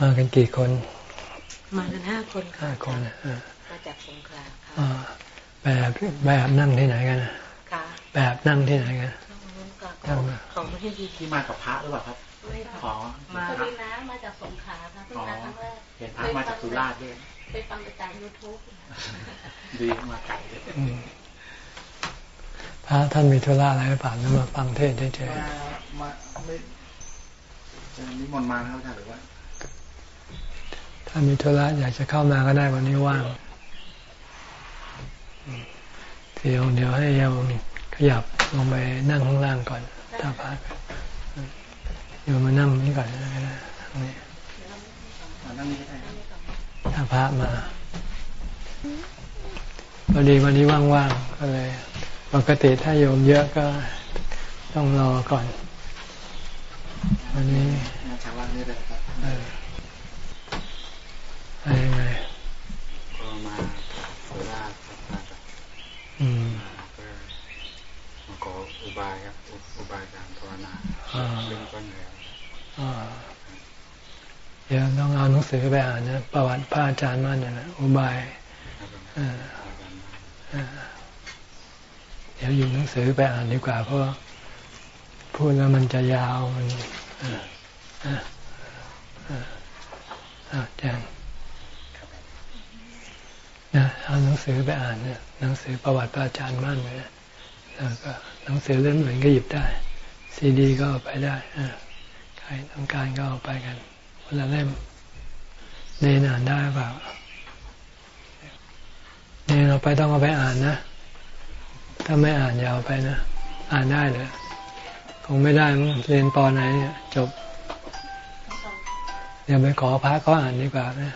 มากันกี่คน มากันห้าคนค่ะห้าคนอ่ามาจากสงขลาค่ะอ่าแบบแบบนั่งที่ไหนกันค่ะแบบนั่งที่ไหนกันช่องนู้นก็ช่องไหนของไม่ให้ดีที่มากับพระหรือเปล่าครับไม่ค่ะอ๋อมาพอดีน้ามาจากสงขลาค่ะเพิ่งมาครั้งแรกเห็นพระมาจากสุราษฎร์ด้วยไปฟังไปจากยูทูบดีมาไกลเลยอืมพระท่านมีธุระอะไรหรือเปล่ามาฟังเทศน์เฉยมามาไม่จะนิมนต์มานะครับอาจารย์หรือว่าๆ ถ้ามีธุระอยากจะเข้ามาก็ได้วันนี้ว่างเดี๋ยวเดี๋ยวให้โยมขยับลงไปนั่งข้างล่างก่อนถ้าพักโยมมานั่งนี่ก่อนได้ตรงนี้มานั่งนี้ก็ได้ครับถ้าพระมาพอดีวันนี้ว่างๆก็เลยปกติถ้าโยมเยอะก็ต้องรอก่อน วันนี้ อออะไรยังไงก็มาจากโคราชครับมาจากอืมมาเพื่อมาขออุบายครับอุอุบายการภาวนาอ่าเรื่องต้นแล้วอ่าเดี๋ยวต้องเอาหนังสือไปอ่านนะประวัติพระอาจารย์มั่นเนี่ยนะอุบายครับผมเอออาจารย์มาเออเดี๋ยวอยู่หนังสือไปอ่านดีกว่า เพราะว่าพูดแล้วมันจะยาวมันเออเออเอออาจารย์ นะเอาหนังสือไปอ่านเนี่ยหนังสือประวัติพระอาจารย์มั่นเลยแล้วก็หนังสือเล่มอื่นก็หยิบได้ ซีดีก็เอาไปได้อ่าใครต้องการก็เอาไปกันคนละเล่มเนนอ่านได้เปล่าเนนเราไปต้องเอาไปอ่านนะ ถ้าไม่อ่านอย่าเอาไปนะ อ่านได้เลยคงไม่ได้มั้งเรียนปอไหนเนี่ยจบอย่าไปขอพระก็อ่านดีกว่านะเออ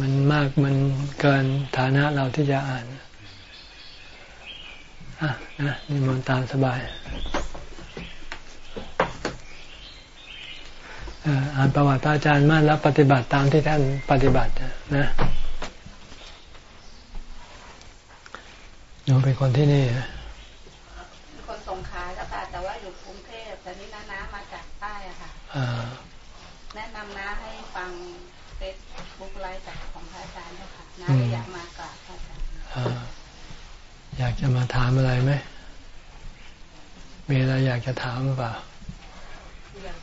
มันมากมันเกินฐานะเราที่จะอ่านอะนะนี่มันตามสบายเอ่ออ่านประวัติพระอาจารย์มั่นแล้วปฏิบัติตามที่ท่านปฏิบัตินะหนูเป็นคนที่นี่นะเป็นคนสงขลาก็ค่ะแต่ว่าอยู่กรุงเทพแต่นี่น้าน้ามาจากใต้อะค่ะ อยากมากราบพระอาจารย์อ่าอยากจะมาถามอะไรไหมมีอะไรอยากจะถามหรือเปล่ายัง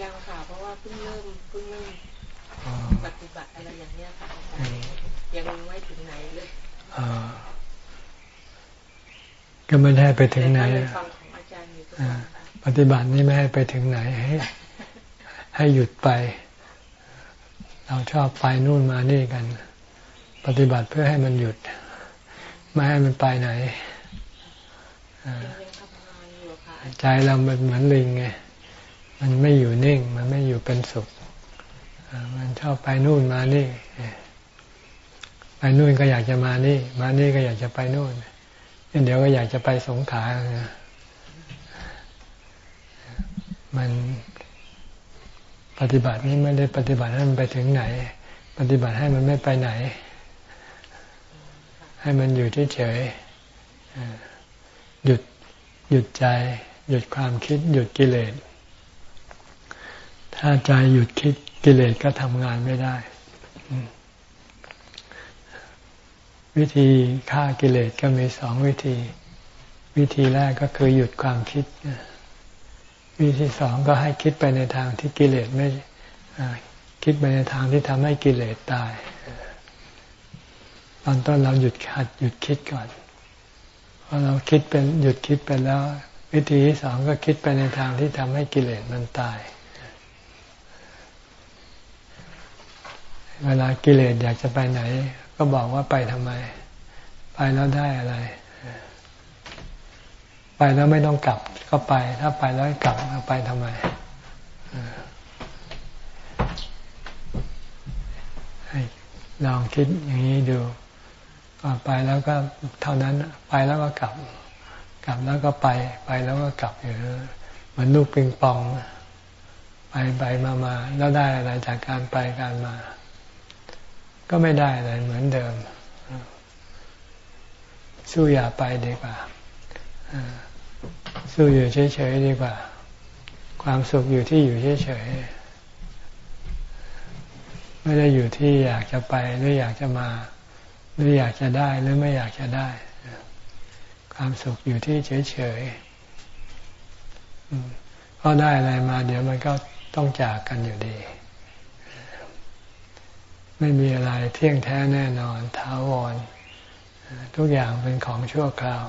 ยังค่ะ เพราะว่าเพิ่งเริ่มเพิ่งเริ่มอ๋อปฏิบัติอะไรอย่างเนี้ยค่ะอืมยังไม่ถึงไหนเลยอ่าก็ไม่ได้ไปถึงไหนแต่ก็เลยฟังของอาจารย์อยู่ทุกอ่าวันค่ะปฏิบัตินี่ไม่ให้ไปถึงไหน ให้ ให้หยุดไป เราชอบไปนู่นมานี่กัน ปฏิบัติเพื่อให้มันหยุด ไม่ให้มันไปไหนใจเรามันเหมือนลิงไงมันไม่อยู่นิ่ง มันไม่อยู่เป็นสุข มันชอบไปนู่นมานี่ ไปนู่นก็อยากจะมานี่ มานี่ก็อยากจะไปนู่นเดี๋ยวก็อยากจะไปสงขานะมันปฏิบัตินี่ไม่ได้ปฏิบัติให้มันไปถึงไหน ปฏิบัติให้มันไม่ไปไหน ให้มันอยู่เฉยๆหยุดหยุดใจ หยุดความคิด หยุดกิเลส ถ้าใจหยุดคิดกิเลสก็ทำงานไม่ได้ วิธีฆ่ากิเลสก็มีสองวิธี วิธีแรกก็คือหยุดความคิด วิธีสองก็ให้คิดไปในทางที่กิเลสไม่คิดไปในทางที่ทำให้กิเลสตาย ตอนต้นเราหยุดหัดหยุดคิดก่อนพอเราคิดเป็นหยุดคิดไปแล้ว วิธีที่สองก็คิดไปในทางที่ทำให้กิเลสมันตาย เวลากิเลสอยากจะไปไหน ก็บอกว่าไปทำไม ไปแล้วได้อะไร ไปแล้วไม่ต้องกลับก็ไป ถ้าไปแล้วกลับก็ไปทำไมลองคิดอย่างนี้ดู ไปแล้วก็เท่านั้นไปแล้วก็กลับ กลับแล้วก็ไป ไปแล้วก็กลับอยู่เหมือนลูกปิงปอง ไปไปมามาแล้วได้อะไรจากการไปการมา ก็ไม่ได้อะไรเหมือนเดิม สู้อย่าไปดีกว่าสู้อยู่เฉยๆดีกว่า ความสุขอยู่ที่อยู่เฉยๆไม่ได้อยู่ที่อยากจะไปหรืออยากจะมา หรืออยากจะได้หรือไม่อยากจะได้ ความสุขอยู่ที่เฉยๆเพราะได้อะไรมา เดี๋ยวมันก็ต้องจากกันอยู่ดี ไม่มีอะไรเที่ยงแท้แน่นอนท้าวร ทุกอย่างเป็นของชั่วคราว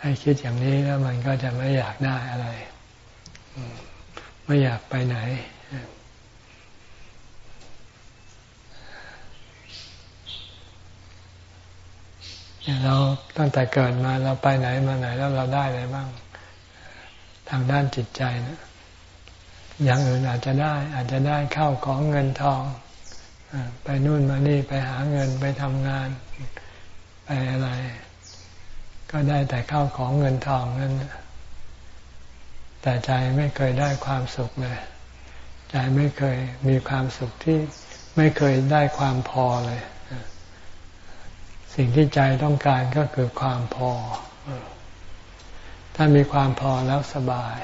ให้คิดอย่างนี้แล้วมันก็จะไม่อยากได้อะไร ไม่อยากไปไหน เราตั้งแต่เกิดมาเราไปไหนมาไหนแล้วเราได้อะไรบ้าง ทางด้านจิตใจนะอย่างอื่นอาจจะได้ อาจจะได้เข้าของเงินทองไปนู่นมานี่ไปหาเงินไปทำงาน ไปอะไร ก็ได้แต่เข้าของเงินทองนั่นแต่ใจไม่เคยได้ความสุขเลย ใจไม่เคยมีความสุขที่ไม่เคยได้ความพอเลย สิ่งที่ใจต้องการก็คือความพอ ถ้ามีความพอแล้วสบาย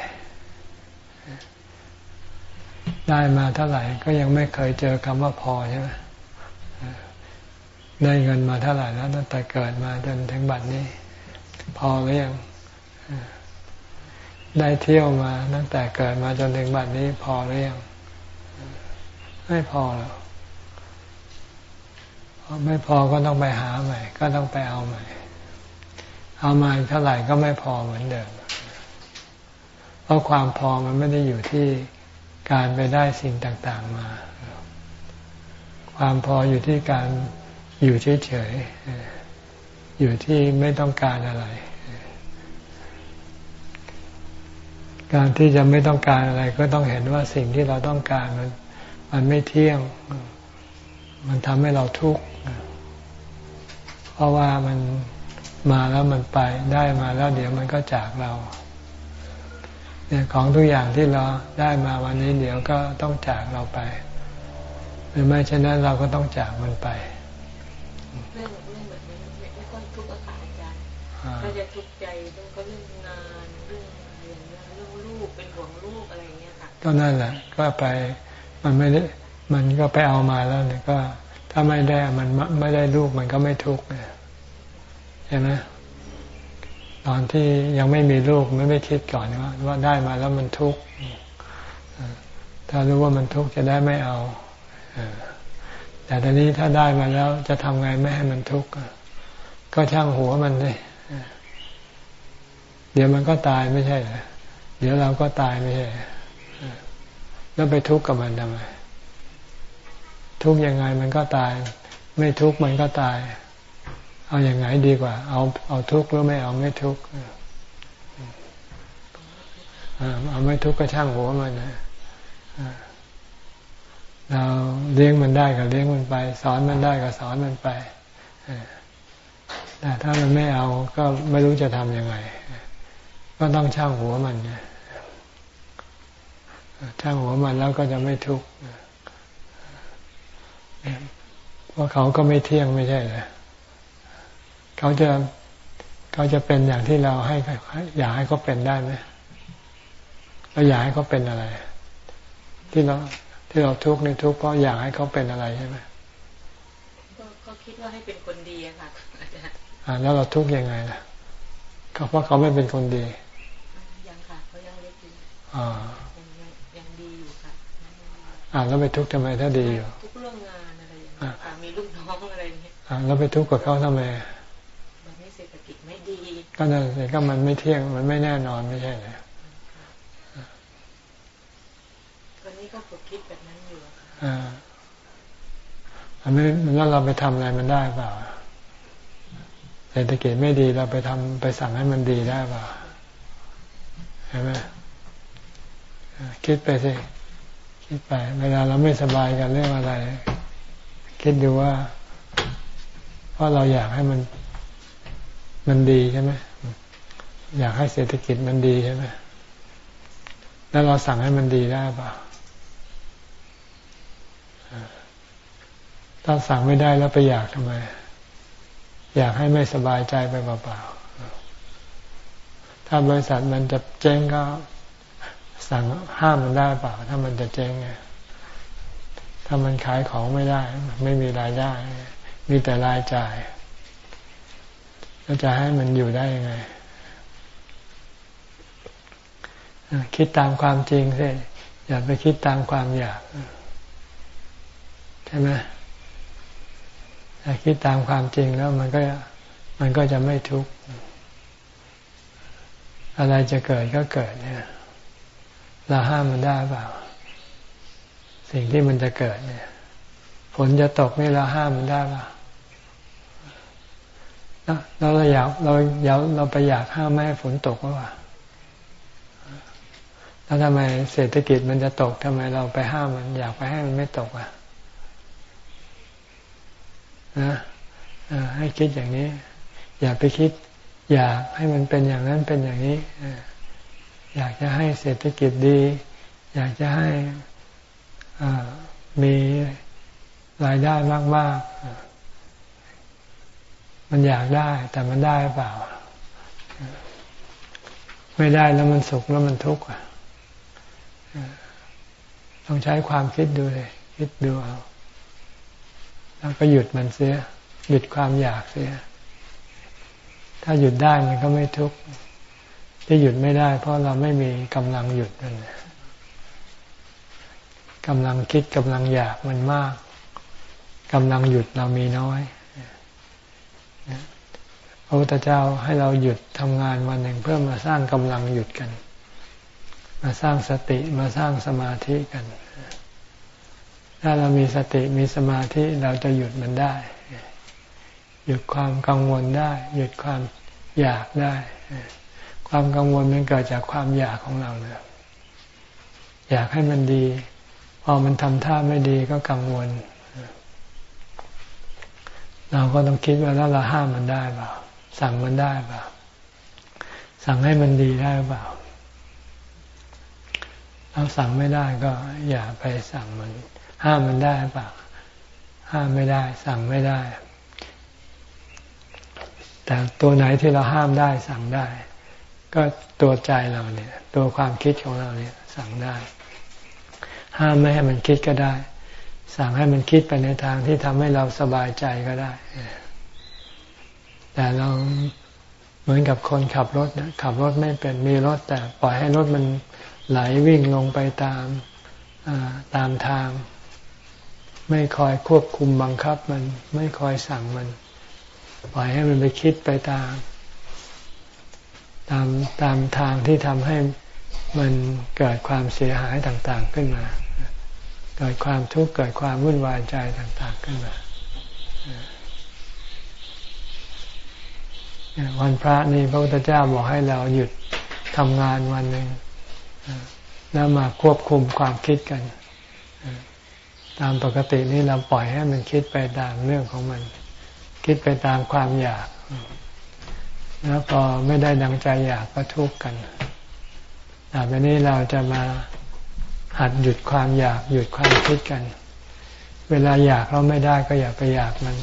ได้มาเท่าไหร่ก็ยังไม่เคยเจอคำว่าพอใช่ไหมได้เงินมาเท่าไหร่แล้วตั้งแต่เกิดมาจนถึงบัดนี้ พอหรือยังได้เที่ยวมาตั้งแต่เกิดมาจนถึงบัดนี้พอหรือยังไม่พอแล้ว ไม่พอก็ต้องไปหาใหม่ ก็ต้องไปเอาใหม่ เอามาเท่าไหร่ก็ไม่พอเหมือนเดิม เพราะความพอมันไม่ได้อยู่ที่การไปได้สิ่งต่าง ๆมา ความพออยู่ที่การอยู่เฉยๆ อยู่ที่ไม่ต้องการอะไร การที่จะไม่ต้องการอะไร ก็ต้องเห็นว่าสิ่งที่เราต้องการมันมันไม่เที่ยง มันทำให้เราทุกข์เพราะว่ามันมาแล้วมันไปได้มาแล้วเดี๋ยวมันก็จากเราเนี่ยของทุกอย่างที่เราได้มาวันนี้เดี๋ยวก็ต้องจากเราไป หรือไม่เช่นนั้นเราก็ต้องจากมันไปเรื่องเรื่องแบบนี้ไม่ค่อยทุกข์กับอาจารย์ถ้าจะทุกข์ใจเรื่องก็เรื่องงานเรื่องเรื่องเรื่องลูกเป็นห่วงลูกอะไรเงี้ยค่ะก็นั่นแหละก็ไปมันไม่ได้ มันก็ไปเอามาแล้วเนี่ยก็ ถ้าไม่ได้มันไม่ได้ลูกมันก็ไม่ทุกข์ใช่ไหมตอนที่ยังไม่มีลูกไม่ไม่คิดก่อนว่าว่าได้มาแล้วมันทุกข์ถ้ารู้ว่ามันทุกข์จะได้ไม่เอาแต่ตอนนี้ถ้าได้มาแล้วจะทำไงไม่ให้มันทุกข์ก็ช่างหัวมันเลยเดี๋ยวมันก็ตายไม่ใช่เหรอเดี๋ยวเราก็ตายไม่ใช่แล้วไปทุกข์กับมันทำไม ทุกยังไงมันก็ตาย ไม่ทุกมันก็ตาย เอาอย่างไงดีกว่า เอาเอาทุกหรือไม่เอาไม่ทุกเอาไม่ทุกก็ช่างหัวมันนะเราเลี้ยงมันได้ก็เลี้ยงมันไป สอนมันได้ก็สอนมันไปแต่ถ้ามันไม่เอาก็ไม่รู้จะทำยังไง ก็ต้องช่างหัวมันช่างหัวมันแล้วก็จะไม่ทุกข์ เพราะเขาก็ไม่เที่ยงไม่ใช่เหรอเขาจะเขาจะเป็นอย่างที่เราให้อยากให้เขาเป็นได้ไหมเราอยากให้เขาเป็นอะไร ที่เราที่เราทุกข์ในทุกข์เพราะอยากให้เขาเป็นอะไรใช่ไหมก็คิดว่าให้เป็นคนดีอะค่ะอ่า แล้วเราทุกข์ยังไงล่ะก็เพราะเขาไม่เป็นคนดียังค่ะเขายังเล็กอยู่อ่ายังยังดีอยู่ค่ะอ่าแล้วไปทุกข์ทำไมถ้าดีอยู่ ยมีลูกน้องอะไรอย่างเงี้ยอ่าแล้วไปทุกข์กับเขาทำไมมันไม่เศรษฐกิจไม่ดี ก็นั่นสิก็มันไม่เที่ยงมันไม่แน่นอนไม่ใช่เหรอตอนนี้ก็ฝึกคิดแบบนั้นอยู่อ่าอันนี้แล้วเราไปทำอะไรมันได้เปล่าเศรษฐกิจไม่ดีเราไปทำไปสั่งให้มันดีได้เปล่าเห็นไหมคิดไปสิคิดไป เวลาเราไม่สบายกันเรื่องอะไร คิดดูว่า เพราะเราอยากให้มันมันดีใช่ไหมอยากให้เศรษฐกิจมันดีใช่ไหมแล้วเราสั่งให้มันดีได้เปล่าถ้าสั่งไม่ได้แล้วไปอยากทำไม อยากให้ไม่สบายใจไปเปล่าๆถ้าบริษัทมันจะเจ๊งก็ สั่งห้ามมันได้เปล่า ถ้ามันจะเจ๊งไง ถ้ามันขายของไม่ได้ ไม่มีรายได้ มีแต่รายจ่าย แล้วจะให้มันอยู่ได้ยังไง คิดตามความจริงสิอย่าไปคิดตามความอยาก ใช่ไหมถ้าคิดตามความจริงแล้วมันก็มันก็จะไม่ทุกข์อะไรจะเกิดก็เกิดเนี่ย เราห้ามมันได้เปล่า สิ่งที่มันจะเกิดเนี่ยฝนจะตกนี่เราห้ามมันได้ปล่าเราเราอยากเราเราเราไปอยากห้ามไม่ให้ฝนตกว่าแล้วทำไมเศรษฐกิจมันจะตกทำไมเราไปห้ามมันอยากไปให้มันไม่ตกอะนะให้คิดอย่างนี้ อย่าไปคิด อยากให้มันเป็นอย่างนั้นเป็นอย่างนี้อยากจะให้เศรษฐกิจดี อยากจะให้ มีรายได้มาก ๆ มันอยากได้ แต่มันได้เปล่า ไม่ได้แล้วมันสุขแล้วมันทุกข์ต้องใช้ความคิดดูเลย คิดดูเอาแล้วก็หยุดมันเสีย หยุดความอยากเสีย ถ้าหยุดได้มันก็ไม่ทุกข์ที่หยุดไม่ได้ เพราะเราไม่มีกำลังหยุดนั่นแหละ กำลังคิดกำลังอยากมันมากกำลังหยุดเรามีน้อยพระพุทธเจ้าให้เราหยุดทำงานวันหนึ่งเพื่อมาสร้างกำลังหยุดกัน มาสร้างสติมาสร้างสมาธิกัน ถ้าเรามีสติมีสมาธิเราจะหยุดมันได้ หยุดความกังวลได้ หยุดความอยากได้ ความกังวลมันเกิดจากความอยากของเราเนี่ยอยากให้มันดี พอมันทำท่าไม่ดีก็กังวล เราก็ต้องคิดว่าแล้วเราห้ามมันได้เปล่า สั่งมันได้เปล่า สั่งให้มันดีได้เปล่าเราสั่งไม่ได้ก็อย่าไปสั่งมัน ห้ามมันได้เปะห้ามไม่ได้ สั่งไม่ได้ แต่ตัวไหนที่เราห้ามได้สั่งได้ ก็ตัวใจเราเนี่ย ตัวความคิดของเราเนี่ย สั่งได้ ห้ามไม่ให้มันคิดก็ได้ สั่งให้มันคิดไปในทางที่ทำให้เราสบายใจก็ได้ แต่เราเหมือนกับคนขับรถนะขับรถไม่เป็นมีรถ แต่ปล่อยให้รถมันไหลวิ่งลงไปตามตามทาง ไม่คอยควบคุมบังคับมัน ไม่คอยสั่งมัน ปล่อยให้มันไปคิดไปตาม ตามตามทางที่ทำให้มันเกิดความเสียหายต่าง ๆขึ้นมา เกิดความทุกข์เกิดความวุ่นวายใจต่างๆขึ้นมาวันพระนี่พระพุทธเจ้าบอกให้เราหยุดทำงานวันหนึ่งแล้วมาควบคุมความคิดกัน ตามปกตินี่เราปล่อยให้มันคิดไปตามเรื่องของมัน คิดไปตามความอยาก แล้วพอไม่ได้ดังใจอยากก็ทุกข์กันแต่ไปนี้เราจะมา หัดหยุดความอยากหยุดความคิดกัน เวลาอยากเราไม่ได้ก็อย่าไปอยากมัน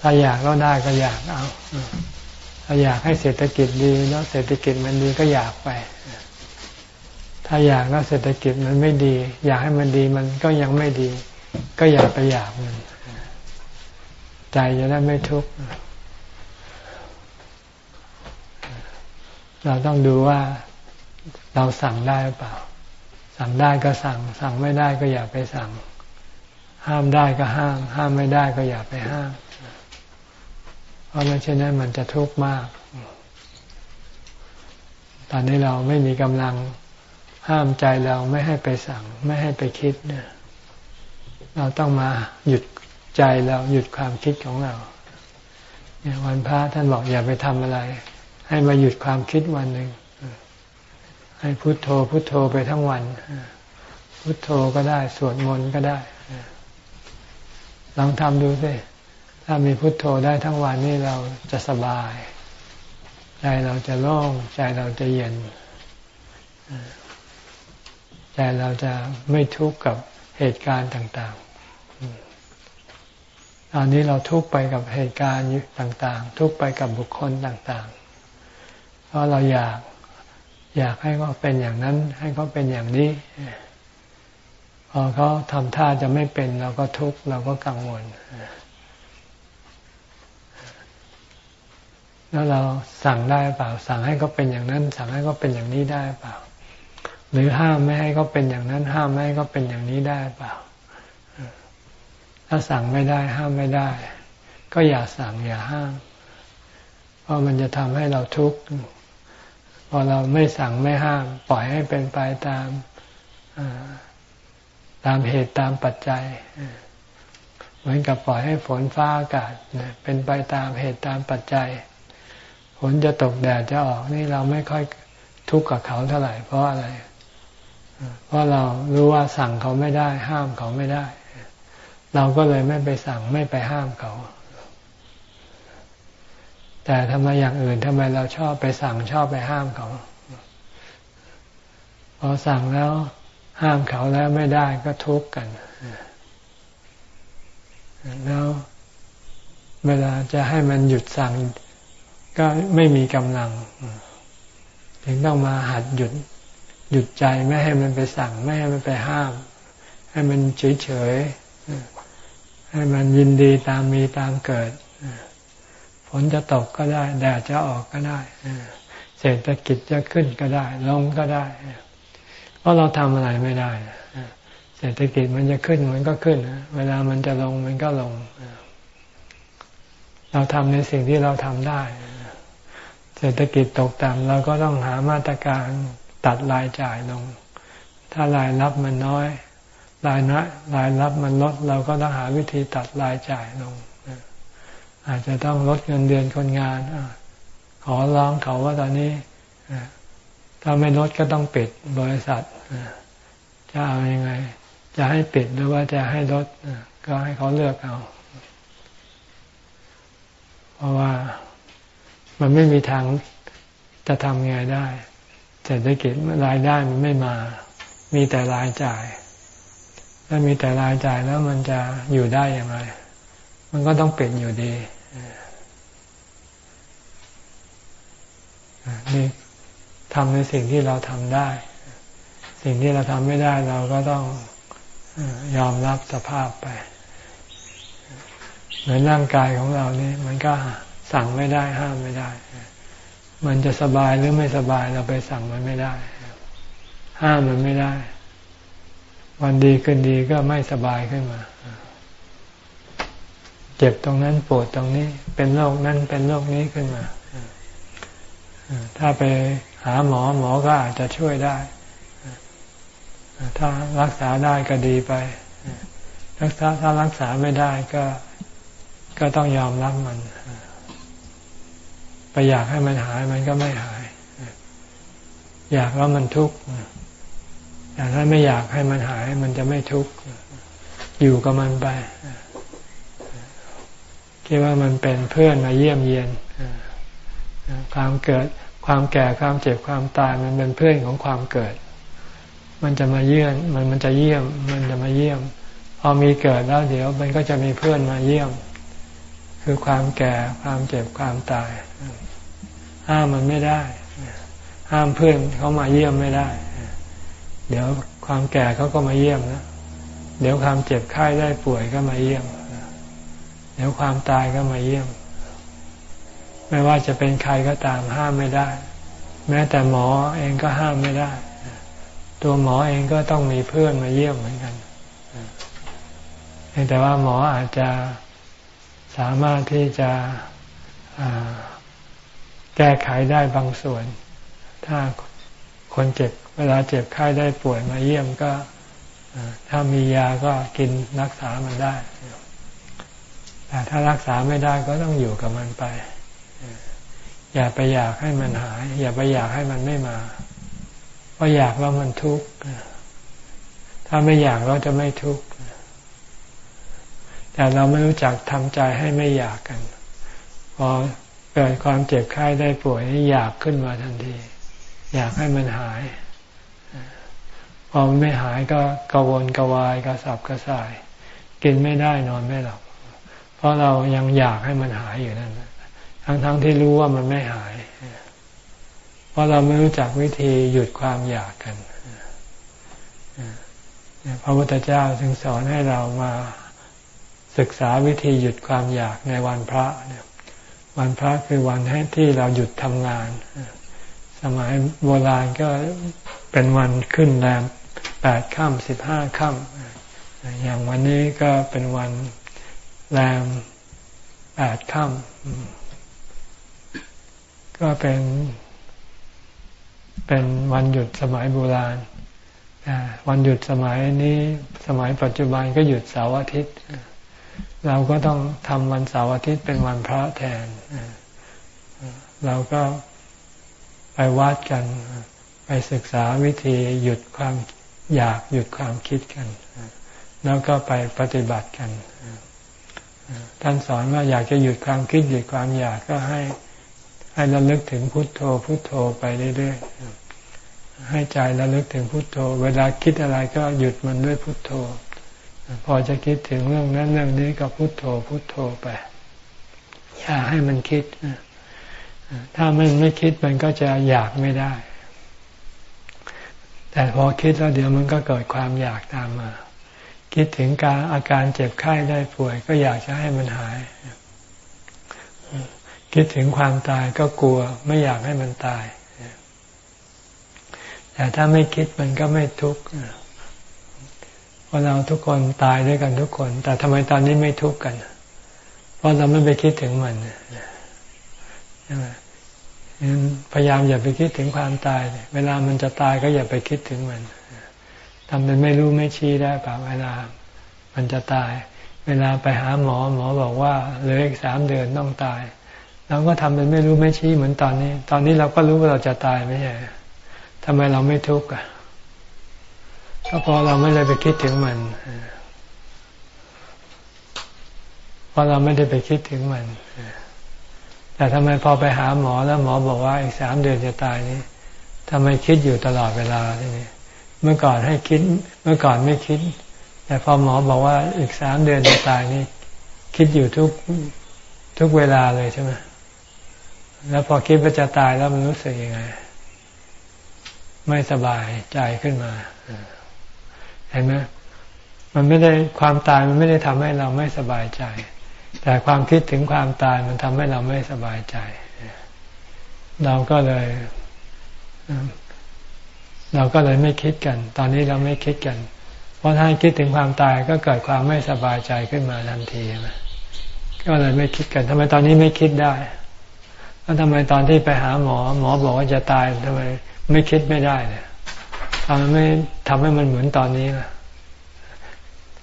ถ้าอยากเราได้ก็อยากเอาถ้าอยากให้เศรษฐกิจดีแล้วเศรษฐกิจมันดีก็อยากไป ถ้าอยากแล้วเศรษฐกิจมันไม่ดี อยากให้มันดีมันก็ยังไม่ดี ก็อย่าไปอยากมันใจจะได้ไม่ทุกข์เราต้องดูว่าเราสั่งได้หรือเปล่า สั่งได้ก็สั่ง สั่งไม่ได้ก็อย่าไปสั่ง ห้ามได้ก็ห้าม ห้ามไม่ได้ก็อย่าไปห้าม เพราะไม่เช่นนั้นมันจะทุกข์มาก ตอนนี้เราไม่มีกำลังห้ามใจเราไม่ให้ไปสั่ง ไม่ให้ไปคิดเนี่ยเราต้องมาหยุดใจเราหยุดความคิดของเราเนี่ยวันพระท่านบอกอย่าไปทำอะไร ให้มาหยุดความคิดวันหนึ่ง ให้พุโทโธพุโทโธไปทั้งวัน พุโทโธก็ได้สวดมนต์ก็ได้ลองทำดูสิถ้ามีพุโทโธได้ทั้งวันนี่เราจะสบาย ใจเราจะโล่งใจเราจะเย็นใจเราจะไม่ทุกข์กับเหตุการณ์ต่างๆ ตอนนี้เราทุกข์ไปกับเหตุการณ์ต่าง ๆ ทุกข์ไปกับบุคคลต่างๆ เพราะเราอยาก อยากให้เขาเป็นอย่างนั้น ให้เขาเป็นอย่างนี้ พอเขาทำท่าจะไม่เป็น เราก็ทุกข์เราก็กังวล แล้วเราสั่งได้เปล่า สั่งให้เขาเป็นอย่างนั้น สั่งให้เขาเป็นอย่างนี้ได้เปล่า หรือห้ามไม่ให้เขาเป็นอย่างนั้น ห้ามไม่ให้เขาเป็นอย่างนี้ได้เปล่า ถ้าสั่งไม่ได้ ห้ามไม่ได้ ก็อย่าสั่งอย่าห้าม เพราะมันจะทำให้เราทุกข์ พอเราไม่สั่งไม่ห้าม ปล่อยให้เป็นไปตามตามเหตุตามปัจจัย เหมือนกับปล่อยให้ฝนฟ้าอากาศเป็นไปตามเหตุตามปัจจัย ฝนจะตกแดดจะออกนี่เราไม่ค่อยทุกข์กับเขาเท่าไหร่ เพราะอะไร เพราะเรารู้ว่าสั่งเขาไม่ได้ ห้ามเขาไม่ได้ เราก็เลยไม่ไปสั่งไม่ไปห้ามเขา แต่ทำไมอย่างอื่นทำไมเราชอบไปสั่งชอบไปห้ามเขาพอสั่งแล้วห้ามเขาแล้วไม่ได้ก็ทุกข์กัน แล้วเวลาจะให้มันหยุดสั่ง ก็ไม่มีกำลัง ถึงต้องมาหัดหยุดหยุดใจไม่ให้มันไปสั่ง ไม่ให้มันไปห้าม ให้มันเฉยๆให้มันยินดีตามมีตามเกิด ฝนจะตกก็ได้ แดดจะออกก็ได้เศรษฐกิจจะขึ้นก็ได้ ลงก็ได้ เพราะเราทำอะไรไม่ได้เศรษฐกิจมันจะขึ้นมันก็ขึ้น เวลามันจะลงมันก็ลง เราทำในสิ่งที่เราทำได้ เศรษฐกิจตกต่ำเราก็ต้องหามาตรการตัดรายจ่ายลง ถ้ารายรับมันน้อย รายนะรายรับมันลด เราก็ต้องหาวิธีตัดรายจ่ายลง อาจจะต้องลดเงินเดือนคนงานขอร้องเขาว่าตอนนี้ถ้าไม่ลดก็ต้องปิดบริษัทจะเอาอยัางไง จะให้ปิดหรือว่าจะให้ลดก็ให้เขาเลือกเอา เพราะว่ามันไม่มีทางจะทำไงได้เศรษฐกิจรายได้มันไม่มา มีแต่รายจ่าย ถ้ามีแต่รายจ่ายแล้วมันจะอยู่ได้อย่างไร มันก็ต้องเปลี่ยนอยู่ดีนี่ทำในสิ่งที่เราทำได้ สิ่งที่เราทำไม่ได้เราก็ต้องยอมรับสภาพไป เหมือนร่างกายของเรานี่มันก็สั่งไม่ได้ห้ามไม่ได้ มันจะสบายหรือไม่สบายเราไปสั่งมันไม่ได้ ห้ามมันไม่ได้ วันดีขึ้นดีก็ไม่สบายขึ้นมา เจ็บตรงนั้นปวดตรงนี้ เป็นโรคนั้นเป็นโรคนี้ขึ้นมาถ้าไปหาหมอหมอก็อาจจะช่วยได้ ถ้ารักษาได้ก็ดีไปรักษาถ้ารักษาไม่ได้ก็ก็ต้องยอมรับมัน ไปอยากให้มันหายมันก็ไม่หาย อยากแล้วมันทุกข์แต่ถ้าไม่อยากให้มันหาย มันจะไม่ทุกข์ อยู่กับมันไป คิดว่ามันเป็นเพื่อนมาเยี่ยมเยียนความเกิดความแก่ความเจ็บความตายมันเป็นเพื่อนของความเกิด มันจะมาเยี่ยมมันมันจะเยี่ยม มันจะมาเยี่ยม พอมีเกิดแล้วเดี๋ยว มันก็จะมีเพื่อนมาเยี่ยม คือความแก่ความเจ็บความตาย ห้ามมันไม่ได้ ห้ามเพื่อนเขามาเยี่ยมไม่ได้ เดี๋ยวความแก่เขาก็มาเยี่ยมนะเดี๋ยวความเจ็บไข้ได้ป่วยก็มาเยี่ยม เดี๋ยวความตายก็มาเยี่ยม ไม่ว่าจะเป็นใครก็ตามห้ามไม่ได้ แม้แต่หมอเองก็ห้ามไม่ได้ ตัวหมอเองก็ต้องมีเพื่อนมาเยี่ยมเหมือนกันแต่ว่าหมออาจจะสามารถที่จะแก้ไขได้บางส่วน ถ้าคนเจ็บเวลาเจ็บไข้ได้ป่วยมาเยี่ยมก็ถ้ามียาก็กินรักษามันได้ ถ้ารักษาไม่ได้ก็ต้องอยู่กับมันไป อย่าไปอยากให้มันหาย อย่าไปอยากให้มันไม่มา เพราะอยากแล้วมันทุกข์ ถ้าไม่อยากเราจะไม่ทุกข์ แต่เราไม่รู้จักทำใจให้ไม่อยากกัน พอเกิดความเจ็บไข้ได้ป่วยนี่อยากขึ้นมาทันที อยากให้มันหาย พอมันไม่หายก็กวนกวายกระสับกระส่าย กินไม่ได้นอนไม่หลับ เพราะเรายังอยากให้มันหายอยู่นั่นทั้งๆทที่รู้ว่ามันไม่หาย เพราะเราไม่รู้จักวิธีหยุดความอยากกันพระพุทธเจ้าจึงสอนให้เรามาศึกษาวิธีหยุดความอยากในวันพระเนี่ยวันพระคือวันให้ที่เราหยุดทำงาน สมัยโบราณก็เป็นวันขึ้นแรมแปดค่ำสิบห้าค่ำอย่างวันนี้ก็เป็นวัน แรมแปดค่ำก็เป็น เป็นวันหยุดสมัยโบราณวันหยุดสมัยนี้สมัยปัจจุบันก็หยุดเสาร์อาทิตย์ เราก็ต้องทำวันเสาร์อาทิตย์เป็นวันพระแทน เราก็ไปวัดกัน ไปศึกษาวิธีหยุดความอยากหยุดความคิดกัน แล้วก็ไปปฏิบัติกัน ท่านสอนว่าอยากจะหยุดความคิดหยุดความอยากก็ให้ให้ระลึกถึงพุทโธพุทโธไปเรื่อยๆให้ใจระลึกถึงพุทโธ เวลาคิดอะไรก็หยุดมันด้วยพุทโธ พอจะคิดถึงเรื่องนั้นเรื่องนี้ก็พุโทโธพุโทโธไป อย่าให้มันคิด ถ้ามันไม่คิดมันก็จะอยากไม่ได้ แต่พอคิดแล้วเดี๋ยวมันก็เกิดความอยากตามมา คิดถึงการอาการเจ็บไข้ได้ป่วย ก็อยากจะให้มันหาย คิดถึงความตายก็กลัว ไม่อยากให้มันตาย แต่ถ้าไม่คิดมันก็ไม่ทุกข์เพราะเราทุกคนตายด้วยกันทุกคน แต่ทำไมตอนนี้ไม่ทุกข์กัน เพราะเราไม่ไปคิดถึงมันใช่ไหมพยายามอย่าไปคิดถึงความตาย เวลามันจะตายก็อย่าไปคิดถึงมัน ทำเป็นไม่รู้ไม่ชี้ได้ป่ะเวลา มันจะตาย เวลาไปหาหมอหมอบอกว่าเหลืออีกสามเดือนต้องตายเราก็ทำเป็นไม่รู้ไม่ชี้เหมือนตอนนี้ ตอนนี้เราก็รู้ว่าเราจะตายไม่ใช่ทำไมเราไม่ทุกข์อะก็เพราะเราไม่ได้ไปคิดถึงมันเพราะเราไม่ได้ไปคิดถึงมันแต่ทำไมพอไปหาหมอแล้วหมอบอกว่าอีกสามเดือนจะตายนี้ทำไมคิดอยู่ตลอดเวลาที่นี่ เมื่อก่อนให้คิด เมื่อก่อนไม่คิด แต่พอหมอบอกว่าอีกสามเดือนจะตายนี่ คิดอยู่ทุกทุกเวลาเลยใช่ไหมแล้วพอคิดว่าจะตายแล้วมันรู้สึกยังไง ไม่สบายใจขึ้นมาเห็นไหมมันไม่ได้ความตายมันไม่ได้ทำให้เราไม่สบายใจ แต่ความคิดถึงความตายมันทำให้เราไม่สบายใจ เราก็เลย เราก็เลยไม่คิดกัน ตอนนี้เราไม่คิดกัน เพราะถ้าคิดถึงความตายก็เกิดความไม่สบายใจขึ้นมาทันทีนะก็เลยไม่คิดกันทำไมตอนนี้ไม่คิดได้แล้วทำไมตอนที่ไปหาหมอ หมอบอกว่าจะตายทำไมไม่คิดไม่ได้เนี่ยทำไม่ทำให้มันเหมือนตอนนี้ล่ะ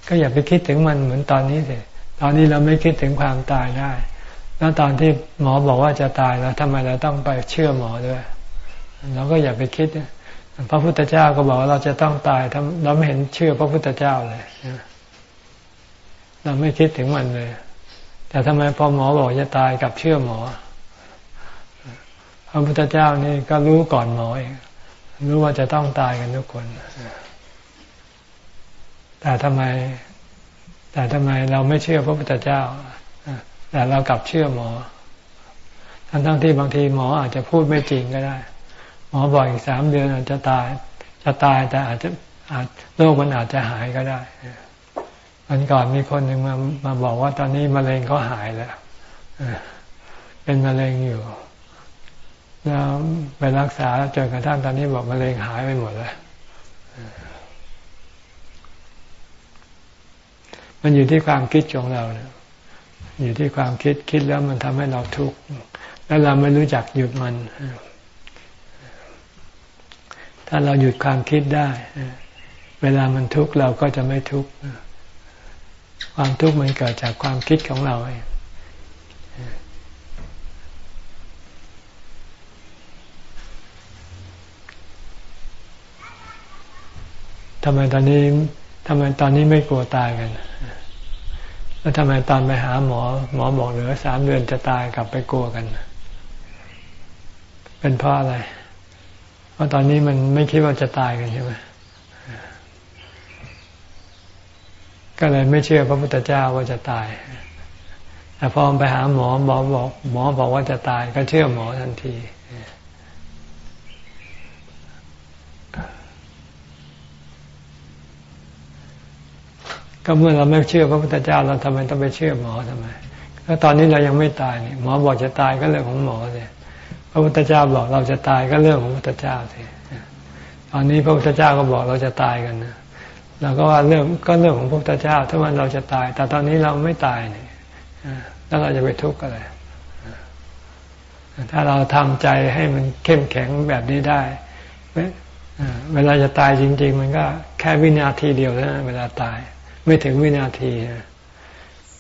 ก็อย่าไปคิดถึงมันเหมือนตอนนี้สิตอนนี้เราไม่คิดถึงความตายได้ แล้วตอนที่หมอบอกว่าจะตายแล้วทำไมเราต้องไปเชื่อหมอด้วย เราก็อย่าไปคิด พระพุทธเจ้าก็บอกว่าเราจะต้องตายเราไม่เห็นเชื่อพระพุทธเจ้าเลยเราไม่คิดถึงมันเลย แต่ทำไมพอหมอบอกจะตายกับเชื่อหมอ พระพุทธเจ้านี่ก็รู้ก่อนหมอเองรู้ว่าจะต้องตายกันทุกคน แต่ทำไม แต่ทำไมเราไม่เชื่อพระพุทธเจ้า แต่เรากลับเชื่อหมอ ทั้งที่บางทีหมออาจจะพูดไม่จริงก็ได้ หมอบอกอีกสามเดือนอาจจะตาย จะตายแต่อาจจะอาจโรคมันอาจจะหายก็ได้วันก่อนมีคนหนึ่งมามาบอกว่าตอนนี้มะเร็งเขาหายแล้วเป็นมะเร็งอยู่แล้วไปรักษาจนกระทั่งตอนนี้บอกมะเร็งหายไปหมดแล้วมันอยู่ที่ความคิดของเราเนี่ยอยู่ที่ความคิดคิดแล้วมันทำให้เราทุกข์แล้วเราไม่รู้จักหยุดมัน ถ้าเราหยุดความคิดได้ เวลามันทุกข์เราก็จะไม่ทุกข์ความทุกข์มันเกิดจากความคิดของเราเองทำไมตอนนี้ทำไมตอนนี้ไม่กลัวตายกัน แล้วทำไมตอนไปหาหมอ หมอบอกเหลือสามเดือนจะตายกลับไปกลัวกัน เป็นเพราะอะไร ราะตอนนี้มันไม่คิดว่าจะตายกันใช่ไหมก็เลยไม่เชื่อพระพุทธเจ้าว่าจะตาย แต่พอไปหาหมอหมอบอกหมอบอกว่าจะตาย ก็เชื่อหมอทันที ก็เมื่อเราไม่เชื่อพระพุทธเจ้า เราทำไมต้องไปเชื่อหมอทำไม ก็ตอนนี้เรายังไม่ตายนี่หมอบอกจะตายก็เรื่องของหมอสิ พระพุทธเจ้าบอกเราจะตายก็เรื่องของพระพุทธเจ้าสิตอนนี้พระพุทธเจ้าก็บอกเราจะตายกันนะเราก็ว่าเรื่องก็เรื่องของพระพุทธเจ้า ถ้าวันเราจะตาย แต่ตอนนี้เราไม่ตายเนี่แล้วเราจะไปทุกข์อะไรถ้าเราทำใจให้มันเข้มแข็งแบบนี้ได้เวลาจะตายจริง ๆ มันก็แค่วินาทีเดียวนะเวลาตาย ไม่ถึงวินาที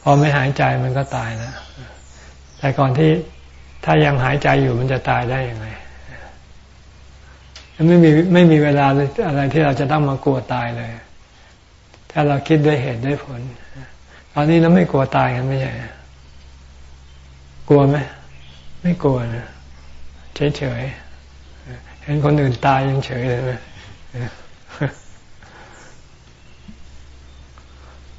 พอไม่หายใจมันก็ตายแล้วแต่ก่อนที่ ถ้ายังหายใจอยู่มันจะตายได้ยังไงไม่มีไม่มีเวลาอะไรที่เราจะต้องมากลัวตายเลย ถ้าเราคิดด้วยเหตุด้วยผล ตอนนี้เราไม่กลัวตายกันไม่ใช่กลัวไหมไม่กลัวนะเฉยๆเห็นคนอื่นตายยังเฉยเลยไหม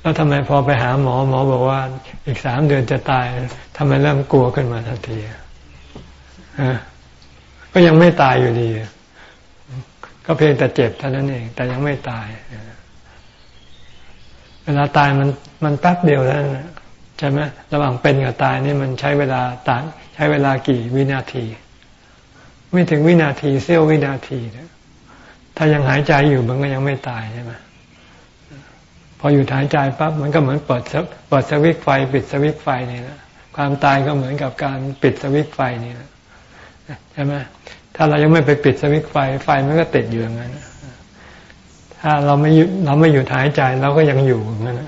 แล้วทำไมพอไปหาหมอหมอบอกว่า อีกสามเดือนจะตายทำไมเริ่มกลัวขึ้นมาทันที ก็ยังไม่ตายอยู่ดี ก็เพียงแต่เจ็บเท่านั้นเอง แต่ยังไม่ตาย เวลาตายมันมันแป๊บเดียวแล้วนะใช่ไหมระหว่างเป็นกับตายนี่มันใช้เวลาต่างใช้เวลากี่วินาที ไม่ถึงวินาทีเสี้ยววินาทีนะถ้ายังหายใจอยู่มันก็ยังไม่ตายใช่ไหมพออยู่หายใจปั๊บมันก็เหมือนเปิดเปิดสวิตไฟ ปิดสวิตไฟนี่นะความตายก็เหมือนกับการปิดสวิตไฟนี่นะ ใช่ไหมถ้าเรายังไม่ไปปิดสวิตไฟไฟมันก็ติดอยู่อย่างนั้นถ้าเราไม่หยุดเราไม่หยุดหายใจเราก็ยังอยู่อย่างนั้น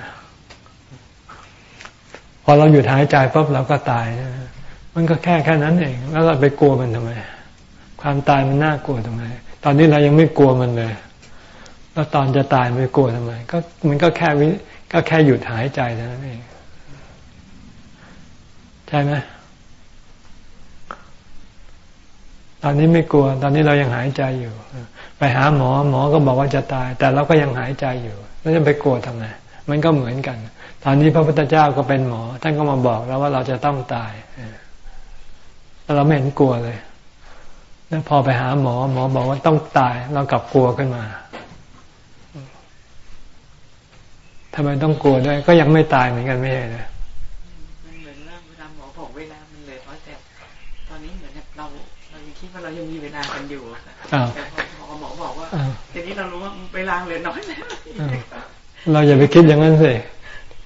พอเราหยุดหายใจปั๊บเราก็ตาย มันก็แค่แค่นั้นเอง แล้วเราไปกลัวมันทำไม ความตายมันน่ากลัวทำไม ตอนนี้เรายังไม่กลัวมันเลย แล้วตอนจะตายไม่กลัวทำไม ก็มันก็แค่วิก็แค่หยุดหายใจเท่านั้นเอง ใช่ไหม ตอนนี้ไม่กลัว ตอนนี้เรายังหายใจอยู่ ไปหาหมอหมอก็บอกว่าจะตาย แต่เราก็ยังหายใจอยู่แล้วจะไปกลัวทำไมมันก็เหมือนกัน ตอนนี้พระพุทธเจ้าก็เป็นหมอ ท่านก็มาบอกแล้วว่าเราจะต้องตายแต่เราไม่เห็นกลัวเลย แล้วพอไปหาหมอ หมอบอกว่าต้องตาย เรากลับกลัวขึ้นมาทำไมต้องกลัวด้วย ก็ยังไม่ตายเหมือนกันไม่ใช่เลย เรายังคิดว่าเรายังมีเวลากันอยู่แต่พอหมอบอกว่าทีนี้เรารู้ว่าเวลาเหลือน้อยแล้วเราอย่าไปคิดอย่างนั้นสิ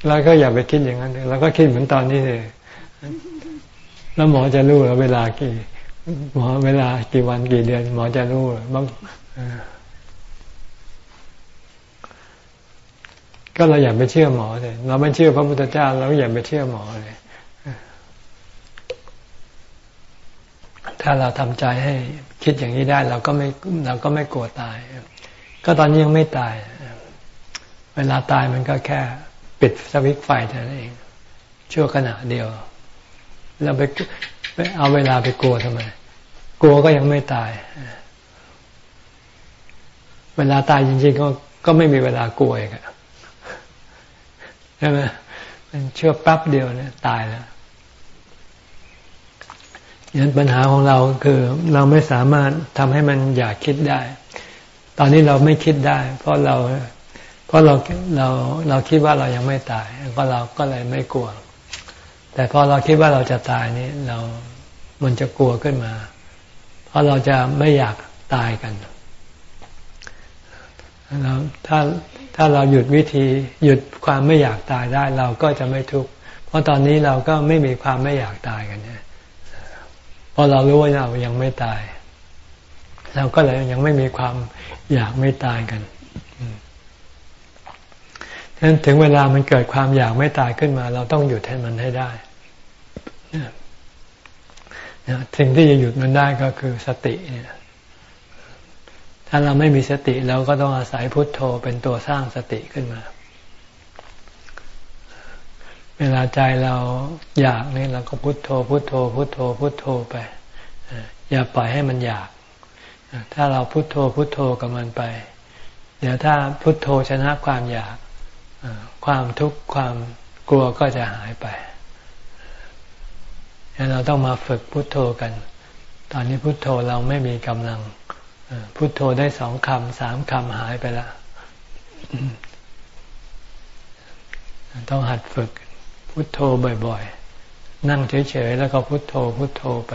เราก็อย่าไปคิดอย่างนั้นเราก็คิดเหมือนตอนนี้เลยแล้วหมอจะรู้หรือเวลากี่หมอเวลากี่วันกี่เดือน หมอจะรู้หรือบางก็เราอย่าไปเชื่อหมอเลยเราไม่เชื่อพระพุทธเจ้าเราอย่าไปเชื่อหมอเลย ถ้าเราทำใจให้คิดอย่างนี้ได้เราก็ไม่เราก็ไม่กลัวตาย ก็ตอนนี้ยังไม่ตาย เวลาตายมันก็แค่ปิดสวิตไฟเท่านั้นเอง ชั่วขณะเดียวเราไปไปเอาเวลาไปกลัวทำไม กลัวก็ยังไม่ตาย เวลาตายจริงๆก็ก็ไม่มีเวลากลัวอีกใช่ไหมมันเชื่อแป๊บเดียวเนี่ยตายแล้ว ยันปัญหาของเราคือเราไม่สามารถทำให้มันอยากคิดได้ ตอนนี้เราไม่คิดได้ เพราะเราเพราะเราเราเราคิดว่าเรายังไม่ตายก็เราก็เลยไม่กลัว แต่พอเราคิดว่าเราจะตายนี่เรา มันจะกลัวขึ้นมา เพราะเราจะไม่อยากตายกันเราถ้าถ้าเราหยุดวิธี หยุดความไม่อยากตายได้ เราก็จะไม่ทุกข์เพราะตอนนี้เราก็ไม่มีความไม่อยากตายกันเนี่ย เพราะเรารู้ว่าเรายังไม่ตาย เราก็เลยยังไม่มีความอยากไม่ตายกันฉะนั้นถึงเวลามันเกิดความอยากไม่ตายขึ้นมา เราต้องหยุดให้มันให้ได้สิ่งที่จะหยุดมันได้ก็คือสติเนี่ยถ้าเราไม่มีสติเราก็ต้องอาศัยพุทโธเป็นตัวสร้างสติขึ้นมา เวลาใจเราอยากนี่เราก็พุทโธ พุทโธ พุทโธ พุทโธไป อย่าปล่อยให้มันอยาก ถ้าเราพุทโธ พุทโธกับมันไป เดี๋ยวถ้าพุทโธชนะความอยาก ความทุกข์ความกลัวก็จะหายไป เราต้องมาฝึกพุทโธกัน ตอนนี้พุทโธเราไม่มีกำลัง พุทโธได้สองคำสามคำหายไปแล้วต้องหัดฝึก พุทโธบ่อยๆ นั่งเฉยๆ แล้วก็พุทโธพุทโธไป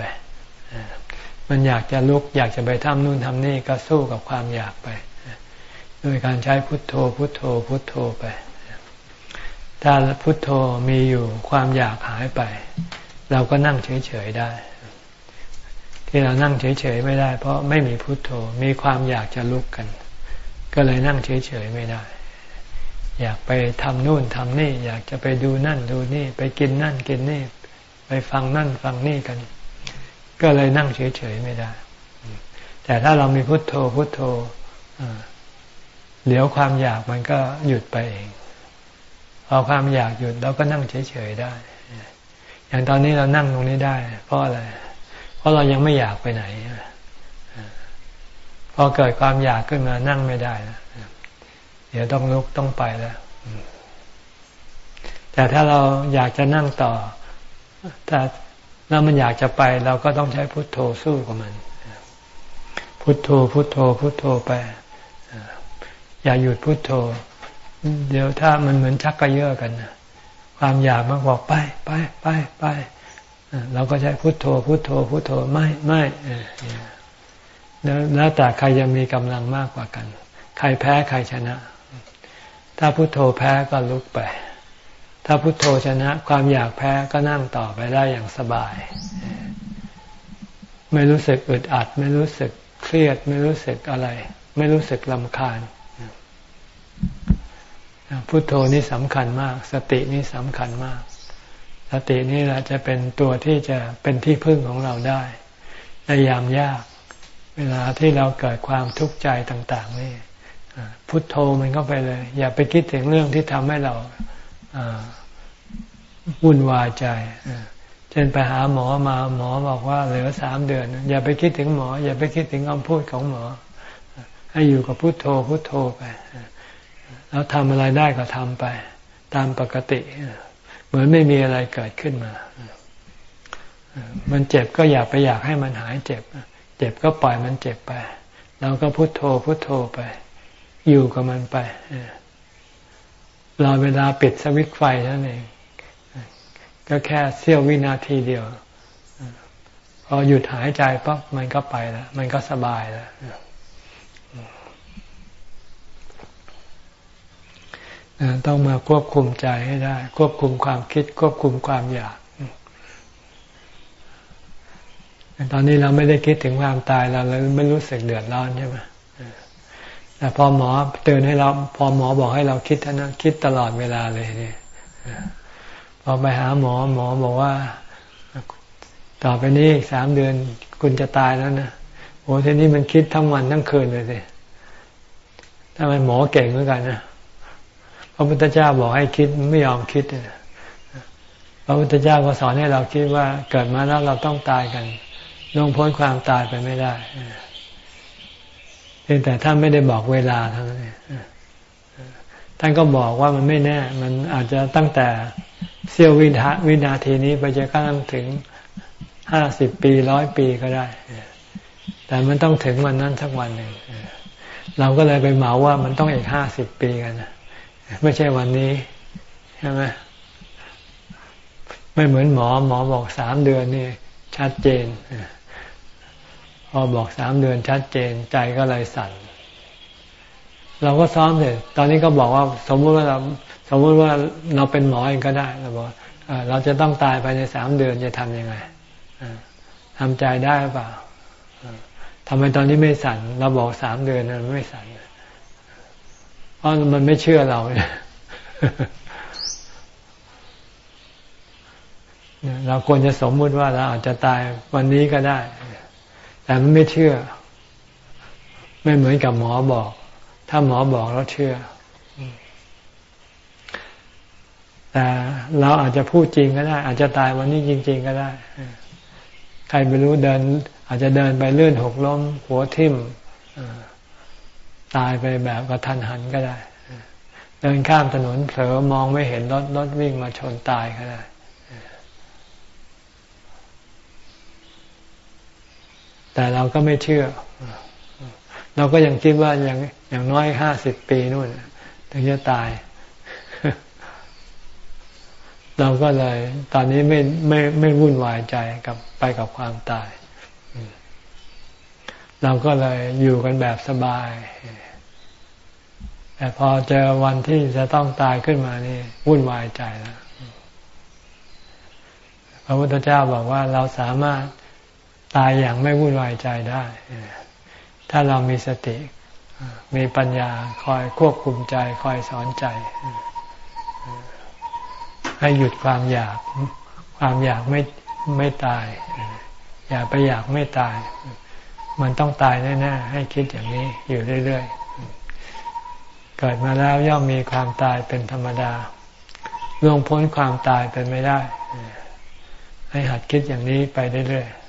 มันอยากจะลุกอยากจะไปทำนู่นทำนี่ก็สู้กับความอยากไป โดยการใช้พุทโธพุทโธพุทโธไป ถ้าพุทโธมีอยู่ความอยากหายไป เราก็นั่งเฉยๆได้ ที่เรานั่งเฉยๆไม่ได้ เพราะไม่มีพุทโธมีความอยากจะลุกกัน ก็เลยนั่งเฉยๆไม่ได้ อยากไปทำนู่นทำนี่ อยากจะไปดูนั่นดูนี่ ไปกินนั่นกินนี่ ไปฟังนั่นฟังนี่กัน ก็เลยนั่งเฉยๆไม่ได้ แต่ถ้าเรามีพุทโธพุทโธเดี๋ยวความอยากมันก็หยุดไปเองพอความอยากหยุดเราก็นั่งเฉยๆได้ อย่างตอนนี้เรานั่งตรงนี้ได้ เพราะอะไร เพราะเรายังไม่อยากไปไหนพอเกิดความอยากขึ้นมานั่งไม่ได้แล้ว เดี๋ยวต้องลุกต้องไปแล้ว แต่ถ้าเราอยากจะนั่งต่อ ถ้าแล้วมันอยากจะไป เราก็ต้องใช้พุทโธสู้กับมัน พุทโธ พุทโธ พุทโธไปอย่าหยุดพุดโทโธ เดี๋ยวถ้ามันเหมือนชักกระเยาะกันความอยากมันบอกไปไปไปไปเราก็ใช้พุโทโธ พุโทโธ พุโทโธไม่ไม่แล้วแต่ใครจะมีกำลังมากกว่ากัน ใครแพ้ใครชนะ ถ้าพุโทโธแพ้ก็ลุกไป ถ้าพุโทโธชนะความอยากแพ้ก็นั่งต่อไปได้อย่างสบาย ไม่รู้สึกอึดอัด ไม่รู้สึกเครียด ไม่รู้สึกอะไร ไม่รู้สึกลำคาญพุทโธนี่สำคัญมาก สตินี่สำคัญมาก สตินี่แหละจะเป็นตัวที่จะเป็นที่พึ่งของเราได้ในยามยาก เวลาที่เราเกิดความทุกข์ใจต่าง ๆ นี่ พุทโธมันก็ไปเลย อย่าไปคิดถึงเรื่องที่ทำให้เราวุ่นวายใจเช่นไปหาหมอมาหมอบอกว่าเหลือสามเดือน อย่าไปคิดถึงหมอ อย่าไปคิดถึงคำพูดของหมอ ให้อยู่กับพุทโธพุทโธไปแล้วทำอะไรได้ก็ทำไป ตามปกติ เหมือนไม่มีอะไรเกิดขึ้นมา มันเจ็บก็อย่าไปอยากให้มันหายเจ็บ เจ็บก็ปล่อยมันเจ็บไป เราก็พุโทโธพุโทโธไป อยู่กับมันไปรอเวลาปิดสวิตไฟนั่นเอง ก็แค่เสี้ยววินาทีเดียว พอหยุดหายใจปั๊บมันก็ไปแล้ว มันก็สบายแล้ว ต้องมาควบคุมใจให้ได้ ควบคุมความคิด ควบคุมความอยาก ตอนนี้เราไม่ได้คิดถึงความตายเราเลยไม่รู้สึกเดือดร้อนใช่ไหม แต่พอหมอเตือนให้เรา พอหมอบอกให้เราคิดท่านั้นคิดตลอดเวลาเลยเนี่ยพอไปหาหมอหมอบอกว่า ต่อไปนี้อีกสามเดือนคุณจะตายแล้วนะโอ้ทีนี้มันคิดทั้งวันทั้งคืนเลยสิถ้ามันหมอเก่งเหมือนกันนะพระพุทธเจ้าบอกให้คิดไม่ยอมคิดพระพุทธเจ้าก็สอนให้เราคิดว่าเกิดมาแล้วเราต้องตายกันลงพ้นความตายไปไม่ได้ พียงแต่ท่านไม่ได้บอกเวลาเท่านั้นท่านก็บอกว่ามันไม่แน่ มันอาจจะตั้งแต่เสี้ยววินาวินาทีนี้ไปจะกระทั่งถึงห้าสิบปีร้อยปีก็ได้ แต่มันต้องถึงวันนั้นสักวันหนึ่ง เราก็เลยไปเหมาว่ามันต้องอีกห้าสิบปีกันะไม่ใช่วันนี้ใช่ไหมไม่เหมือนหมอหมอบอกสามเดือนนี่ชัดเจน พอบอกสามเดือนชัดเจนใจก็เลยสั่น เราก็ซ้อมเลยตอนนี้ก็บอกว่าสมมติว่าเราสมมติว่าเราเป็นหมอเองก็ได้เราบอกเราจะต้องตายไปในสามเดือนจะทำยังไงทำใจได้หรือเปล่าทำไมตอนนี้ไม่สั่น เราบอกสามเดือนมันไม่สั่นเพราะมันไม่เชื่อเราเราควรจะสมมุติว่าเราอาจจะตายวันนี้ก็ได้ แต่มันไม่เชื่อ ไม่เหมือนกับหมอบอก ถ้าหมอบอกเราเชื่อ แต่เราอาจจะพูดจริงก็ได้ อาจจะตายวันนี้จริง ๆ ก็ได้ ใครไม่รู้เดิน อาจจะเดินไปเลื่อนหกล้ม หัวทิ่มตายไปแบบกระทันหันก็ได้ เดินข้ามถนนเผลอมองไม่เห็นรถรถวิ่งมาชนตายก็ได้ แต่เราก็ไม่เชื่อ เราก็ยังคิดว่าอย่างอย่างน้อยห้าสิบปีนู่น ถึงจะตาย เราก็เลย ตอนนี้ไม่ไม่ไม่วุ่นวายใจกับไปกับความตาย เราก็เลยอยู่กันแบบสบาย แต่พอเจอวันที่จะต้องตายขึ้นมานี่ วุ่นวายใจแล้วพระพุทธเจ้าบอกว่าเราสามารถ ตายอย่างไม่วุ่นวายใจได้ ถ้าเรามีสติ มีปัญญาคอยควบคุมใจ คอยสอนใจ ให้หยุดความอยาก ความอยากไม่ไม่ตาย อย่าไปอยากไม่ตาย มันต้องตายแน่ๆ ให้คิดอย่างนี้อยู่เรื่อยๆ เกิดมาแล้วย่อมมีความตายเป็นธรรมดาล่วงพ้นความตายเป็นไม่ได้ ให้หัดคิดอย่างนี้ไปเรื่อยๆ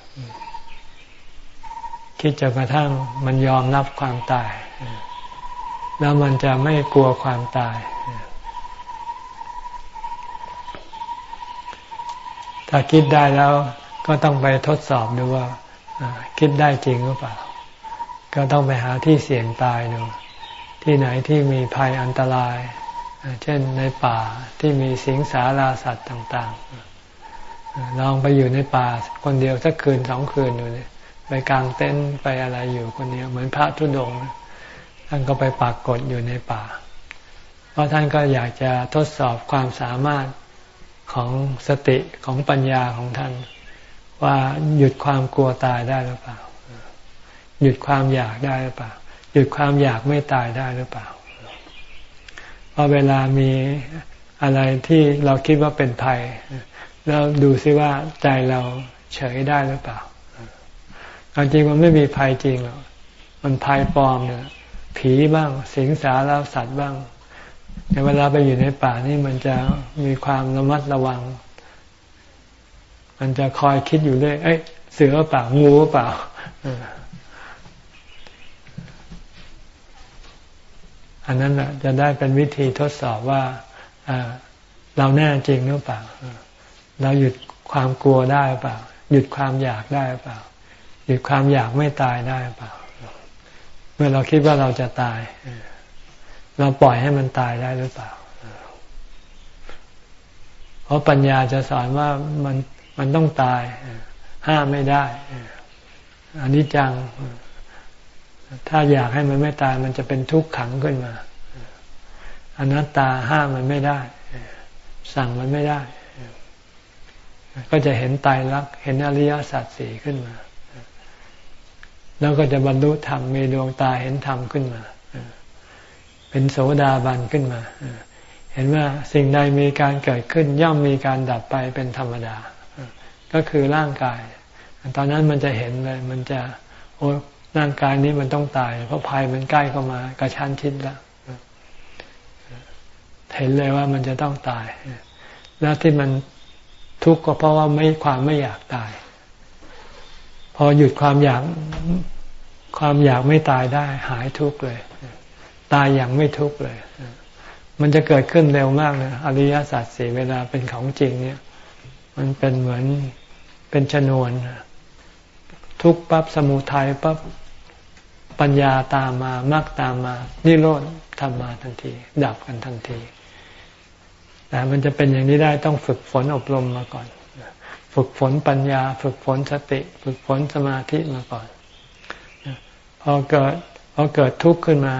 คิดจนกระทั่งมันยอมรับความตาย แล้วมันจะไม่กลัวความตาย ถ้าคิดได้แล้วก็ต้องไปทดสอบดูว่าคิดได้จริงหรือเปล่า ก็ต้องไปหาที่เสี่ยงตายดู ที่ไหนที่มีภัยอันตราย เช่นในป่าที่มีสิงสาราสัตว์ต่าง ๆ ลองไปอยู่ในป่าคนเดียวสักคืนสองคืนดูเนี่ย กลางเต็นท์ไปอะไรอยู่คนเดียวเหมือนพระทุดงท่านก็ไปปากกดอยู่ในป่า เพราะท่านก็อยากจะทดสอบความสามารถของสติของปัญญาของท่าน ว่าหยุดความกลัวตายได้หรือเปล่า หยุดความอยากได้หรือเปล่า หยุดความอยากไม่ตายได้หรือเปล่าพอเวลามีอะไรที่เราคิดว่าเป็นภัย แล้วดูซิว่าใจเราเฉยได้หรือเปล่า ความจริงมันไม่มีภัยจริงหรอกมันภัยปลอมเนี่ย ผีบ้าง สิงสารสัตว์บ้างแต่เวลาไปอยู่ในป่านี่มันจะมีความระมัดระวัง มันจะคอยคิดอยู่เรื่อยเอ้ยเสือเปล่างูเปล่าอันนั้นแหละจะได้เป็นวิธีทดสอบว่าเราแน่จริงหรือเปล่า เราหยุดความกลัวได้เปล่า หยุดความอยากได้เปล่า หยุดความอยากไม่ตายได้เปล่า เมื่อเราคิดว่าเราจะตาย เราปล่อยให้มันตายได้หรือเปล่า เพราะปัญญาจะสอนว่ามันมันต้องตาย ห้ามไม่ได้อันนี้จัง ถ้าอยากให้มันไม่ตาย มันจะเป็นทุกข์ขังขึ้นมาอนัตตาห้ามมันไม่ได้ สั่งมันไม่ได้ ก็จะเห็นตายรัก เห็นอริยสัจสี่ขึ้นมา แล้วก็จะบรรลุธรรมมีดวงตาเห็นธรรมขึ้นมา เป็นโสดาบันขึ้นมา เห็นว่าสิ่งใดมีการเกิดขึ้น ย่อมมีการดับไปเป็นธรรมดา ก็คือร่างกาย ตอนนั้นมันจะเห็นเลย มันจะโอ้ร่างกายนี้มันต้องตาย เพราะภัยมันใกล้เข้ามากระชั้นชิดแล้วเห็นเลยว่ามันจะต้องตาย แล้วที่มันทุกข์ก็เพราะว่าไม่ความไม่อยากตาย พอหยุดความอยากความอยากไม่ตายได้ หายทุกข์เลย ตายอย่างไม่ทุกข์เลย มันจะเกิดขึ้นเร็วมากนะอริยสัจสี่เวลาเป็นของจริงเนี่ย มันเป็นเหมือนเป็นชนวน ทุกปั๊บสมุทัยปั๊บปัญญาตามมามรรคตามมา นิโรธทำมาทันที ดับกันทันทีแต่มันจะเป็นอย่างนี้ได้ต้องฝึกฝนอบรมมาก่อน ฝึกฝนปัญญา ฝึกฝนสติ ฝึกฝนสมาธิมาก่อนพอเกิดพอเกิดทุกข์ขึ้นมา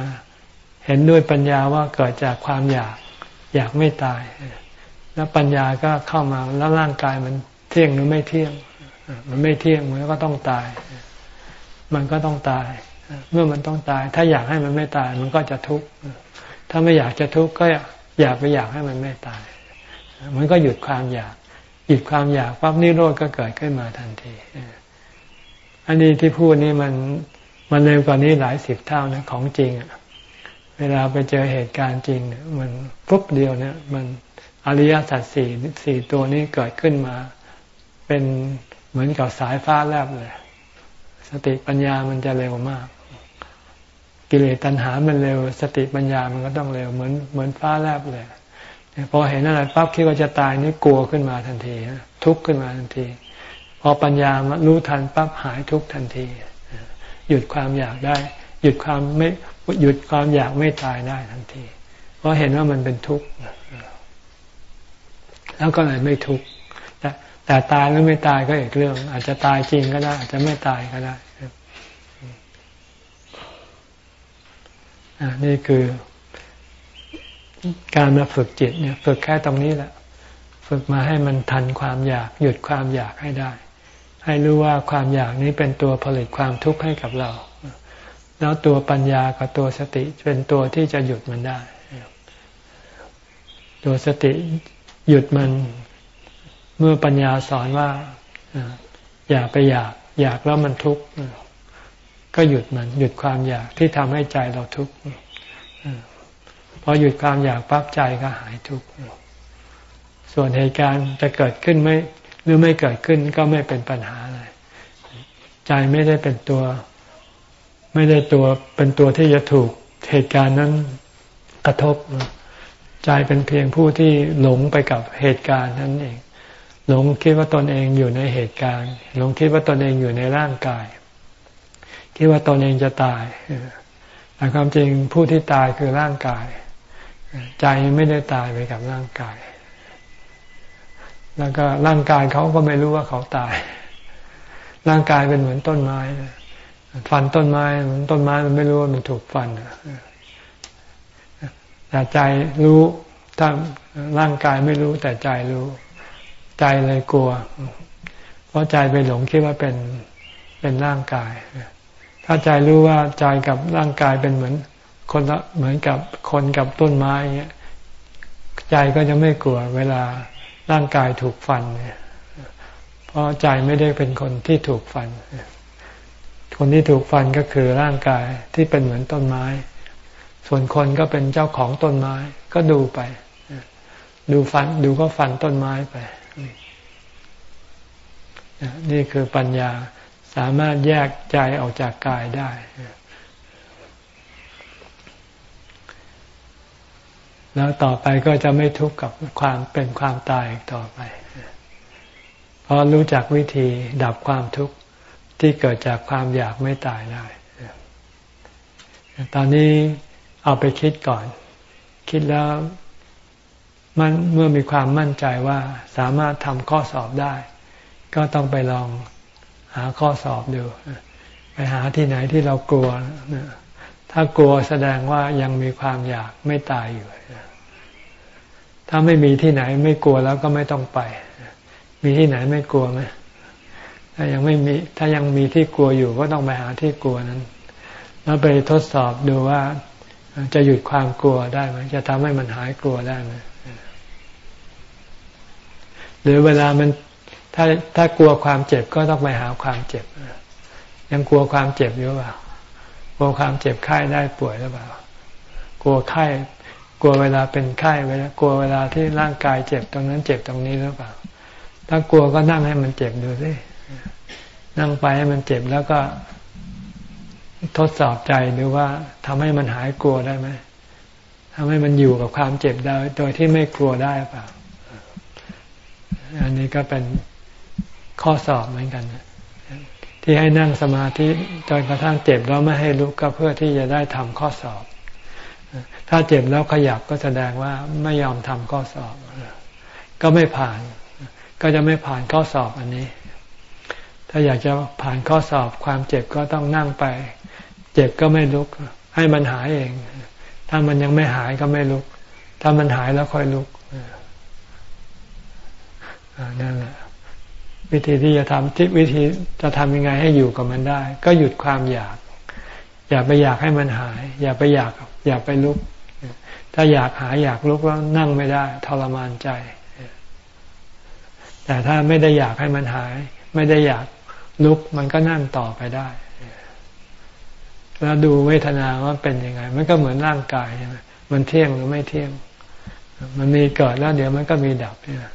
เห็นด้วยปัญญาว่าเกิดจากความอยากอยากไม่ตาย แล้วปัญญาก็เข้ามาแล้วร่างกายมันเที่ยงหรือไม่เที่ยง มันไม่เที่ยงมันก็ต้องตาย มันก็ต้องตาย เมื่อมันต้องตาย ถ้าอยากให้มันไม่ตาย มันก็จะทุกข์ถ้าไม่อยากจะทุกข์ก็อยากไปอยากให้มันไม่ตาย มันก็หยุดความอยาก หยุดความอยากปั๊บนิโรธก็เกิดขึ้นมาทันทีอันนี้ที่พูดนี่มันมันเร็วกว่านี้หลายสิบเท่านะของจริงอะเวลาไปเจอเหตุการณ์จริงเนี่ยมันปุ๊บเดียวเนี่ย มันอริยสัจสี่สี่ตัวนี้เกิดขึ้นมา เป็นเหมือนกับสายฟ้าแลบเลย สติปัญญามันจะเร็วมาก กิเลสตัณหามันเร็ว สติปัญญามันก็ต้องเร็วเหมือนเหมือนฟ้าแลบเลย พอเห็นอะไรปั๊บคิดว่าจะตายนี่กลัวขึ้นมาทันทีทุกข์ขึ้นมาทันที พอปัญญามารู้ทันปั๊บหายทุกข์ทันที หยุดความอยากได้ หยุดความไม่หยุดความอยากไม่ตายได้ทันที เพราะเห็นว่ามันเป็นทุกข์แล้วก็เลยไม่ทุกข์แต่แต่ตายหรือไม่ตายก็อีกเรื่อง อาจจะตายจริงก็ได้ อาจจะไม่ตายก็ได้นี่คือ การมาฝึกจิตเนี่ยฝึกแค่ตรงนี้แหละ ฝึกมาให้มันทันความอยาก หยุดความอยากให้ได้ ให้รู้ว่าความอยากนี้เป็นตัวผลิตความทุกข์ให้กับเรา แล้วตัวปัญญากับตัวสติเป็นตัวที่จะหยุดมันได้ ตัวสติหยุดมันเมื่อปัญญาสอนว่าอย่าไปอยาก อยากแล้วมันทุกข์ก็หยุดมัน หยุดความอยากที่ทำให้ใจเราทุกข์ พอหยุดความอยากปั๊บใจก็หายทุกข์ส่วนเหตุการณ์จะเกิดขึ้นไม่หรือไม่เกิดขึ้นก็ไม่เป็นปัญหาอะไรใจไม่ได้เป็นตัว ไม่ได้ตัวเป็นตัวที่จะถูกเหตุการณ์นั้นกระทบ ใจเป็นเพียงผู้ที่หลงไปกับเหตุการณ์นั้นเอง หลงคิดว่าตนเองอยู่ในเหตุการณ์ หลงคิดว่าตนเองอยู่ในร่างกาย คิดว่าตนเองจะตายแต่ความจริงผู้ที่ตายคือร่างกาย ใจไม่ได้ตายไปกับร่างกาย แล้วก็ร่างกายเขาก็ไม่รู้ว่าเขาตาย ร่างกายเป็นเหมือนต้นไม้ ฟันต้นไม้ต้นไม้มันไม่รู้ว่ามันถูกฟันแต่ใจรู้ถ้าร่างกายไม่รู้แต่ใจรู้ ใจเลยกลัว เพราะใจไปหลงคิดว่าเป็นเป็นร่างกาย ถ้าใจรู้ว่าใจกับร่างกายเป็นเหมือน คนละเหมือนกับคนกับต้นไม้เงี้ยใจก็จะไม่กลัวเวลาร่างกายถูกฟันเนี่ยเพราะใจไม่ได้เป็นคนที่ถูกฟัน คนที่ถูกฟันก็คือร่างกายที่เป็นเหมือนต้นไม้ ส่วนคนก็เป็นเจ้าของต้นไม้ ก็ดูไป ดูฟันดูก็ฟันต้นไม้ไป นี่คือปัญญาสามารถแยกใจออกจากกายได้ แล้วต่อไปก็จะไม่ทุกข์กับความเป็นความตายต่อไป เพราะรู้จักวิธีดับความทุกข์ที่เกิดจากความอยากไม่ตายได้ ตอนนี้เอาไปคิดก่อน คิดแล้วมันเมื่อมีความมั่นใจว่าสามารถทำข้อสอบได้ ก็ต้องไปลองหาข้อสอบดู ไปหาที่ไหนที่เรากลัว ถ้ากลัวแสดงว่ายังมีความอยากไม่ตายอยู่ ถ้าไม่มีที่ไหนไม่กลัวแล้วก็ไม่ต้องไป มีที่ไหนไม่กลัวไหมถ้ายังไม่มี ถ้ายังมีที่กลัวอยู่ก็ต้องไปหาที่กลัวนั้น แล้วไปทดสอบดูว่าจะหยุดความกลัวได้ไหมจะทำให้มันหายกลัวได้ไหมหรือเวลามันถ้าถ้ากลัวความเจ็บก็ต้องไปหาความเจ็บ ยังกลัวความเจ็บอยู่เปล่า กลัวความเจ็บไข้ได้ป่วยหรือเปล่า กลัวไข้ กลัวเวลาเป็นไข้เวลากลัวเวลาที่ร่างกายเจ็บตรงนั้นเจ็บตรงนี้หรือเปล่า ถ้ากลัวก็นั่งให้มันเจ็บดูสิ นั่งไปให้มันเจ็บแล้วก็ ทดสอบใจดูว่าทำให้มันหายกลัวได้ไหมทำให้มันอยู่กับความเจ็บได้โดยที่ไม่กลัวได้เปล่า อันนี้ก็เป็นข้อสอบเหมือนกัน ที่ให้นั่งสมาธิจนกระทั่งเจ็บแล้วไม่ให้ลุกก็เพื่อที่จะได้ทำข้อสอบ ถ้าเจ็บแล้วขยับก็แสดงว่าไม่ยอมทำข้อสอบ ก็ไม่ผ่าน ก็จะไม่ผ่านข้อสอบอันนี้ ถ้าอยากจะผ่านข้อสอบความเจ็บก็ต้องนั่งไป เจ็บก็ไม่ลุก ให้มันหายเอง ถ้ามันยังไม่หายก็ไม่ลุก ถ้ามันหายแล้วค่อยลุกนั่นแหละ วิธีที่จะทำที่วิธีจะทำยังไงให้อยู่กับมันได้ ก็หยุดความอยาก อย่าไปอยากให้มันหาย อย่าไปอยาก อย่าไปลุก ถ้าอยากหายอยากลุกแล้วนั่งไม่ได้ทรมานใจ แต่ถ้าไม่ได้อยากให้มันหาย ไม่ได้อยากลุกมันก็นั่งต่อไปได้ แล้วดูเวทนาว่าเป็นยังไง มันก็เหมือนร่างกายใช่ไหมมันเที่ยงหรือไม่เที่ยง มันมีเกิดแล้วเดี๋ยวมันก็มีดับเนี่ย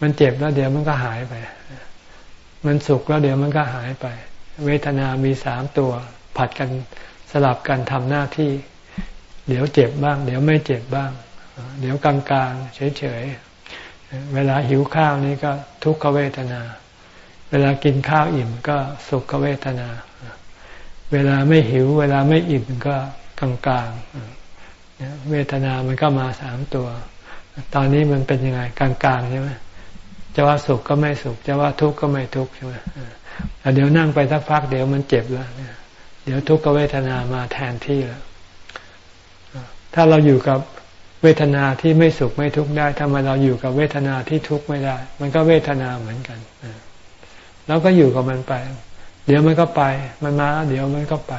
มันเจ็บแล้วเดี๋ยวมันก็หายไป มันสุขแล้วเดี๋ยวมันก็หายไป เวทนามีสามตัว ผัดกันสลับกันทำหน้าที่ เดี๋ยวเจ็บบ้าง เดี๋ยวไม่เจ็บบ้าง เดี๋ยวกลางๆเฉยๆ เวลาหิวข้าวนี่ก็ทุกขเวทนา เวลากินข้าวอิ่มก็สุขเวทนา เวลาไม่หิว เวลาไม่อิ่มก็กลางๆเวทนามันก็มาสามตัว ตอนนี้มันเป็นยังไงกลางๆใช่ไหม จะว่าสุขก็ไม่สุข จะว่าทุกข์ก็ไม่ทุกข์ใช่ไหมแต่เดี๋ยวนั่งไปสักพักเดี๋ยวมันเจ็บแล้วเดี๋ยวทุกขเวทนามาแทนที่แล้วถ้าเราอยู่กับเวทนาที่ไม่สุขไม่ทุกข์ได้ทำไมเราอยู่กับเวทนาที่ทุกข์ไม่ได้ มันก็เวทนาเหมือนกันแล้วก็อยู่กับมันไป เดี๋ยวมันก็ไป มันมา เดี๋ยวมันก็ไป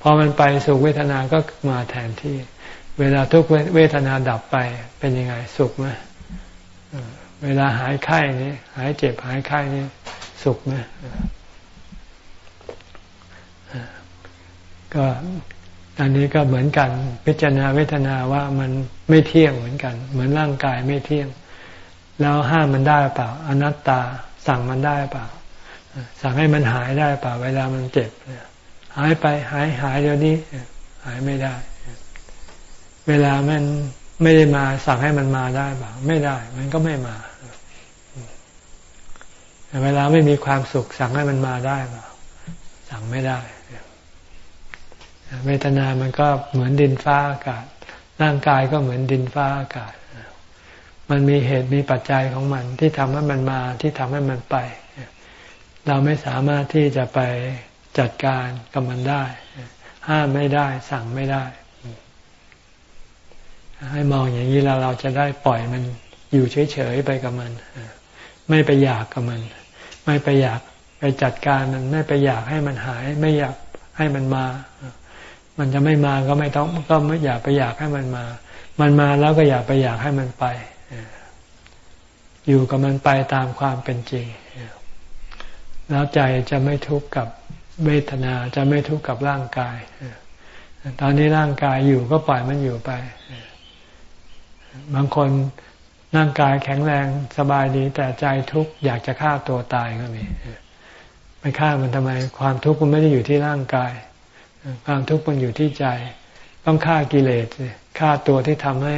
พอมันไปสุขเวทนาก็มาแทนที่ เวลาทุกเวทนาดับไปเป็นยังไง สุขไหม เวลาหายไข้นี่หายเจ็บหายไข้นี่สุขไหมก็อันนี้ก็เหมือนกันพิจารณาเวทนาว่ามันไม่เที่ยงเหมือนกัน เหมือนร่างกายไม่เที่ยง แล้วห้ามมันได้เปล่า อนัตตาสั่งมันได้เปล่า สั่งให้มันหายได้เปล่า เวลามันเจ็บหายไปหายหายเดี๋ยวนี้ หายไม่ได้ เวลามันไม่ได้มาสั่งให้มันมาได้เปล่า ไม่ได้ มันก็ไม่มา เวลาไม่มีความสุขสั่งให้มันมาได้เปล่าสั่งไม่ได้ เวทนามันก็เหมือนดินฟ้าอากาศ ร่างกายก็เหมือนดินฟ้าอากาศ มันมีเหตุมีปัจจัยของมัน ที่ทำให้มันมาที่ทำให้มันไป เราไม่สามารถที่จะไปจัดการกับมันได้ ห้ามไม่ได้ สั่งไม่ได้ ให้มองอย่างนี้แล้วเราจะได้ปล่อยมันอยู่เฉยๆไปกับมัน ไม่ไปอยากกับมัน ไม่ไปอยากไปจัดการมันไม่ไปอยากให้มันหาย ไม่อยากให้มันมา มันจะไม่มาก็ไม่ต้องก็ไม่อยากไปอยากให้มันมา มันมาแล้วก็อยากไปอยากให้มันไป อยู่กับมันไปตามความเป็นจริง แล้วใจจะไม่ทุกข์กับเวทนาจะไม่ทุกข์กับร่างกาย ตอนนี้ร่างกายอยู่ก็ปล่อยมันอยู่ไป บางคน ร่างกายแข็งแรงสบายดี แต่ใจทุกข์อยากจะฆ่าตัวตายก็มีไปฆ่ามันทำไม ความทุกข์มันไม่ได้อยู่ที่ร่างกาย ความทุกข์มันอยู่ที่ใจ ต้องฆ่ากิเลสฆ่าตัวที่ทำให้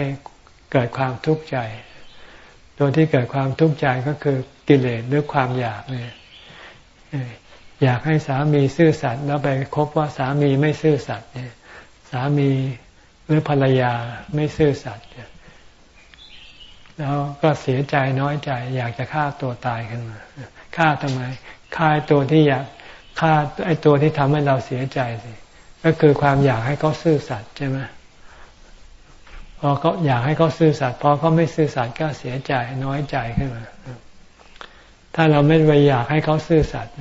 เกิดความทุกข์ใจ ตัวที่เกิดความทุกข์ใจก็คือกิเลสหรือความอยากเนี่ยอยากให้สามีซื่อสัตย์แล้วไปคบว่าสามีไม่ซื่อสัตย์เนี่ย สามีหรือภรรยาไม่ซื่อสัตย์ แล้วก็เสียใจน้อยใจ อยากจะฆ่าตัวตายขึ้นมาฆ่าทำไมฆ่าตัวที่อยากฆ่าไอ้ตัวที่ทำให้เราเสียใจสิก็คือความอยากให้เขาซื่อสัตย์ใช่ไหมพอเขาอยากให้เขาซื่อสัตย์พอเขาไม่ซื่อสัตย์ก็เสียใจน้อยใจขึ้นมา ถ้าเราไม่ไปอยากให้เขาซื่อสัตย์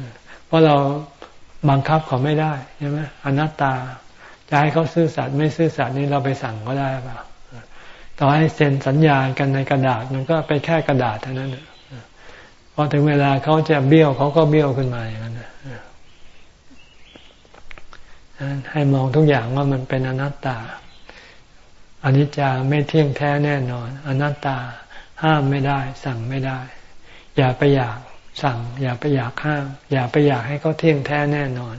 เพราะเราบังคับเขาไม่ได้ใช่ไหมอนัตตาจะให้เขาซื่อสัตย์ไม่ซื่อสัตย์นี่เราไปสั่งเขาได้เปล่า ต่อให้เซ็นสัญญากันในกระดาษมันก็ไปแค่กระดาษเท่านั้นพอถึงเวลาเขาจะเบี้ยวเขาก็เบี้ยวขึ้นมาอย่างนั้นให้มองทุกอย่างว่ามันเป็นอนัตตาอนิจจาไม่เที่ยงแท้แน่นอน อนัตตาห้ามไม่ได้ สั่งไม่ได้ อย่าไปอยากสั่ง อย่าไปอยากห้าม อย่าไปอยากให้เขาเที่ยงแท้แน่นอน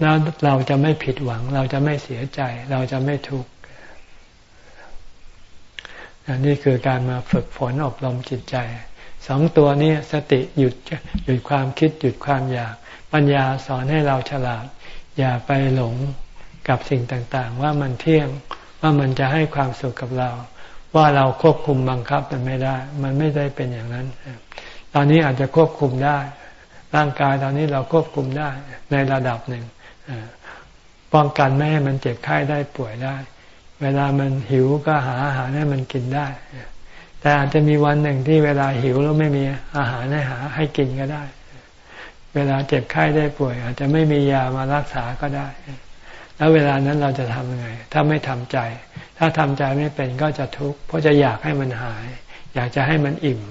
แล้วเราจะไม่ผิดหวัง เราจะไม่เสียใจ เราจะไม่ทุกข์ นี่คือการมาฝึกฝนอบรมจิตใจสองตัวนี้สติหยุดหยุดความคิดหยุดความอยาก ปัญญาสอนให้เราฉลาด อย่าไปหลงกับสิ่งต่างๆ ว่ามันเที่ยงว่ามันจะให้ความสุขกับเรา ว่าเราควบคุมบังคับมันไม่ได้ มันไม่ได้เป็นอย่างนั้น ตอนนี้อาจจะควบคุมได้ ร่างกายตอนนี้เราควบคุมได้ในระดับหนึ่งป้องกันไม่ให้มันเจ็บไข้ได้ป่วยได้ เวลามันหิวก็หาอาหารให้มันกินได้ แต่อาจจะมีวันหนึ่งที่เวลาหิวแล้วไม่มีอาหารให้หาให้กินก็ได้ เวลาเจ็บไข้ได้ป่วย อาจจะไม่มียามารักษาก็ได้ แล้วเวลานั้นเราจะทำยังไง ถ้าไม่ทำใจ ถ้าทำใจไม่เป็นก็จะทุกข์เพราะจะอยากให้มันหาย อยากจะให้มันอิ่ม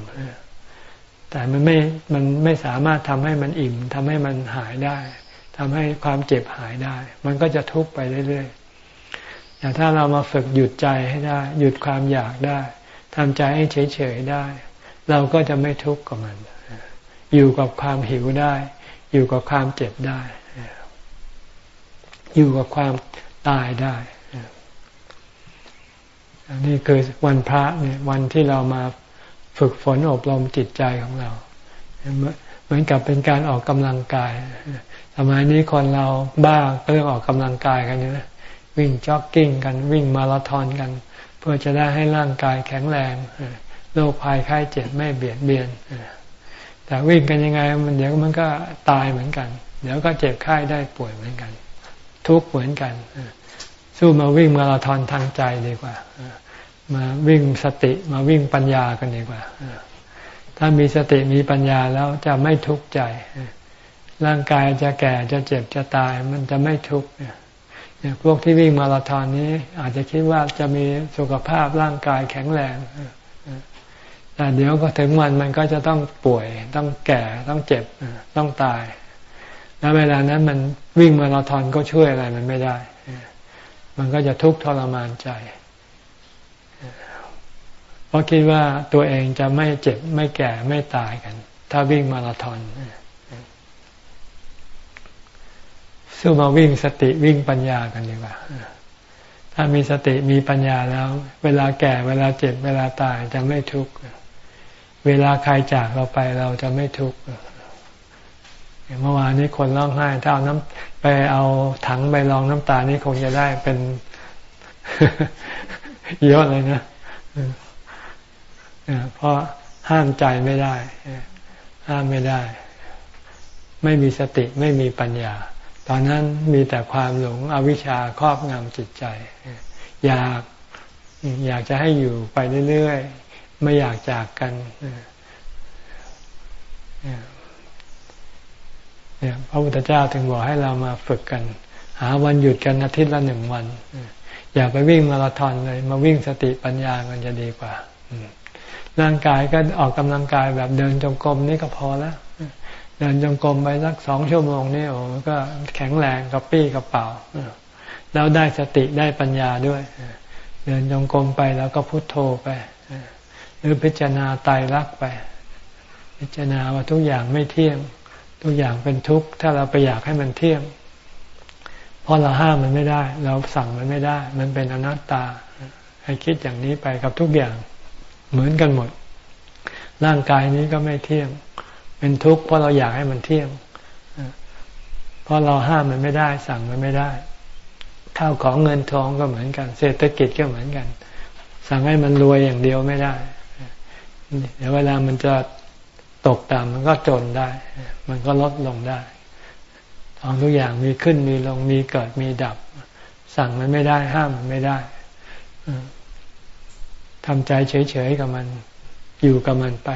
แต่มันไม่ มันไม่สามารถทำให้มันอิ่มทำให้มันหายได้ทำให้ความเจ็บหายได้ มันก็จะทุกข์ไปเรื่อยๆ แต่ถ้าเรามาฝึกหยุดใจให้ได้ หยุดความอยากได้ทำใจให้เฉยๆได้ เราก็จะไม่ทุกข์กับมัน อยู่กับความหิวได้ อยู่กับความเจ็บได้ อยู่กับความตายได้อันนี้คือวันพระเนี่ยวันที่เรามาฝึกฝนอบรมจิตใจของเรา เหมือนกับเป็นการออกกำลังกายสมัยนี้คนเราบ้าก็เรื่องออกกำลังกายกันนะ วิ่งจ็อกกิ้งกันวิ่งมาราธอนกัน เพื่อจะได้ให้ร่างกายแข็งแรงโรคภัยไข้เจ็บไม่เบียดเบียนแต่วิ่งกันยังไง มันเดี๋ยวมันก็ตายเหมือนกัน เดี๋ยวก็เจ็บไข้ได้ป่วยเหมือนกัน ทุกข์เหมือนกันสู้มาวิ่งมาราธอนทางใจดีกว่ามาวิ่งสติมาวิ่งปัญญากันดีกว่าถ้ามีสติมีปัญญาแล้วจะไม่ทุกข์ใจ ร่างกายจะแก่จะเจ็บจะตาย มันจะไม่ทุกข์เนี่ย พวกที่วิ่งมาราธอนนี้ อาจจะคิดว่าจะมีสุขภาพร่างกายแข็งแรงแต่เดี๋ยวก็ถึงวันมันก็จะต้องป่วย ต้องแก่ต้องเจ็บต้องตาย แล้วเวลานั้นมันวิ่งมาราธอนก็ช่วยอะไรมันไม่ได้ มันก็จะทุกข์ทรมานใจเพราะคิดว่าตัวเองจะไม่เจ็บไม่แก่ไม่ตายกัน ถ้าวิ่งมาราธอน สู้มาวิ่งสติวิ่งปัญญากันดีกว่าถ้ามีสติมีปัญญาแล้ว เวลาแก่เวลาเจ็บเวลาตายจะไม่ทุกข์เวลาใครจากเราไปเราจะไม่ทุกข์เมื่อวานนี้คนร้องไห้ถ้าเอาน้ำไปเอาถังใบรองน้ำตานี่คงจะได้เป็นเยอะเลยนะเพราะห้ามใจไม่ได้ ห้ามไม่ได้ ไม่มีสติไม่มีปัญญา ตอนนั้นมีแต่ความหลงอวิชชาครอบงำจิตใจ อยากอยากจะให้อยู่ไปเรื่อยๆ ไม่อยากจากกันเนี่ยพระพุทธเจ้าถึงบอกให้เรามาฝึกกัน หาวันหยุดกันอาทิตย์ละหนึ่งวัน อย่าไปวิ่งมาราธอนเลย มาวิ่งสติปัญญากันจะดีกว่าร่างกายก็ออกกำลังกายแบบเดินจงกรมนี่ก็พอแล้ว เดินจงกรมไปสักสองชั่วโมงนี่โอ้ก็แข็งแรงกระปี้กระเป๋าแล้วได้สติได้ปัญญาด้วย เดินจงกรมไปแล้วก็พุโทโธไป หรือพิจารณาตายรักไป พิจารณาว่าทุกอย่างไม่เที่ยง ทุกอย่างเป็นทุกข์ ถ้าเราไปอยากให้มันเที่ยงเพราะเราห้ามมันไม่ได้ เราสั่งมันไม่ได้ มันเป็นอนัตตา ให้คิดอย่างนี้ไปกับทุกอย่างเหมือนกันหมด ร่างกายนี้ก็ไม่เที่ยง เป็นทุกข์เพราะเราอยากให้มันเที่ยงเพราะเราห้ามมันไม่ได้ สั่งมันไม่ได้ข้าวของเงินทองก็เหมือนกัน เศรษฐกิจก็เหมือนกัน สั่งให้มันรวยอย่างเดียวไม่ได้เดี๋ยวเวลามันจะตกต่ำมันก็จนได้ มันก็ลดลงได้ของทุกอย่างมีขึ้นมีลงมีเกิดมีดับ สั่งมันไม่ได้ ห้ามมันไม่ได้ทำใจเฉยๆกับมัน อยู่กับมันไป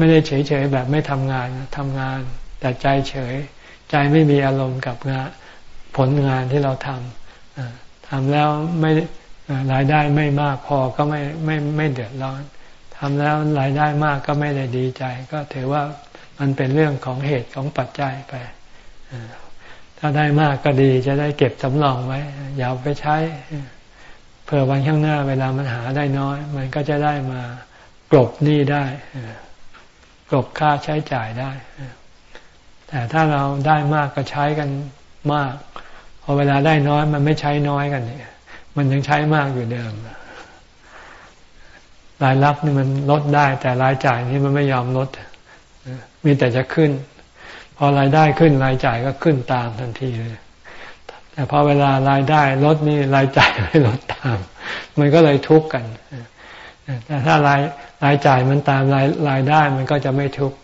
ไม่ได้เฉยๆแบบไม่ทำงานทำงาน แต่ใจเฉย ใจไม่มีอารมณ์กับงานผลงานที่เราทำทำแล้วไม่รายได้ไม่มากพอก็ไม่ไม่ไม่เดือดร้อนทำแล้วรายได้มากก็ไม่ได้ดีใจ ก็ถือว่ามันเป็นเรื่องของเหตุของปัจจัยไปถ้าได้มากก็ดีจะได้เก็บสำรองไว้ อย่าไปใช้เผื่อวันข้างหน้าเวลามันหาได้น้อย มันก็จะได้มากลบหนี้ได้ กลบค่าใช้จ่ายได้ แต่ถ้าเราได้มากก็ใช้กันมาก พอเวลาได้น้อยมันไม่ใช้น้อยกันเนี่ย มันยังใช้มากอยู่เดิม รายรับนี่มันลดได้ แต่รายจ่ายนี่มันไม่ยอมลด มีแต่จะขึ้น พอรายได้ขึ้นรายจ่ายก็ขึ้นตามทันทีเลย แต่พอเวลารายได้ลดนี่รายจ่ายไม่ลดตาม มันก็เลยทุกข์กันแต่ถ้าราย รายจ่ายมันตามรายรายได้มันก็จะไม่ทุกข์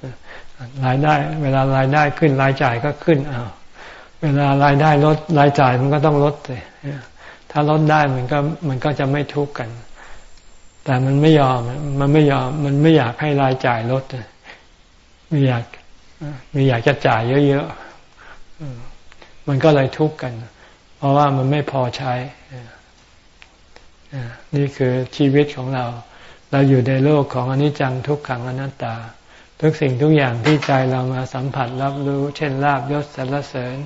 รายได้ เวลารายได้ขึ้นรายจ่ายก็ขึ้นอ้าวเวลารายได้ลดรายจ่ายมันก็ต้องลดเลยถ้าลดได้มันก็มันก็จะไม่ทุกข์กัน แต่มันไม่ยอมมันไม่ยอม มันไม่อยากให้รายจ่ายลดไม่อยากม่อยากจะจ่ายเยอะๆมันก็เลยทุกข์กัน เพราะว่ามันไม่พอใช้นี่คือชีวิตของเรา เราอยู่ในโลกของอนิจจังทุกขังอนัตตา ทุกสิ่งทุกอย่างที่ใจเรามาสัมผัสรับรู้ เช่นลาบยศสรรเสริญ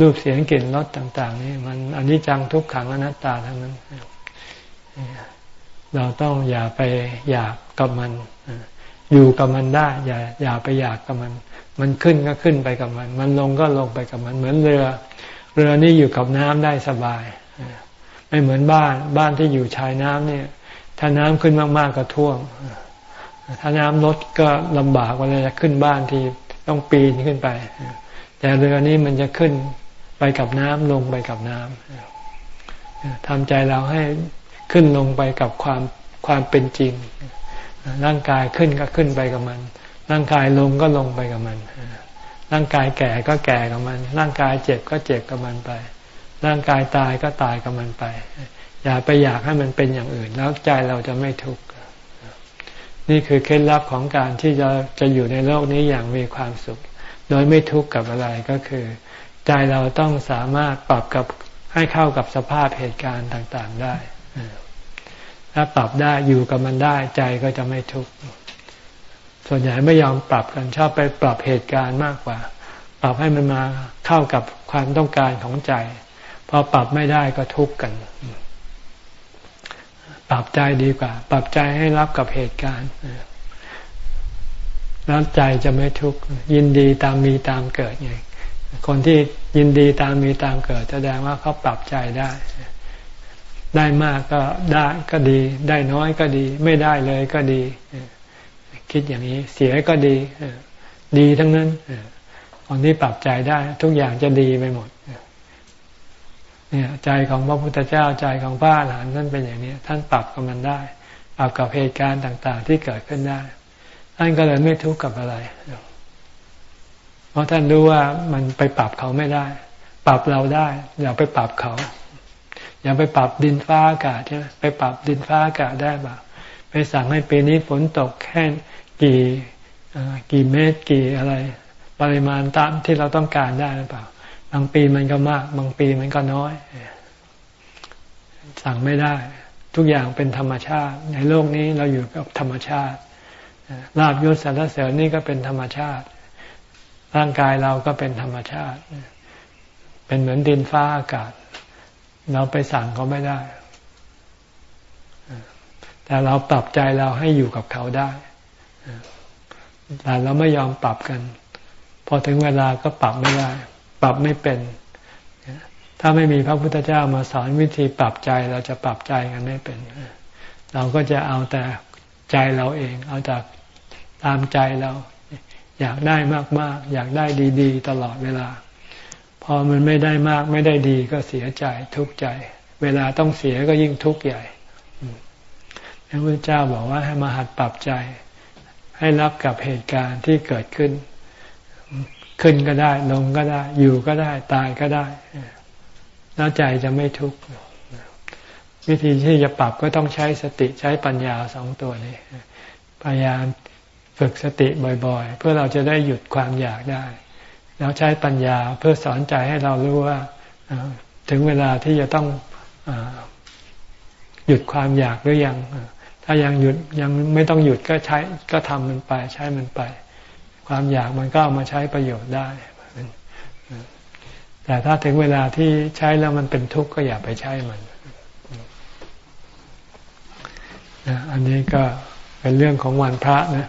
รูปเสียงกลิ่นรสต่าง ๆ นี่มันอนิจจังทุกขังอนัตตาทั้งนั้น เราต้องอย่าไปอยากกับมัน อยู่กับมันได้ อย่าอย่าไปอยากกับมัน มันขึ้นก็ขึ้นไปกับมัน มันลงก็ลงไปกับมัน เหมือนเรือ เรือนี่อยู่กับน้ำได้สบาย ไม่เหมือนบ้าน บ้านที่อยู่ชายน้ำเนี่ย ถ้าน้ำขึ้นมากๆก็ท่วม ถ้าน้ำลดก็ลำบากเวลาจะขึ้นบ้านที่ต้องปีนขึ้นไป แต่เรือนี้มันจะขึ้นไปกับน้ำลงไปกับน้ทำใจเราให้ขึ้นลงไปกับความความเป็นจริง ร่างกายขึ้นก็ขึ้นไปกับมัน ร่างกายลงก็ลงไปกับมัน ร่างกายแก่ก็แก่กับมัน ร่างกายเจ็บก็เจ็บกับมันไป ร่างกายตายก็ตายกับมันไป อย่าไปอยากให้มันเป็นอย่างอื่น แล้วใจเราจะไม่ทุกข์นี่คือเคล็ดลับของการที่จะจะอยู่ในโลกนี้อย่างมีความสุข โดยไม่ทุกข์กับอะไรก็คือ ใจเราต้องสามารถปรับกับให้เข้ากับสภาพเหตุการณ์ต่างๆได้ ถ้าปรับได้อยู่กับมันได้ใจก็จะไม่ทุกข์ส่วนใหญ่ไม่ยอมปรับกันชอบไปปรับเหตุการณ์มากกว่า ปรับให้มันมาเข้ากับความต้องการของใจ พอปรับไม่ได้ก็ทุกข์กัน ปรับใจดีกว่า ปรับใจให้รับกับเหตุการณ์แล้วใจจะไม่ทุกข์ยินดีตามมีตามเกิดไงคนที่ยินดีตามมีตามเกิด แสดงว่าเขาปรับใจได้ ได้มากก็ได้ก็ดี ได้น้อยก็ดี ไม่ได้เลยก็ดี คิดอย่างนี้เสียก็ดี ดีทั้งนั้นคนที่ปรับใจได้ ทุกอย่างจะดีไปหมด เนี่ยใจของพระพุทธเจ้าใจของพระอรหันต์ท่านเป็นอย่างนี้ ท่านปรับกับมันได้ปรับกับเหตุการณ์ต่างๆ ที่เกิดขึ้นได้ ท่านก็เลยไม่ทุกข์กับอะไร เพราะท่านรู้ว่ามันไปปรับเขาไม่ได้ ปรับเราได้ อย่าไปปรับเขา อย่าไปปรับดินฟ้าอากาศใช่ไหมไปปรับดินฟ้าอากาศได้ป่าไปสั่งให้ปีนี้ฝนตกแค่กี่กี่เมตรกี่อะไร ปริมาณตามที่เราต้องการได้หรือเปล่า บางปีมันก็มาก บางปีมันก็น้อย สั่งไม่ได้ ทุกอย่างเป็นธรรมชาติ ในโลกนี้เราอยู่กับธรรมชาติลาบยศสารเสริญนี่ก็เป็นธรรมชาติ ร่างกายเราก็เป็นธรรมชาติ เป็นเหมือนดินฟ้าอากาศ เราไปสั่งเขาไม่ได้ แต่เราปรับใจเราให้อยู่กับเขาได้แต่เราไม่ยอมปรับกัน พอถึงเวลาก็ปรับไม่ได้ รับไม่เป็น ถ้าไม่มีพระพุทธเจ้ามาสอนวิธีปรับใจเราจะปรับใจกันไม่เป็น เราก็จะเอาแต่ใจเราเอง เอาแต่ตามใจเรา อยากได้มากๆ อยากได้ดีๆ ตลอดเวลา พอมันไม่ได้มากไม่ได้ดีก็เสียใจทุกข์ใจ เวลาต้องเสียก็ยิ่งทุกข์ใหญ่พระพุทธเจ้าบอกว่าให้มาหัดปรับใจ ให้รับกับเหตุการณ์ที่เกิดขึ้น ขึ้นก็ได้ ลงก็ได้ อยู่ก็ได้ ตายก็ได้ แล้วใจจะไม่ทุกข์วิธีที่จะปรับก็ต้องใช้สติใช้ปัญญาสองตัวนี้พยายามฝึกสติบ่อย ๆ เพื่อเราจะได้หยุดความอยากได้ แล้วใช้ปัญญาเพื่อสอนใจให้เรารู้ว่าถึงเวลาที่จะต้องหยุดความอยากหรือยัง ถ้ายังหยุดยังไม่ต้องหยุดก็ใช้ก็ทำมันไป ใช้มันไป ความอยากมันก็เอามาใช้ประโยชน์ได้ แต่ถ้าถึงเวลาที่ใช้แล้วมันเป็นทุกข์ก็อย่าไปใช้มัน อันนี้ก็เป็นเรื่องของวันพระนะ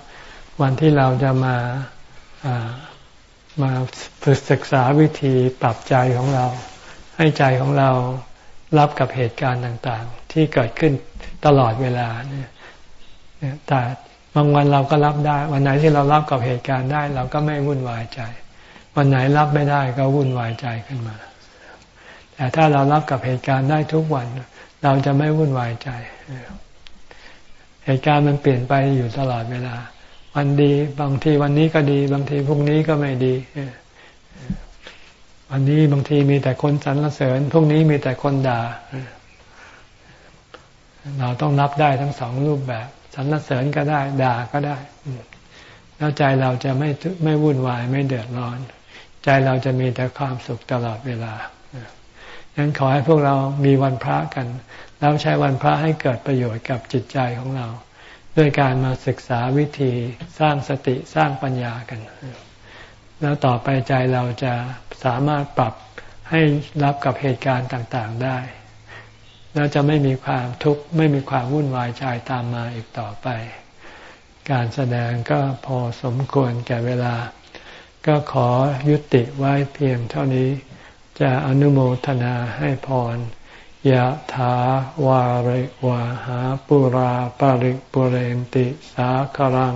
วันที่เราจะมามาฝึกศึกษาวิธีปรับใจของเรา ให้ใจของเรารับกับเหตุการณ์ต่าง ๆ ที่เกิดขึ้นตลอดเวลาเนี่ยแต่ บางวันเราก็รับได้ วันไหนที่เรารับกับเหตุการณ์ได้ เราก็ไม่วุ่นวายใจ วันไหนรับไม่ได้ก็วุ่นวายใจขึ้นมา แต่ถ้าเรารับกับเหตุการณ์ได้ทุกวัน เราจะไม่วุ่นวายใจ เหตุการณ์มันเปลี่ยนไปอยู่ตลอดเวลา วันดี บางทีวันนี้ก็ดี บางทีพรุ่งนี้ก็ไม่ดีวันนี้บางทีมีแต่คนสรรเสริญพรุ่งนี้มีแต่คนด่า เราต้องรับได้ทั้งสองรูปแบบ สรรเสริญก็ได้ ด่าก็ได้ แล้วใจเราจะไม่ไม่วุ่นวายไม่เดือดร้อน ใจเราจะมีแต่ความสุขตลอดเวลาดังนั้นขอให้พวกเรามีวันพระกัน แล้วใช้วันพระให้เกิดประโยชน์กับจิตใจของเรา ด้วยการมาศึกษาวิธีสร้างสติสร้างปัญญากัน แล้วต่อไปใจเราจะสามารถปรับให้รับกับเหตุการณ์ต่าง ๆ ได้ แล้วจะไม่มีความทุกข์ไม่มีความวุ่นวายใจตามมาอีกต่อไป การแสดงก็พอสมควรแก่เวลา ก็ขอยุติไว้เพียงเท่านี้ จะอนุโมทนาให้พรยะถาวาริวาหาปุราปาริกปุเรนติสาครัง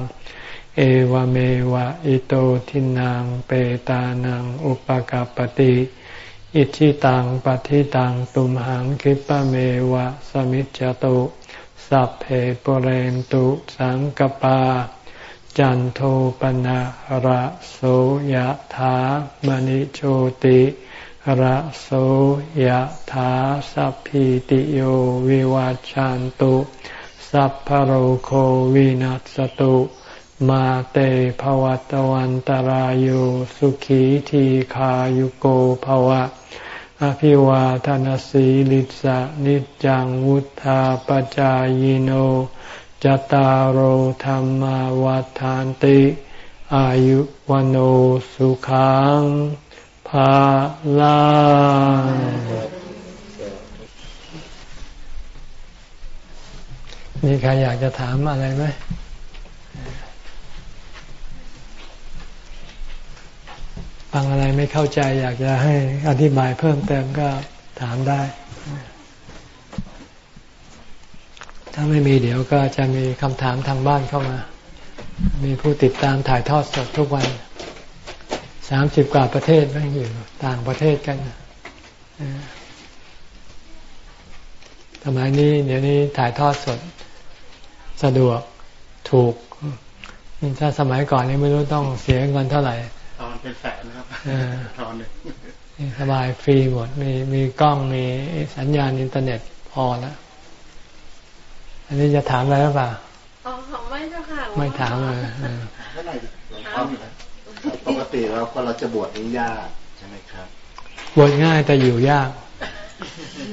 เอวเมวะอิโตทินังเปตานังอุปกาปติ อิชิตังปฏิตังตุมหังคิปะเมวะสมิจจตุสัพเพปเรนตุสังกปา จันโทปนะระโสยถามณิโชติระโสยถาสัพพิติโยวิวัจจันตุสัพพโรโควินัสตุมาเตภวัตวันตารโยสุขีทีขายุโกภวะ อภิวาทานสีลิสะนิจังวุธาปจายโนจตารโหธรรมวาทานติ อายุวันโอสุขังภาลามีใครอยากจะถามอะไรไหม ฟังอะไรไม่เข้าใจ อยากจะให้อธิบายเพิ่มเติมก็ถามได้ ถ้าไม่มีเดี๋ยวก็จะมีคำถามทางบ้านเข้ามา มีผู้ติดตามถ่ายทอดสดทุกวันสามสิบกว่าประเทศไม่งอยู่ต่างประเทศกันสมัยนี้เดี๋ยวนี้ถ่ายทอดสดสะดวกถูกถ้าสมัยก่อนนี่ไม่รู้ต้องเสียเงินเท่าไหร่ อนเป็นแสนนะครับตอนหนึ่งสบายฟรีหมดมีมีกล้องมีสัญญาณอินเทอร์เน็ตพอแล้วอันนี้จะถามอะไรหรือเปล่าอ๋อไม่เจ้าค่ะไม่ถามเลยเท่าไหร่ปกติเราพอเราจะบวชนี่ยากใช่ไหมครับบวชง่ายแต่อยู่ยาก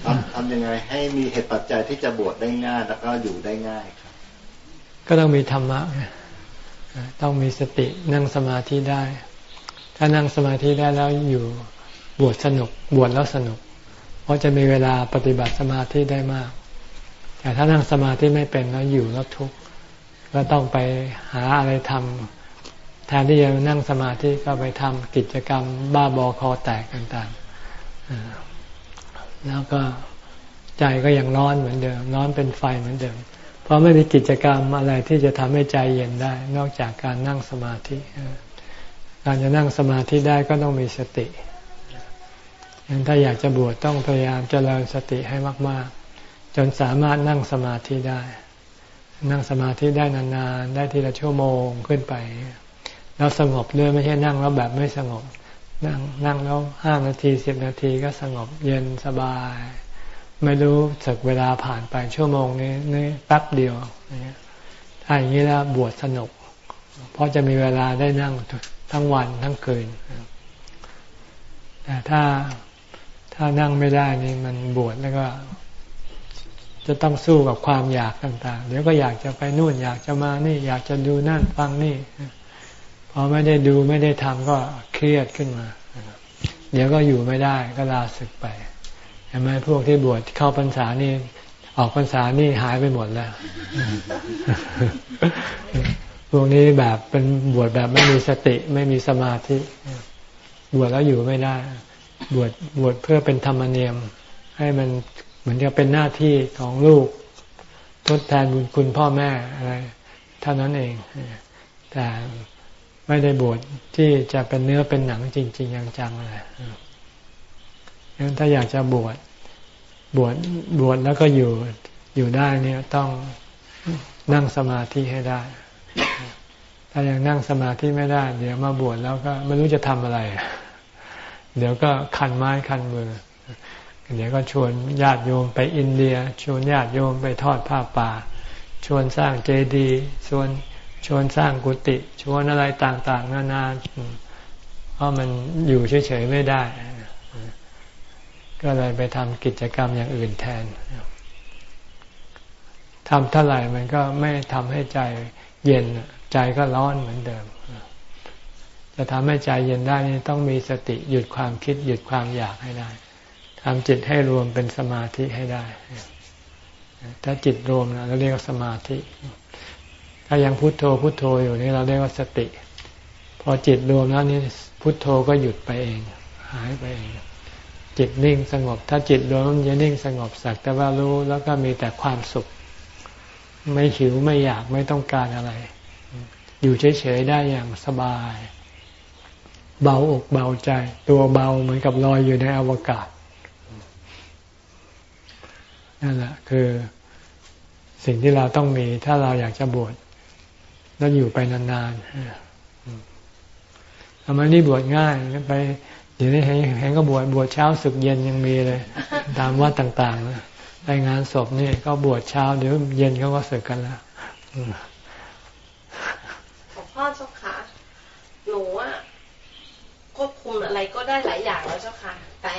ทำทำยังไงให้มีเหตุปัจจัยที่จะบวชได้ง่ายแล้วก็อยู่ได้ง่ายครับ ก็ต้องมีธรรมะต้องมีสตินั่งสมาธิได้ ถ้านั่งสมาธิได้แล้วอยู่บวชสนุกบวชแล้วสนุก เพราะจะมีเวลาปฏิบัติสมาธิได้มาก แต่ถ้านั่งสมาธิไม่เป็นแล้วอยู่แล้วทุกข์ก็ต้องไปหาอะไรทำแทนที่จะนั่งสมาธิก็ไปทำกิจกรรม บ้าบอคอแตกต่างๆแล้วก็ใจก็ยังร้อนเหมือนเดิม ร้อนเป็นไฟเหมือนเดิม เพราะไม่มีกิจกรรมอะไรที่จะทำให้ใจเย็นได้ นอกจากการนั่งสมาธิ การจะนั่งสมาธิได้ก็ต้องมีสติยังถ้าอยากจะบวชต้องพยายามเจริญสติให้มาก ๆ จนสามารถนั่งสมาธิได้ นั่งสมาธิได้นานๆ ได้ทีละชั่วโมงขึ้นไป แล้วสงบด้วยไม่ใช่นั่งแล้วแบบไม่สงบ นั่งนั่งแล้วห้านาทีสิบนาทีก็สงบเย็นสบาย ไม่รู้สึกเวลาผ่านไปชั่วโมงนี้นี่แป๊บเดียวถ้าอย่างนี้แล้วบวชสนุก เพราะจะมีเวลาได้นั่ง ทั้งวันทั้งคืนแต่ถ้าถ้านั่งไม่ได้นี่มันบวชแล้วก็ จะต้องสู้กับความอยากต่าง ๆ เดี๋ยวก็อยากจะไปนู่นอยากจะมานี่ อยากจะดูนั่นฟังนี่พอไม่ได้ดูไม่ได้ทำก็เครียดขึ้นมา เดี๋ยวก็อยู่ไม่ได้ก็ลาศึกไปเห็นไหมพวกที่บวชเข้าพรรษานี่ออกพรรษานี่หายไปหมดแล้ว พวกนี้แบบเป็นบวชแบบไม่มีสติไม่มีสมาธิ บวชแล้วอยู่ไม่ได้ บวชบวชเพื่อเป็นธรรมเนียม ให้มันเหมือนกับเป็นหน้าที่ของลูก ทดแทนบุญคุณพ่อแม่อะไรเท่านั้นเอง แต่ไม่ได้บวชที่จะเป็นเนื้อเป็นหนังจริงๆจังๆอะไรงั้นถ้าอยากจะบวชบวชบวชแล้วก็อยู่อยู่ได้เนี่ยต้องนั่งสมาธิให้ได้ ถ้ายังนั่งสมาธิไม่ได้ เดี๋ยวมาบวชแล้วก็ไม่รู้จะทำอะไร เดี๋ยวก็คันไม้คันมือ เดี๋ยวก็ชวนญาติโยมไปอินเดีย ชวนญาติโยมไปทอดผ้าป่า ชวนสร้างเจดีย์ชวนชวนสร้างกุฏิชวนอะไรต่าง ๆ นานาเพราะมันอยู่เฉยๆไม่ได้ ก็เลยไปทำกิจกรรมอย่างอื่นแทนทำเท่าไหร่มันก็ไม่ทำให้ใจเย็น ใจก็ร้อนเหมือนเดิม จะทำให้ใจเย็นได้นี่ต้องมีสติหยุดความคิด หยุดความอยากให้ได้ทำจิตให้รวมเป็นสมาธิให้ได้ ถ้าจิตรวมนะเราเรียกว่าสมาธิ ถ้ายังพุโทโธพุโทโธอยู่นี่เราเรียกว่าสติ พอจิตรวมแล้วนี่พุโทโธก็หยุดไปเอง หายไปเอง จิตนิ่งสงบ ถ้าจิตรวมจะนิ่งสงบสักแต่ว่ารู้แล้วก็มีแต่ความสุข ไม่หิวไม่อยากไม่ต้องการอะไร อยู่เฉยๆได้อย่างสบาย เบาอกเบาใจ ตัวเบาเหมือนกับลอยอยู่ในอวกาศนั่นแหละคือสิ่งที่เราต้องมี ถ้าเราอยากจะบวชแล้วอยู่ไปนานๆทำไมนี่บวชง่ายไปเดี๋ยวนี้เห็นก็บวชบวชเช้าสึกเย็นยังมีเลย ตามวัดต่างๆนะไปงานศพนี่ก็บวชเช้าเดี๋ยวเย็นเขาก็สึกกันแล้ว พ่อเจ้าค่ะ หนูอะควบคุมอะไรก็ได้หลายอย่างแล้วเจ้าค่ะ แต่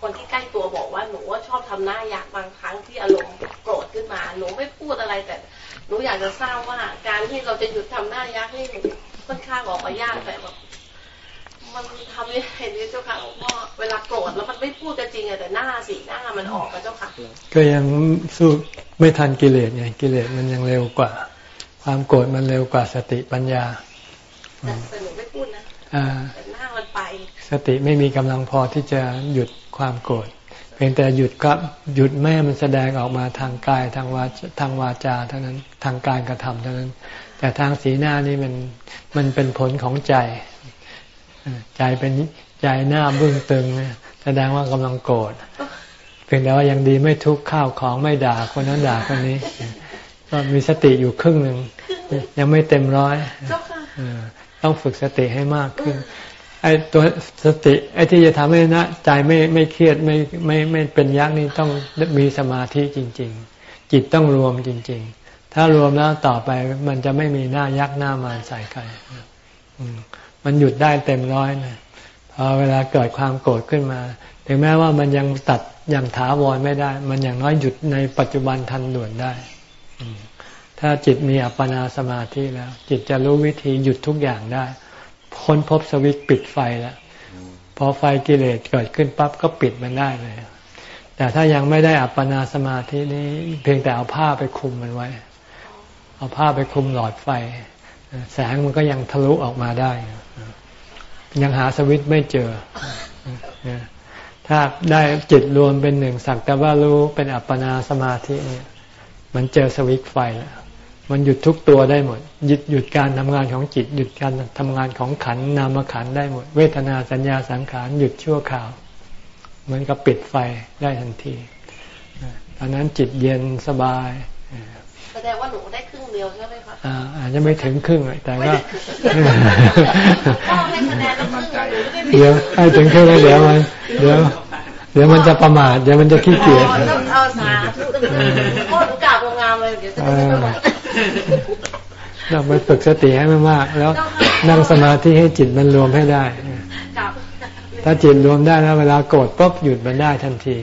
คนที่ใกล้ตัวบอกว่าหนูว่าชอบทำหน้าอยากบางครั้งที่อารมณ์โกรธขึ้นมา หนูไม่พูดอะไรแต่หนูอยากจะทราบว่า การที่เราจะหยุดทำหน้ายักษ์นี่หนูค่อนข้างออกมายากแต่แบบมันทำยังไงดีเจ้าค่ะหลวงพ่อเวลาโกรธแล้วมันไม่พูดจริงอะแต่หน้าสีหน้ามันออกกับเจ้าค่ะ ก็ยังสู้ไม่ทันกิเลสไงกิเลสมันยังเร็วกว่า ความโกรธมันเร็วกว่าสติปัญญาแต่หนูไม่พูดนะแต่หน้ามันไป สติไม่มีกำลังพอที่จะหยุดความโกรธเพียงแต่หยุดก็หยุดแม่มันแสดงออกมาทางกายทางวาทางวาจาเท่านั้นทางการกระทำเท่านั้น แต่ทางสีหน้านี่มันมันเป็นผลของใจ ใจเป็นใจหน้าบึ้งตึงแสดงว่ากำลังโกรธเพียงแต่ว่ายังดีไม่ทุกข์ข้าวของไม่ด่าคนนั้นด่าคนนี้ ก็มีสติอยู่ครึ่งหนึ่งยังไม่เต็มร้อยต้องฝึกสติให้มากขึ้นไอ้ตัวสติไอ้ที่จะทำให้นะใจไม่ไม่เครียดไม่ไม่ไม่เป็นยักษ์นี่ต้องมีสมาธิจริง ๆ จิตต้องรวมจริง ๆ ถ้ารวมแล้วต่อไปมันจะไม่มีหน้ายักษ์หน้ามารใส่ใครมันหยุดได้เต็มร้อยนะพอเวลาเกิดความโกรธขึ้นมา ถึงแม้ว่ามันยังตัดอย่างถาวรไม่ได้ มันอย่างน้อยหยุดในปัจจุบันทันด่วนได้ ถ้าจิตมีอัปปนาสมาธิแล้ว จิตจะรู้วิธีหยุดทุกอย่างได้ ค้นพบสวิตปิดไฟแล้วพอไฟกิเลสเกิดขึ้นปั๊บก็ปิดมันได้เลย แต่ถ้ายังไม่ได้อัปปนาสมาธินี้ เพียงแต่เอาผ้าไปคุมมันไว้ เอาผ้าไปคุมหลอดไฟ แสงมันก็ยังทะลุออกมาได้ ยังหาสวิตไม่เจอ ถ้าได้จิตรวมเป็นหนึ่งสักแต่ว่ารู้เป็นอัปปนาสมาธิเนี่ย มันเจอสวิตไฟแล้วมันหยุดทุกตัวได้หมด หยุดหยุดการทำงานของจิต หยุดการทำงานของขันนามขันได้หมด เวทนาสัญญาสังขารหยุดชั่วคราวเหมือนกับปิดไฟได้ทันทีตอนนั้นจิตเย็นสบายแสดงว่าหนูได้ครึ่งเดียวใช่ไหมคะอ่าอาจจะไม่ถึงครึ่งแต่ก็ให้คะแนนแล้วครึ่งเดี๋ยวให้ถึงครึ่งแล้วเดี๋ยวมันเดี๋ยวเดี๋ยวมันจะประมาทเดี๋ยวมันจะขี้เกียจเอาสาโคตรกาบงาม เลยเดี๋ยวจะไม่ประมาทเราไปฝึกสติให้มันมาก แล้วนั่งสมาธิให้จิตมันรวมให้ได้ ถ้าจิตรวมได้แล้วเวลาโกรธปุ๊บหยุดมันได้ทันที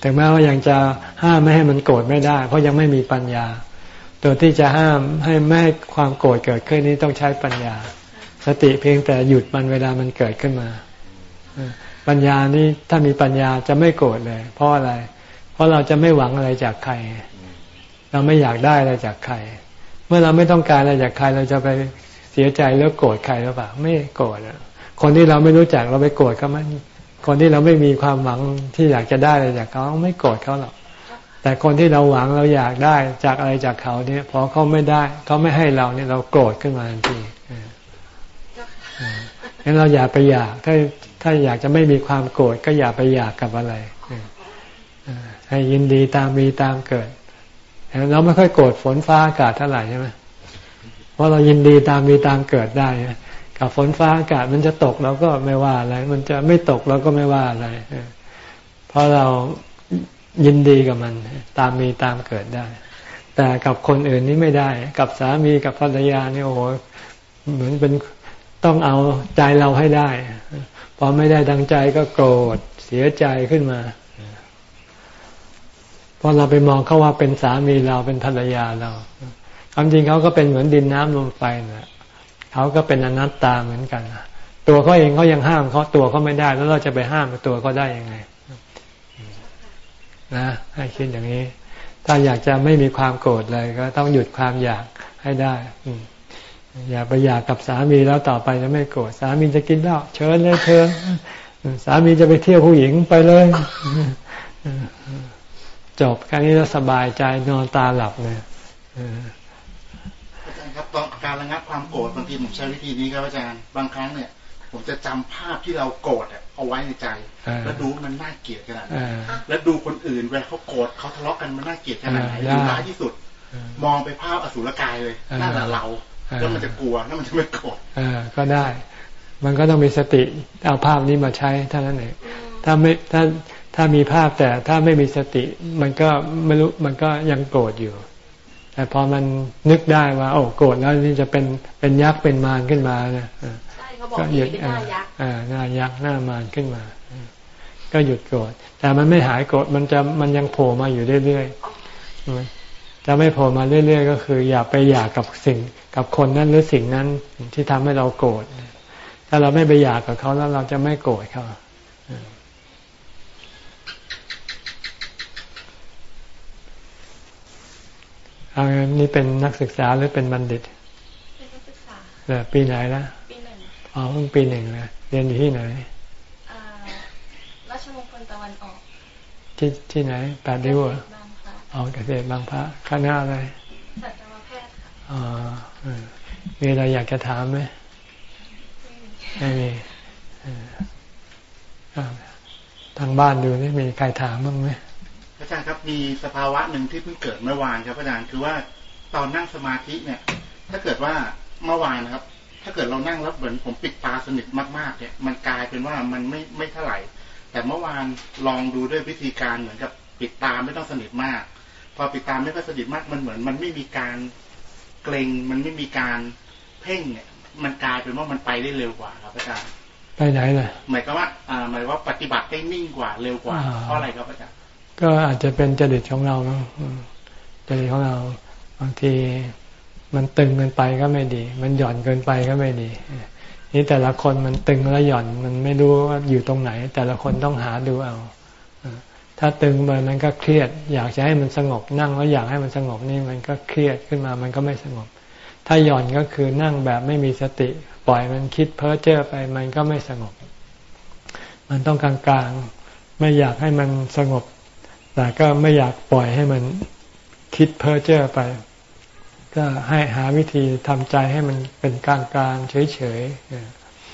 แต่แม้ว่ายังจะห้ามไม่ให้มันโกรธไม่ได้ เพราะยังไม่มีปัญญา ตัวที่จะห้ามให้ไม่ให้ความโกรธเกิดขึ้นนี้ต้องใช้ปัญญา สติเพียงแต่หยุดมันเวลามันเกิดขึ้นมาปัญญานี้ถ้ามีปัญญาจะไม่โกรธเลย เพราะอะไร เพราะเราจะไม่หวังอะไรจากใคร เราไม่อยากได้อะไรจากใคร เมื่อเราไม่ต้องการอะไรจากใคร เราจะไปเสียใจแล้วโกรธใครหรือเปล่า ไม่โกรธคนที่เราไม่รู้จักเราไปโกรธเขาไหมคนที่เราไม่มีความหวังที่อยากจะได้อะไรจากเขาไม่โกรธเขาหรอกแต่คนที่เราหวังเราอยากได้จากอะไรจากเขาเนี่ยพอเขาไม่ได้เขาไม่ให้เราเนี่ยเราโกรธขึ้นมาทันทีงั้นเราอย่าไปอยากถ้าถ้าอยากจะไม่มีความโกรธก็อย่าไปอยากกับอะไรให้ยินดีตามมีตามเกิด เราไม่ค่อยโกรธฝนฟ้าอากาศเท่าไหร่ใช่ไหมเพราะเรายินดีตามมีตามเกิดได้กับฝนฟ้าอากาศมันจะตกเราก็ไม่ว่าอะไร มันจะไม่ตกเราก็ไม่ว่าอะไรเพราะเรายินดีกับมัน ตามมีตามเกิดได้ แต่กับคนอื่นนี่ไม่ได้ กับสามีกับภรรยานี่โอ้โหเหมือนเป็นต้องเอาใจเราให้ได้พอไม่ได้ดังใจก็โกรธเสียใจขึ้นมา พอเราไปมองเขาว่าเป็นสามีเราเป็นภรรยาเราความจริงเขาก็เป็นเหมือนดินน้ำลมไฟนะเขาก็เป็นอนัตตาเหมือนกันตัวเขาเองเขายังห้ามเขาตัวเขาไม่ได้ แล้วเราจะไปห้ามตัวเขาได้ยังไง นะให้คิดอย่างนี้ ถ้าอยากจะไม่มีความโกรธเลยก็ต้องหยุดความอยากให้ได้ อือย่าไปอยากกับสามีแล้วต่อไปจะไม่โกรธสามีจะกินเหล้าเชิญเลยเชิญสามีจะไปเที่ยวผู้หญิงไปเลย จบแค่นี้แล้วสบายใจนอนตาหลับเลยอาจารย์ครับตอนการระงับความโกรธบางทีผมใช้วิธีนี้ครับอาจารย์บางครั้งเนี่ย ผมจะจำภาพที่เราโกรธเอาไว้ในใจ แล้วดูมันน่าเกลียดขนาดไหนแล้วดูคนอื่นเวลาเขาโกรธเขาทะเลาะกันมันน่าเกลียดขนาดไหนดูร้ายที่สุด มองไปภาพอสุรกายเลยนั่นแหละเราแล้วมันจะกลัวแล้วมันจะไม่โกรธอ่าก็ได้ มันก็ต้องมีสติเอาภาพนี้มาใช้เท่านั้นเองถ้าไม่ถ้า ถ้ามีภาพแต่ถ้าไม่มีสติมันก็ไม่รู้มันก็ยังโกรธอยู่ แต่พอมันนึกได้ว่าโอ้โกรธแล้วนี่จะเป็นเป็นยักษ์เป็นมารขึ้นมาเนี่ยก็หยุดหน้ายักษ์อ่าหน้ายักษ์หน้ามารขึ้นมา ก็หยุดโกรธแต่มันไม่หายโกรธมันจะมันยังโผล่มาอยู่เรื่อยๆจะไม่โผล่มาเรื่อยๆ ก็คือ อย่าไปอยากกับสิ่งกับคนนั้นหรือสิ่งนั้นที่ทำให้เราโกรธถ้าเราไม่ไปอยากกับเขาแล้วเราจะไม่โกรธเขา เอานี่เป็นนักศึกษาหรือเป็นบัณฑิต เป็นนักศึกษาเออปีไหนละปีหนึ่งอ๋อเพิ่งปีหนึ่งนะเรียนอยู่ที่ไหนราชมงคลตะวันออก ที่ที่ไหนแปดริ้วอ๋อเกษตรบางพระคณะอะไรสัตวแพทย์ค่ะอ๋อมีอะไรอยากจะถามไหมไม่มีทางบ้านดูนี่มีใครถามบ้างไหมอา จารย์ครับมีสภาวะหนึ่งที่เพิ่งเกิดเมื่อวานครับอาจารย์คือว่าตอนนั่งสมาธิเนี่ย ถ้าเกิดว่าเมื่อวานนะครับ ถ้าเกิดเรานั่งแล้วเหมือนผมปิดตาสนิทมากๆเนี่ยมันกลายเป็นว่ามันไม่ไม่เท่าไหร่ แต่เมื่อวานลองดูด้วยวิธีการเหมือนกับปิดตาไม่ต้องสนิทมาก พอปิดตาไม่ต้องสนิทมากมันเหมือน มันไม่มีการเกรงมันไม่มีการเพ่งเนี่ย มันกลายเป็นว่ามันไปได้เร็วกว่าครับอาจารย์ไปไหนล่ะหมายก็ว่าอ่าหมายว่าปฏิบัติได้นิ่งกว่าเร็วกว่าเพราะอะไรครับอาจารย์ ก็อาจจะเป็นจริตของเรานาะจริตของเรา บางทีมันตึงเกินไปก็ไม่ดี มันหย่อนเกินไปก็ไม่ดี นี่แต่ละคนมันตึงแล้วหย่อนมันไม่รู้ว่าอยู่ตรงไหน แต่ละคนต้องหาดูเอาถ้าตึงไปมันก็เครียด อยากจะให้มันสงบนั่งแล้วอยากให้มันสงบนี่มันก็เครียดขึ้นมา มันก็ไม่สงบ ถ้าหย่อนก็คือนั่งแบบไม่มีสติ ปล่อยมันคิดเพ้อเจ้อไปมันก็ไม่สงบ มันต้องกลางๆไม่อยากให้มันสงบ แต่ก็ไม่อยากปล่อยให้มันคิดเพ้อเจ้อไป ก็ให้หาวิธีทำใจให้มันเป็นกลางกลางเฉย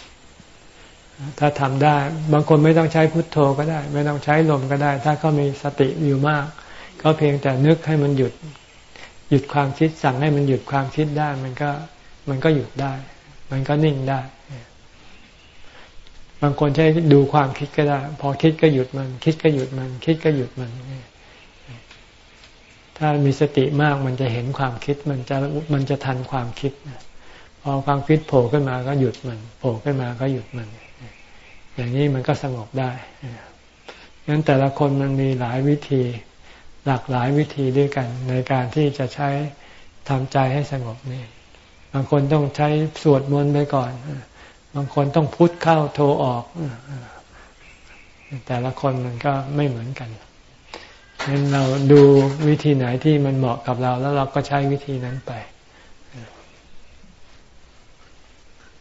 ๆถ้าทำได้ บางคนไม่ต้องใช้พุทโธก็ได้ ไม่ต้องใช้ลมก็ได้ ถ้าเขามีสติอยู่มาก ก็เพียงแต่นึกให้มันหยุด หยุดความคิดสั่งให้มันหยุดความคิดได้ มันก็มันก็หยุดได้ มันก็นิ่งได้ บางคนใช้ดูความคิดก็ได้ พอคิดก็หยุดมัน คิดก็หยุดมัน คิดก็หยุดมัน ถ้ามีสติมากมันจะเห็นความคิดมันจะมันจะทันความคิดพอความคิดโผล่ขึ้นมาก็หยุดมัน โผล่ขึ้นมาก็หยุดมัน อย่างนี้มันก็สงบได้งั้นแต่ละคนมันมีหลายวิธี หลากหลายวิธีด้วยกัน ในการที่จะใช้ทำใจให้สงบนี่บางคนต้องใช้สวดมนต์ไปก่อน บางคนต้องพุทเข้าโทรออก แต่ละคนมันก็ไม่เหมือนกันงั้นเราดูวิธีไหนที่มันเหมาะกับเรา แล้วเราก็ใช้วิธีนั้นไป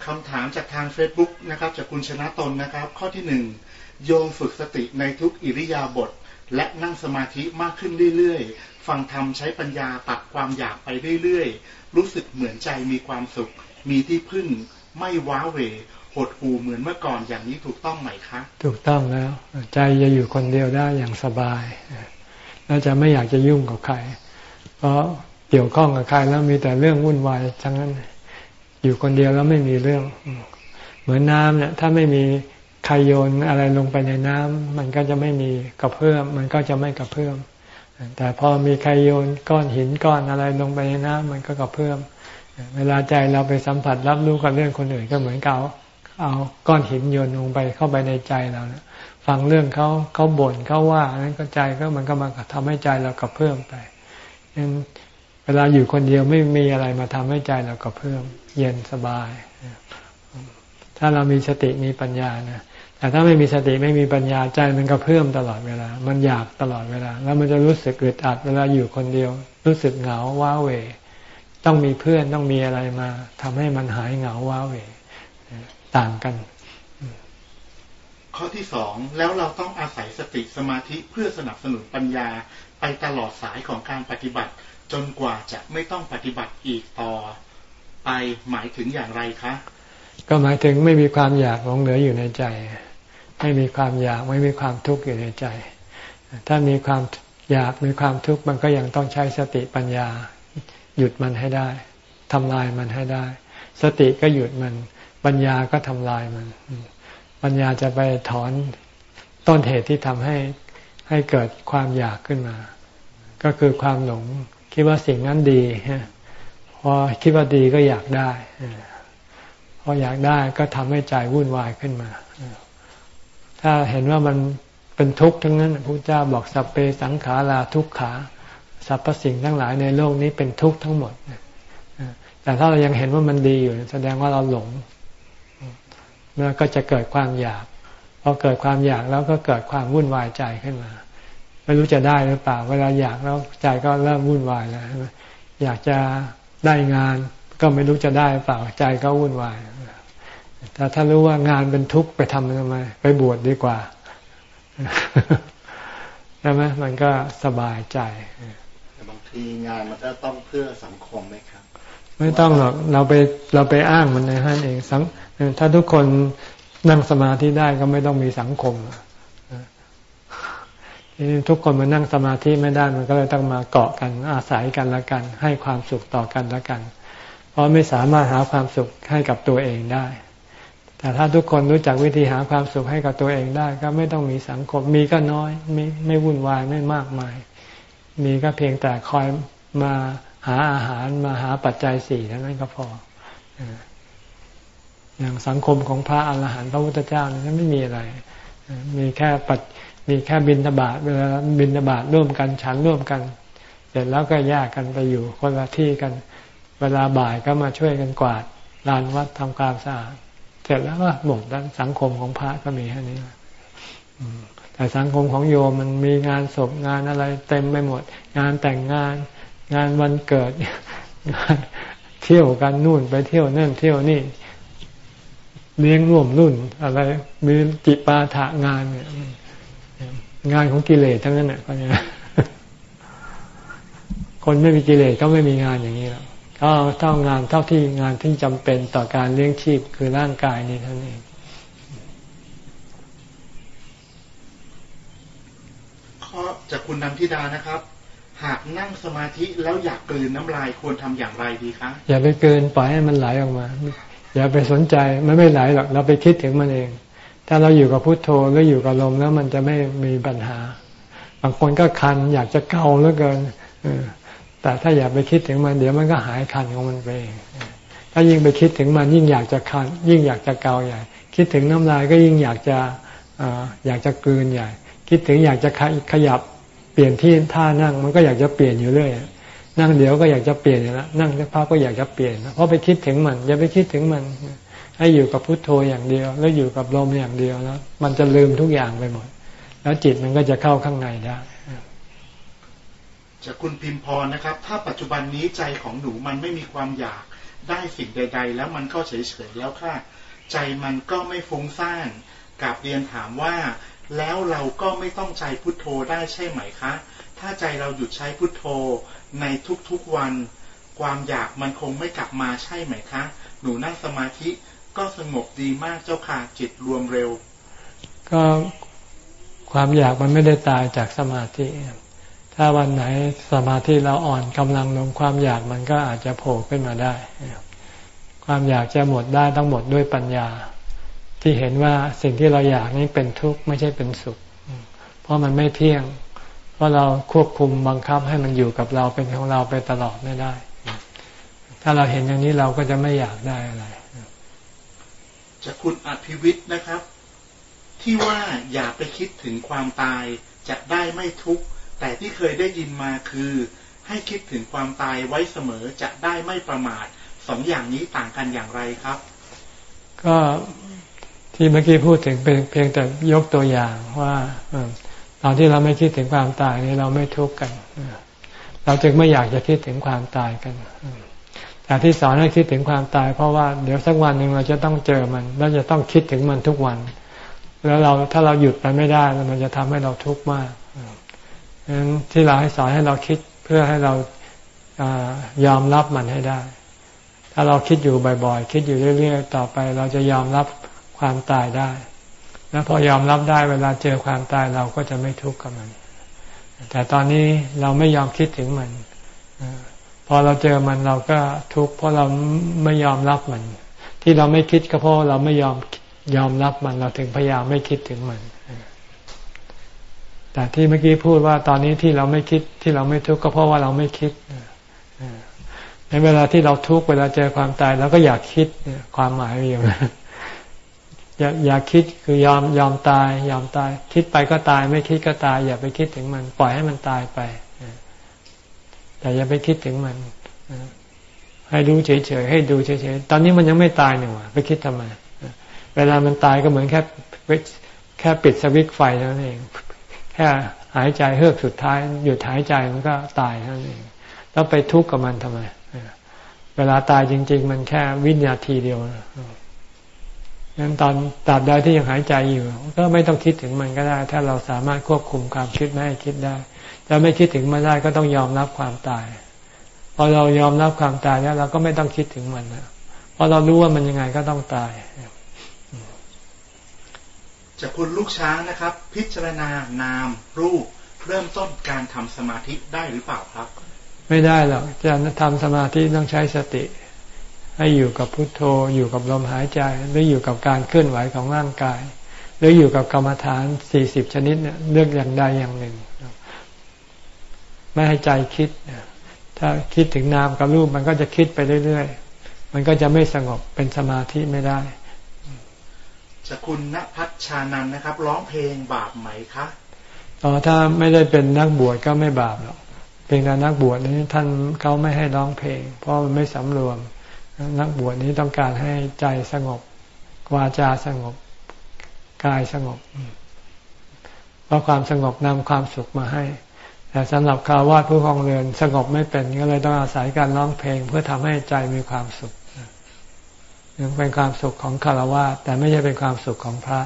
คำถามจากทางเฟซบุ๊กนะครับ จากคุณชนะตนนะครับ ข้อที่หนึ่งโยมฝึกสติในทุกอิริยาบถและนั่งสมาธิมากขึ้นเรื่อยๆ ฟังธรรมใช้ปัญญาตัดความอยากไปเรื่อยๆ รู้สึกเหมือนใจมีความสุข มีที่พึ่ง ไม่ว้าเหวหดหูเหมือนเมื่อก่อนอย่างนี้ถูกต้องไหมคะ ถูกต้องแล้ว ใจจะอยู่คนเดียวได้อย่างสบายแล้วจะไม่อยากจะยุ่งกับใคร เพราะเกี่ยวข้องกับใครแล้วมีแต่เรื่องวุ่นวายทั้งนั้น อยู่คนเดียวแล้วไม่มีเรื่อง เหมือนน้ำเนี่ย ถ้าไม่มีใครโยนอะไรลงไปในน้ำมันก็จะไม่มีกระเพื่อมมันก็จะไม่กระเพื่อมแต่พอมีใครโยนก้อนหินก้อนอะไรลงไปในน้ำมันก็กระเพื่อม เวลาใจเราไปสัมผัสรับรู้กับเรื่องคนอื่นก็เหมือนเกาเอาก้อนหินโยนลงไปเข้าไปในใจเรานะฟังเรื่องเขาเขาบ่นเขาว่านั้นก็ใจก็มันก็มาทำให้ใจเรากระเพิ่มไปงั้นเวลาอยู่คนเดียวไม่มีอะไรมาทำให้ใจเรากระเพิ่มเย็นสบาย ถ้าเรามีสติมีปัญญานะแต่ถ้าไม่มีสติไม่มีปัญญาใจมันก็เพิ่มตลอดเวลา มันอยากตลอดเวลา แล้วมันจะรู้สึกอึดอัดเวลาอยู่คนเดียว รู้สึกเหงาว้าเหว ต้องมีเพื่อนต้องมีอะไรมาทำให้มันหายเหงาว้าเหวต่างกัน ข้อที่สองแล้วเราต้องอาศัยสติสมาธิเพื่อสนับสนุนปัญญาไปตลอดสายของการปฏิบัติ จนกว่าจะไม่ต้องปฏิบัติอีกต่อ ไปหมายถึงอย่างไรคะ ก็หมายถึงไม่มีความอยากหลงเหลืออยู่ในใจ ไม่มีความอยากไม่มีความทุกข์อยู่ในใจ ถ้ามีความอยากมีความทุกข์มันก็ยังต้องใช้สติปัญญา หยุดมันให้ได้ทำลายมันให้ได้ สติก็หยุดมัน ปัญญาก็ทำลายมัน ปัญญาจะไปถอนต้นเหตุที่ทำให้ให้เกิดความอยากขึ้นมา ก็คือความหลง คิดว่าสิ่งนั้นดีพอคิดว่าดีก็อยากได้พออยากได้ก็ทำให้ใจวุ่นวายขึ้นมา ถ้าเห็นว่ามันเป็นทุกข์ทั้งนั้นพระเจ้าบอกสัพเพสังขาราทุกขา สรรพสิ่งทั้งหลายในโลกนี้เป็นทุกข์ทั้งหมดแต่ถ้าเรายังเห็นว่ามันดีอยู่ แสดงว่าเราหลงแล้วก็จะเกิดความอยากพอเกิดความอยากแล้วก็เกิดความวุ่นวายใจขึ้นมา ไม่รู้จะได้หรือเปล่า เวลาอยากแล้วใจก็เริ่มวุ่นวายแล้วอยากจะได้งาน ก็ไม่รู้จะได้หรือเปล่าใจก็วุ่นวายแต่ถ้ารู้ว่างานเป็นทุกข์ไปทำทำไมไปบวชดดีกว่าใช่ไหมมันก็สบายใจ ทีงานมันก็ต้องเพื่อสังคมไหมครับ ไม่ต้องหรอกเราไปเราไปอ้างมันในท่านเองสังถ้าทุกคนนั่งสมาธิได้ก็ไม่ต้องมีสังคมทุกคนมานั่งสมาธิไม่ได้มันก็เลยต้องมาเกาะกันอาศัยกันละกัน ให้ความสุขต่อกันละกัน เพราะไม่สามารถหาความสุขให้กับตัวเองได้ แต่ถ้าทุกคนรู้จักวิธีหาความสุขให้กับตัวเองได้ ก็ไม่ต้องมีสังคมมีก็น้อยไม่ไม่วุ่นวายไม่มากมาย มีก็เพียงแต่คอยมาหาอาหารมาหาปัจจัยสี่เท่านั้นก็พออย่างสังคมของพระอรหันต์พระพุทธเจ้านั้นไม่มีอะไร มีแค่ปัดมีแค่บินทบาทเวลาบินทบาทร่วมกันฉันร่วมกัน เสร็จแล้วก็แยกกันไปอยู่คนละที่กัน เวลาบ่ายก็มาช่วยกันกวาดลานวัดทำความสะอาดเสร็จแล้วก็หมดแล้วสังคมของพระก็มีแค่นี้ แต่สังคมของโยมมันมีงานศพงานอะไร เต็มไปหมด งานแต่งงาน งานวันเกิดงานเที่ยวกันนู่นไปเที่ยวนั่นเที่ยวนี่ เลี้ยงร่วมรุ่นอะไร มีจิปาถะงานเนี่ยงานของกิเลสทั้งนั้นเนี่ยคนไม่มีกิเลสก็ไม่มีงานอย่างนี้หรอกก็เท่างานเท่าที่งานที่จำเป็นต่อการเลี้ยงชีพคือร่างกายนี้เท่านั้นเองข้อ จากคุณนันทิดานะครับ หากนั่งสมาธิแล้วอยากกลืนน้ำลายควรทำอย่างไรดีคะอย่าไปเกินปล่อยให้มันไหลออกมา อย่าไปสนใจมันไม่ไหลหรอกเราไปคิดถึงมันเอง ถ้าเราอยู่กับพุโทโธหรืออยู่กับลมแล้วมันจะไม่มีปัญหา บางคนก็คันอยากจะเกาเหลือเกินแต่ถ้าอย่าไปคิดถึงมันเดี๋ยวมันก็หายคันของมันไปเองถ้ายิ่งไปคิดถึงมันยิ่งอยากจะคันยิ่งอยากจะเกาใหญ่ คิดถึงน้ำลายก็ยิ่งอยากจะอยากจะกลืนใหญ่ คิดถึงอยากจะขยับเปลี่ยนที่ท่านั่งมันก็อยากจะเปลี่ยนอยู่เรื่อยนั่งเดี๋ยวก็อยากจะเปลี่ยนแล้วนั่งสักพักก็อยากจะเปลี่ยนเพราะไปคิดถึงมันอย่าไปคิดถึงมัน ให้อยู่กับพุทโธอย่างเดียว แล้วอยู่กับลมอย่างเดียวแล้วมันจะลืมทุกอย่างไปหมด แล้วจิตมันก็จะเข้าข้างในได้จากคุณพิมพรนะครับ ถ้าปัจจุบันนี้ใจของหนูมันไม่มีความอยากได้สิ่งใด ๆ แล้วมันก็เฉยๆแล้วค่ะ ใจมันก็ไม่ฟุ้งซ่านกับเรียนถามว่า แล้วเราก็ไม่ต้องใจพุทโธได้ใช่ไหมคะ ถ้าใจเราหยุดใช้พุทโธในทุกๆวัน ความอยากมันคงไม่กลับมาใช่ไหมคะ หนูนั่งสมาธิก็สงบดีมากเจ้าค่ะจิตรวมเร็ว ก็ความอยากมันไม่ได้ตายจากสมาธิ ถ้าวันไหนสมาธิเราอ่อนกำลังลงความอยากมันก็อาจจะโผล่ขึ้นมาได้ ความอยากจะหมดได้ต้องหมดด้วยปัญญา ที่เห็นว่าสิ่งที่เราอยากนี้เป็นทุกข์ไม่ใช่เป็นสุข เพราะมันไม่เที่ยง เพราะเราควบคุมบังคับให้มันอยู่กับเราเป็นของเราไปตลอดไม่ได้ ถ้าเราเห็นอย่างนี้เราก็จะไม่อยากได้อะไรจะคุณอภิวิทย์นะครับ ที่ว่าอย่าไปคิดถึงความตายจะได้ไม่ทุกข์แต่ที่เคยได้ยินมาคือ ให้คิดถึงความตายไว้เสมอจะได้ไม่ประมาทสองอย่างนี้ต่างกันอย่างไรครับ ก็ ที่เมื่อกี้พูดถึงเป็นเพียงแต่ยกตัวอย่างว่าตอนที่เราไม่คิดถึงความตายนี่เราไม่ทุกข์กัน เราจึงไม่อยากจะคิดถึงความตายกันแต่ที่สอนให้คิดถึงความตายเพราะว่าเดี๋ยวสักวันหนึ่งเราจะต้องเจอมันเราจะต้องคิดถึงมันทุกวัน แล้วเราถ้าเราหยุดไปไม่ได้มันจะทำให้เราทุกข์มากฉะนั้นที่เราให้สอนให้เราคิดเพื่อให้เราอยอมรับมันให้ได้ ถ้าเราคิดอยู่บ่อยๆ คิดอยู่เรื่อยๆ ต่อไป เราจะยอมรับ ความตายได้ แล้วพอยอมรับได้เวลาเจอความตายเราก็จะไม่ทุกข์กับมัน แต่ตอนนี้เราไม่ยอมคิดถึงมันพอเราเจอมันเราก็ทุกข์เพราะเราไม่ยอมรับมัน ที่เราไม่คิดก็เพราะเราไม่ยอมยอมรับมันเราถึงพยายามไม่คิดถึงมัน แต่ที่เมื่อกี้พูดว่าตอนนี้ที่เราไม่คิดที่เราไม่ทุกข์ก็เพราะว่าเราไม่คิดในเวลาที่เราทุกข์เวลาเจอความตายเราก็อยากคิดความหมายอยู่ อย่าอย่าคิดคือยอมยอมตาย ยอมตาย คิดไปก็ตาย ไม่คิดก็ตาย อย่าไปคิดถึงมัน ปล่อยให้มันตายไปแต่อย่าไปคิดถึงมันให้ดูเฉยๆให้ดูเฉยๆตอนนี้มันยังไม่ตายหนึ่งวะไปคิดทำไมเวลามันตายก็เหมือนแค่แค่ปิดสวิตไฟนั่นเอง แค่หายใจเฮือกสุดท้ายหยุดหายใจมันก็ตายนั่นเองแล้วไปทุกข์กับมันทำไมเวลาตายจริง ๆ มันแค่วินาทีเดียว งั้นตอนตราบใดที่ยังหายใจอยู่ ก็ไม่ต้องคิดถึงมันก็ได้ ถ้าเราสามารถควบคุมความคิดไม่ให้คิดได้จะไม่คิดถึงมันได้ก็ต้องยอมรับความตาย พอเรายอมรับความตายแล้ว เราก็ไม่ต้องคิดถึงมันนะเพราะเรารู้ว่ามันยังไงก็ต้องตายจากคุณลูกช้างนะครับ พิจารณานามรูปเริ่มต้นการทำสมาธิได้หรือเปล่าครับ ไม่ได้หรอกจะทำสมาธิต้องใช้สติ ให้อยู่กับพุทโธ อยู่กับลมหายใจ หรืออยู่กับการเคลื่อนไหวของร่างกาย หรืออยู่กับกรรมฐานสี่สิบชนิดเนี่ยเลือกอย่างใดอย่างหนึ่ง ไม่ให้ใจคิด ถ้าคิดถึงนามกับรูปมันก็จะคิดไปเรื่อยๆ มันก็จะไม่สงบเป็นสมาธิไม่ได้จะคุณณพัชชานันนะครับ ร้องเพลงบาปไหมคะอ๋อถ้าไม่ได้เป็นนักบวชก็ไม่บาปหรอกเป็นแต่นักบวชนี้ท่านเขาไม่ให้ร้องเพลง เพราะมันไม่สำรวม นักบวชนี้ต้องการให้ใจสงบวาจาสงบกายสงบ เพราะความสงบนำความสุขมาให้ แต่สำหรับคาวาดผู้ครองเรือนสงบไม่เป็นก็เลยต้องอาศัยการร้องเพลง เพื่อทำให้ใจมีความสุขยังเป็นความสุขของคารวะแต่ไม่ใช่เป็นความสุขของพระ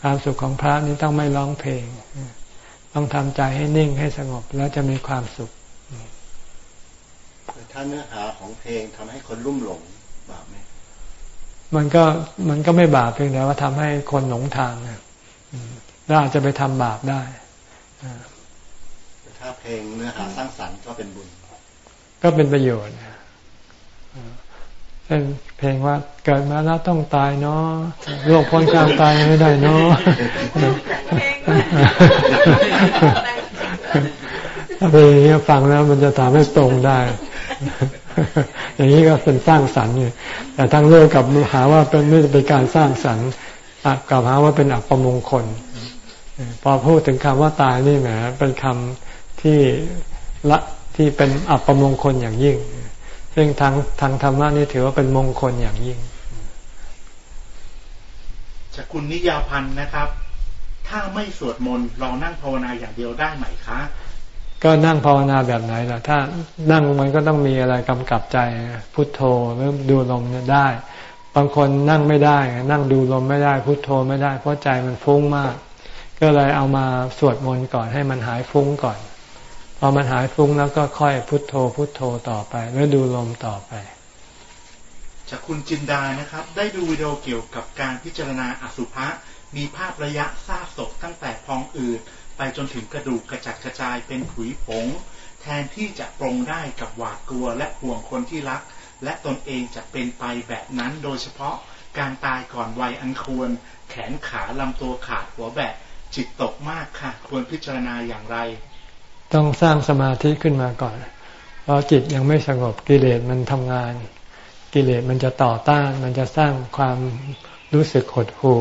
ความสุขของพระนี้ต้องไม่ร้องเพลง ต้องทำใจให้นิ่งให้สงบแล้วจะมีความสุข ถ้าเนื้อหาของเพลงทำให้คนรุ่มหลงบาปไหมมันก็มันก็ไม่บาปเพียงแต่ว่าทำให้คนหลงทางนะแล้วอาจจะไปทำบาปได้ถ้าเพลงเนื้อหาสร้างสรรค์ก็เป็นบุญ ก็เป็นประโยชน์เช่นเพลงว่าเกิดมาแล้วต้องตายเนาะโลกพ้นความตายไม่ได้เนาะถ้าเพลงนี้ฟังแล้วมันจะทำให้ตรงได้ อย่างนี้ก็เป็นสร้างสรรค์ไงแต่ทั้งโลกกับหาว่าเป็นไม่เป็นการสร้างสรรค์กับหาว่าเป็นอัปมงคล พอพูดถึงคำว่าตายนี่แหมเป็นคำที่ละที่เป็นอัปมงคลอย่างยิ่ง ซึ่งทางทางธรรมะนี่ถือว่าเป็นมงคลอย่างยิ่งจากคุณนิยาพันธ์นะครับ ถ้าไม่สวดมนต์เรานั่งภาวนาอย่างเดียวได้ไหมคะ ก็นั่งภาวนาแบบไหนล่ะ ถ้านั่งมันก็ต้องมีอะไรกำกับใจพุทโธหรือดูลมเนี่ยได้ บางคนนั่งไม่ได้ นั่งดูลมไม่ได้ พุทโธไม่ได้ เพราะใจมันฟุ้งมาก ก็เลยเอามาสวดมนต์ก่อนให้มันหายฟุ้งก่อน พอมันหายฟุ้งแล้วก็ค่อยพุทโธ พุทโธต่อไปแล้วดูลมต่อไป จากคุณจินดานะครับ ได้ดูวิดีโอเกี่ยวกับการพิจารณาอสุภะมีภาพระยะซากศพตั้งแต่พองอืด ไปจนถึงกระดูกกระจัดกระจายเป็นผุยผง แทนที่จะปรงได้กับหวาดกลัวและห่วงคนที่รัก และตนเองจะเป็นไปแบบนั้นโดยเฉพาะการตายก่อนวัยอันควร แขนขาลำตัวขาดหัวแบะจิตตกมากค่ะ ควรพิจารณาอย่างไร ต้องสร้างสมาธิขึ้นมาก่อน เพราะจิตยังไม่สงบกิเลสมันทำงาน กิเลสมันจะต่อต้าน มันจะสร้างความรู้สึกหดหู่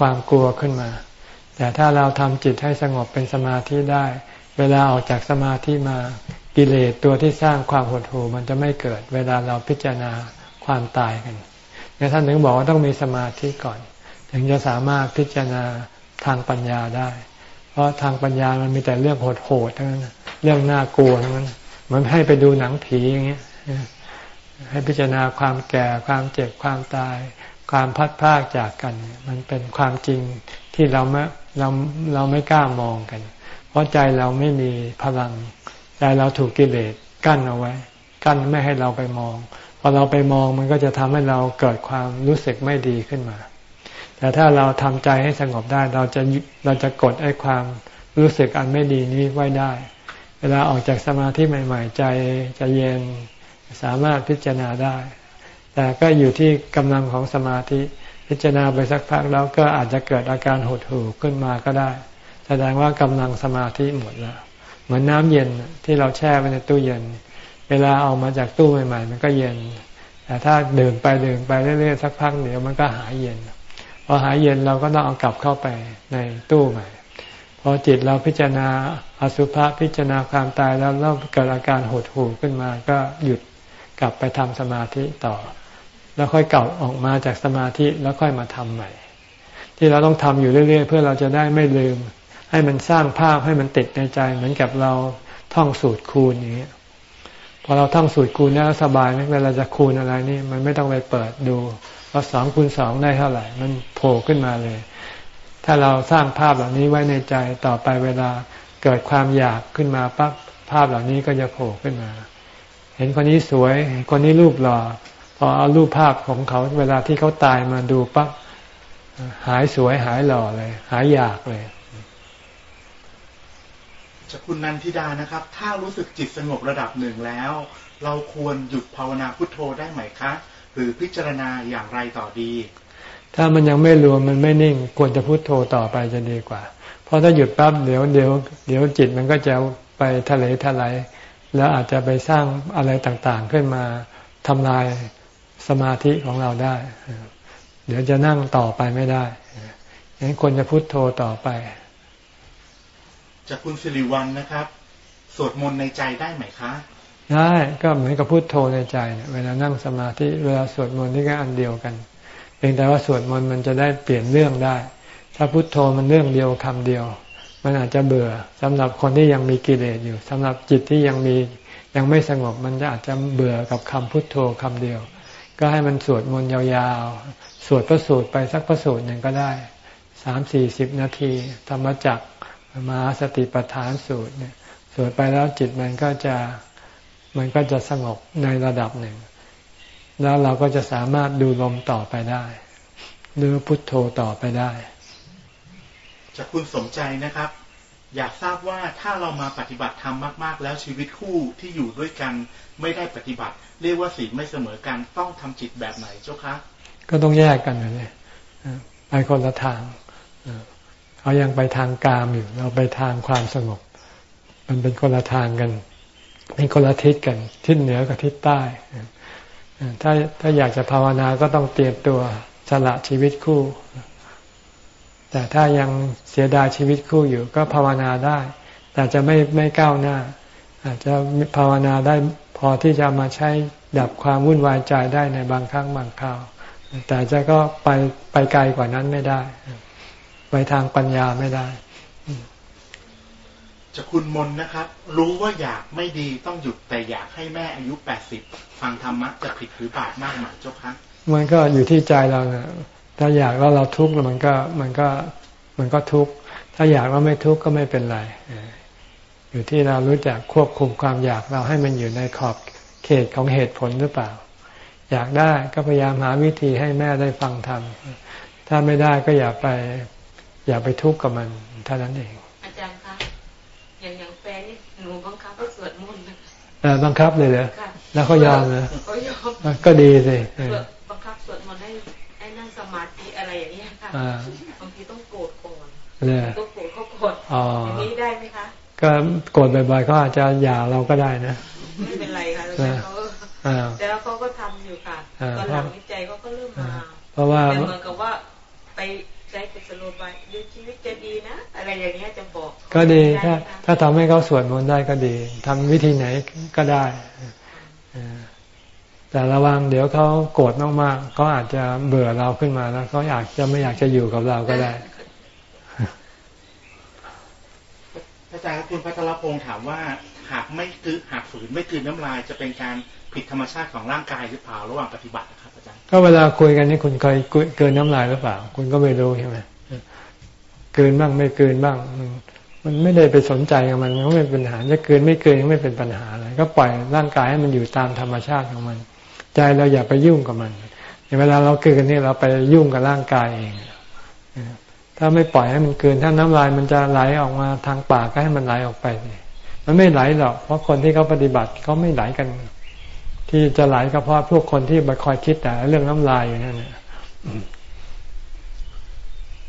ความกลัวขึ้นมา แต่ถ้าเราทำจิตให้สงบเป็นสมาธิได้ เวลาออกจากสมาธิมากิเลสตัวที่สร้างความหดหู่มันจะไม่เกิด เวลาเราพิจารณาความตายกันเนี่ยท่านถึงบอกว่าต้องมีสมาธิก่อน ถึงจะสามารถพิจารณาทางปัญญาได้ เพราะทางปัญญามันมีแต่เรื่องโหดๆทั้งนั้นเรื่องน่ากลัวทั้งนั้นมันให้ไปดูหนังผีอย่างเงี้ยให้พิจารณาความแก่ความเจ็บความตาย ความพัดพากจากกัน มันเป็นความจริงที่เราไม่ เราเราไม่กล้ามองกัน เพราะใจเราไม่มีพลัง ใจเราถูกกิเลสกั้นเอาไว้ กั้นไม่ให้เราไปมอง พอเราไปมองมันก็จะทำให้เราเกิดความรู้สึกไม่ดีขึ้นมา แต่ถ้าเราทำใจให้สงบได้เราจะเราจะกดไอ้ความรู้สึกอันไม่ดีนี้ไว้ได้ เวลาออกจากสมาธิใหม่ ๆ ใจจะเย็นสามารถพิจารณาได้ แต่ก็อยู่ที่กำลังของสมาธิ พิจารณาไปสักพักแล้วก็อาจจะเกิดอาการหดหู่ขึ้นมาก็ได้ แสดงว่ากำลังสมาธิหมดแล้วเหมือนน้ำเย็นที่เราแช่ไว้ในตู้เย็น เวลาเอามาจากตู้ใหม่ๆ มันก็เย็น แต่ถ้าดื่มไปดื่มไปเรื่อยๆสักพักเดี๋ยวมันก็หายเย็นพอหายเย็นเราก็ต้องเอากลับเข้าไปในตู้ใหม่พอจิตเราพิจารณาอสุภะพิจารณาความตายแล้วเราเกิดอาการหดหู่ขึ้นมาก็หยุดกลับไปทำสมาธิต่อ แล้วค่อยเก่าออกมาจากสมาธิแล้วค่อยมาทำใหม่ ที่เราต้องทำอยู่เรื่อย ๆ เพื่อเราจะได้ไม่ลืม ให้มันสร้างภาพให้มันติดในใจ เหมือนกับเราท่องสูตรคูณอย่างนี้พอเราท่องสูตรคูณแล้วสบายไหมเวลาจะคูณอะไรนี่ มันไม่ต้องไปเปิดดูว่าสองคูณสองได้เท่าไหร่ มันโผล่ขึ้นมาเลย ถ้าเราสร้างภาพเหล่านี้ไว้ในใจต่อไปเวลาเกิดความอยากขึ้นมาปั๊บภาพเหล่านี้ก็จะโผล่ขึ้นมา เห็นคนนี้สวย คนนี้รูปหล่อ พอเอารูปภาพของเขาเวลาที่เขาตายมาดูปั๊บหายสวยหายหล่อเลย หายอยากเลยจากคุณนันทิดานะครับ ถ้ารู้สึกจิตสงบระดับหนึ่งแล้ว เราควรหยุดภาวนาพุทโธได้ไหมคะ หรือพิจารณาอย่างไรต่อดี ถ้ามันยังไม่รวมมันไม่นิ่ง ควรจะพุทโธต่อไปจะดีกว่า เพราะถ้าหยุดปั๊บเดี๋ยวเดี๋ยวเดี๋ยวจิตมันก็จะไปทะเลทลายแล้วอาจจะไปสร้างอะไรต่างๆขึ้นมาทำลาย สมาธิของเราได้ เดี๋ยวจะนั่งต่อไปไม่ได้งั้นควรจะพุโทโธต่อไป จากคุณสิริวัลนะครับ สวดมนต์ในใจได้ไหมคะ ได้ก็เหมือนกับพุโทโธในใจเวลานั่งสมาธิเวลาสวดมนต์นี่ก็อันเดียวกันเพียงแต่ว่าสวดมนต์มันจะได้เปลี่ยนเรื่องได้ ถ้าพุโทโธมันเรื่องเดียวคำเดียว มันอาจจะเบื่อสำหรับคนที่ยังมีกิเลสอยู่สำหรับจิตที่ยังมียังไม่สงบมันจะอาจจะเบื่อกับคำพุโทโธคำเดียว ก็ให้มันสวดมนต์ยาวๆ สวดพระสูตรไปสักพระสูตรหนึ่งก็ได้สามสี่สิบนาที ธรรมจักมาสติปัฏฐานสูตรเนี่ยสวดไปแล้วจิตมันก็จะมันก็จะสงบในระดับหนึ่ง แล้วเราก็จะสามารถดูลมต่อไปได้ หรือพุทโธต่อไปได้จากคุณสมใจนะครับ อยากทราบว่าถ้าเรามาปฏิบัติธรรมมาก ๆ แล้วชีวิตคู่ที่อยู่ด้วยกันไม่ได้ปฏิบัติ เรียกว่าศีลไม่เสมอกันต้องทำจิตแบบไหนเจ้าคะ ก็ต้องแยกกันเลยไปคนละทางเขายังไปทางกามอยู่ เราไปทางความสงบ มันเป็นคนละทางกันเป็นคนละทิศกัน ทิศเหนือกับทิศใต้ถ้าถ้าอยากจะภาวนาก็ต้องเตรียมตัวสละชีวิตคู่ แต่ถ้ายังเสียดายชีวิตคู่อยู่ ก็ภาวนาได้ แต่จะไม่ไม่ก้าวหน้า อาจจะภาวนาได้ พอที่จะมาใช้ดับความวุ่นวายใจได้ในบางครั้งบางคราว แต่จะก็ไปไปไกลกว่านั้นไม่ได้ ไปทางปัญญาไม่ได้ จะคุณมนนะครับ รู้ว่าอยากไม่ดีต้องหยุดแต่อยากให้แม่อายุแปดสิบฟังธรรมะจะผิดหรือบาปมากไหมเจ้าคะมันก็อยู่ที่ใจเรานะถ้าอยากแล้วเราทุกข์แล้วมันก็มันก็มันก็ทุกข์ถ้าอยากแล้วไม่ทุกข์ก็ไม่เป็นไร อยู่ที่เรารู้จักควบคุมความอยากเราให้มันอยู่ในขอบเขตของเหตุผลหรือเปล่า อยากได้ก็พยายามหาวิธีให้แม่ได้ฟังธรรมถ้าไม่ได้ก็อย่าไป อย่าไปทุกข์กับมันเท่านั้นเอง อาจารย์คะอย่างอย่างแฟนนี่หนูบังคับให้สวดมนต์เออบังคับเลยเหรอแล้วเขายอมเลยเขายอมก็ดีสิบังคับสวดมนต์ให้ให้นั่งสมาธิอะไรอย่างเงี้ยค่ะบางทีต้องโกรธก่อนต้องโกรธเขาก่อนอย่างนี้ได้ไหมคะ ก็โกรธบ่อยๆเขาอาจจะหย่าเราก็ได้นะ ไม่เป็นไรค่ะเขาแต่แล้วเขาก็ทำอยู่ค่ะตอนหลังวิจัยเขาก็เริ่มมาเพราะว่าเหมือนกับว่าไปใช้กุศโลบายดูชีวิตจะดีนะ อะไรอย่างเงี้ยจะบอก ก็ดีถ้า ถ้าทำให้เขาสวดมนต์ได้ก็ดีทำวิธีไหนก็ได้แต่ระวังเดี๋ยวเขาโกรธมากๆเขาอาจจะเบื่อเราขึ้นมาแล้วเขาอยากจะไม่อยากจะอยู่กับเราก็ได้ อาจารย์คุณพัทรพงศ์ถามว่า หากไม่คือหากฝืนไม่คืนน้ำลายจะเป็นการผิดธรรมชาติของร่างกายหรือเปล่าระหว่างปฏิบัติครับอาจารย์ก็เวลาคุยกันนี่คุณเคยเกินน้ำลายหรือเปล่า คุณก็ไม่รู้ใช่ไหมเกินบ้างไม่เกินบ้าง มันไม่ได้ไปสนใจกับมันก็ไม่เป็นปัญหาจะเกินไม่เกินก็ไม่เป็นปัญหาอะไรก็ปล่อยร่างกายให้มันอยู่ตามธรรมชาติของมัน ใจเราอย่าไปยุ่งกับมันเวลาเราเกินนี่เราไปยุ่งกับร่างกายเอง ถ้าไม่ปล่อยให้มันเกิน ถ้าน้ำลายมันจะไหลออกมาทางปากก็ให้มันไหลออกไปมันไม่ไหลหรอก เพราะคนที่เขาปฏิบัติเขาไม่ไหลกัน ที่จะไหลก็เพราะพวกคนที่มาคอยคิดแต่เรื่องน้ำลายอยู่นั่นเนี่ย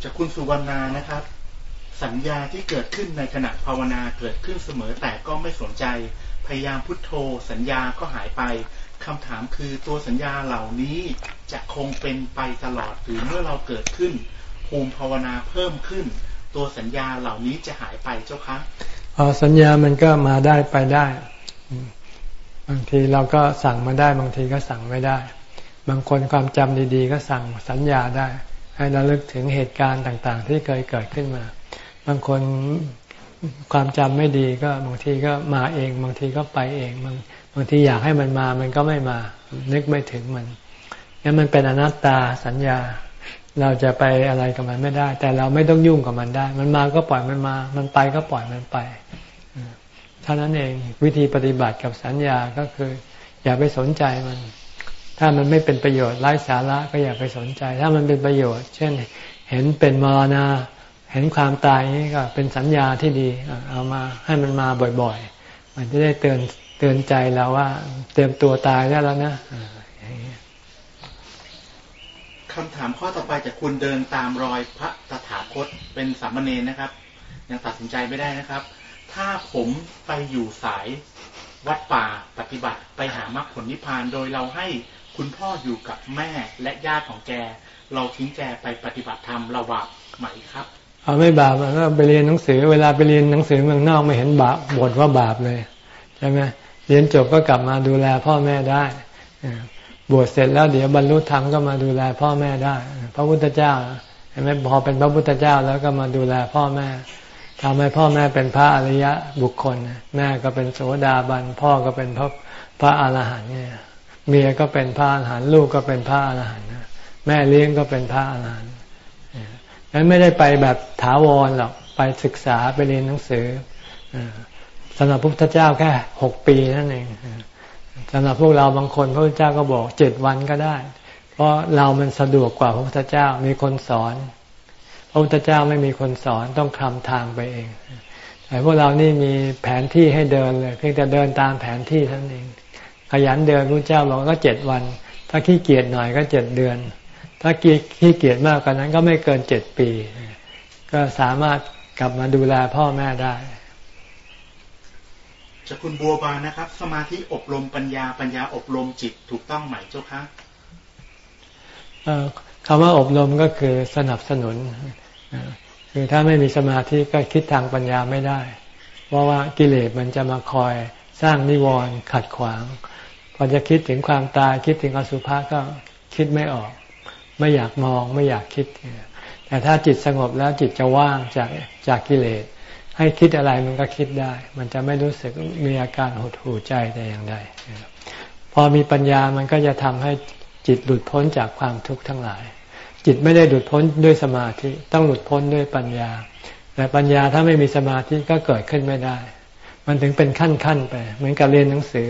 จากคุณสุวรรณานะครับ สัญญาที่เกิดขึ้นในขณะภาวนาเกิดขึ้นเสมอแต่ก็ไม่สนใจ พยายามพุทโธ สัญญาก็หายไปคำถามคือตัวสัญญาเหล่านี้จะคงเป็นไปตลอดหรือเมื่อเราเกิดขึ้น ภูมิภาวนาเพิ่มขึ้น ตัวสัญญาเหล่านี้จะหายไปเจ้าคะอ๋อสัญญามันก็มาได้ไปได้ บางทีเราก็สั่งมาได้ บางทีก็สั่งไม่ได้ บางคนความจำดีๆ ก็สั่งสัญญาได้ ให้เราลึกถึงเหตุการณ์ต่างๆ ที่เคยเกิดขึ้นมา บางคนความจำไม่ดีก็บางทีก็มาเอง บางทีก็ไปเองบางบางทีอยากให้มันมามันก็ไม่มา นึกไม่ถึงมันนี่มันเป็นอนัตตาสัญญา เราจะไปอะไรกับมันไม่ได้ แต่เราไม่ต้องยุ่งกับมันได้ มันมาก็ปล่อยมันมา มันไปก็ปล่อยมันไปเท่านั้นเองวิธีปฏิบัติกับสัญญาก็คือ อย่าไปสนใจมัน ถ้ามันไม่เป็นประโยชน์ไร้สาระก็อย่าไปสนใจ ถ้ามันเป็นประโยชน์ เช่น เห็นเป็นมรณาเห็นความตายนี่ก็เป็นสัญญาที่ดี เอามาให้มันมาบ่อยๆ มันจะได้เตือนเตือนใจเราว่า เตรียมตัวตายได้แล้วนะ คำถามข้อต่อไปจากคุณเดินตามรอยพระตถาคตเป็นสามเณรนะครับ ยังตัดสินใจไม่ได้นะครับ ถ้าผมไปอยู่สายวัดป่าปฏิบัติไปหามรรคผลนิพพานโดยเราให้คุณพ่ออยู่กับแม่และญาติของแก เราทิ้งแกไปปฏิบัติธรรมราบาปไหมครับเอาไม่บาปก็ไปเรียนหนังสือ เวลาไปเรียนหนังสือเมืองนอกไม่เห็นบาปบ่นว่าบาปเลยใช่ไหมเรียนจบก็กลับมาดูแลพ่อแม่ได้ บวชเสร็จแล้วเดี๋ยวบรรลุธรรมก็มาดูแลพ่อแม่ได้ พระพุทธเจ้าเห็นไหมพอเป็นพระพุทธเจ้าแล้วก็มาดูแลพ่อแม่ทำให้พ่อแม่เป็นพระอริยะบุคคล แม่ก็เป็นโสดาบัน พ่อก็เป็นพระพระอรหันต์เนี่ยเมียก็เป็นพระอรหันต์ลูกก็เป็นพระอรหันต์แม่เลี้ยงก็เป็นพระอรหันต์นั้นไม่ได้ไปแบบถาวรหรอกไปศึกษาไปเรียนหนังสือสำหรับพระพุทธเจ้าแค่หกปีนั่นเอง สำหรับพวกเราบางคนพระพุทธเจ้าก็บอกเจ็ดวันก็ได้ เพราะเรามันสะดวกกว่าพระพุทธเจ้ามีคนสอน พระพุทธเจ้าไม่มีคนสอนต้องคลำทางไปเองแต่พวกเรานี่มีแผนที่ให้เดินเลย เพียงแต่เดินตามแผนที่ท่านเอง ขยันเดินพระเจ้าบอกก็เจ็ดวัน ถ้าขี้เกียจหน่อยก็เจ็ดเดือน ถ้าขี้เกียจมากกว่านั้นก็ไม่เกินเจ็ดปี ก็สามารถกลับมาดูแลพ่อแม่ได้ จากคุณบัวบานนะครับ สมาธิอบรมปัญญาปัญญาอบรมจิตถูกต้องไหมเจ้าคะคำว่าอบรมก็คือสนับสนุนคือถ้าไม่มีสมาธิก็คิดทางปัญญาไม่ได้ เพราะว่ากิเลสมันจะมาคอยสร้างนิวรณ์ขัดขวาง พอจะคิดถึงความตายคิดถึงอสุภะก็คิดไม่ออก ไม่อยากมองไม่อยากคิด แต่ถ้าจิตสงบแล้วจิตจะว่างจากจากกิเลส ให้คิดอะไรมันก็คิดได้ มันจะไม่รู้สึกมีอาการหดหู่ใจแต่อย่างใดพอมีปัญญามันก็จะทำให้จิตหลุดพ้นจากความทุกข์ทั้งหลาย จิตไม่ได้หลุดพ้นด้วยสมาธิ ต้องหลุดพ้นด้วยปัญญา แต่ปัญญาถ้าไม่มีสมาธิก็เกิดขึ้นไม่ได้ มันถึงเป็นขั้นขั้นไป เหมือนกับเรียนหนังสือ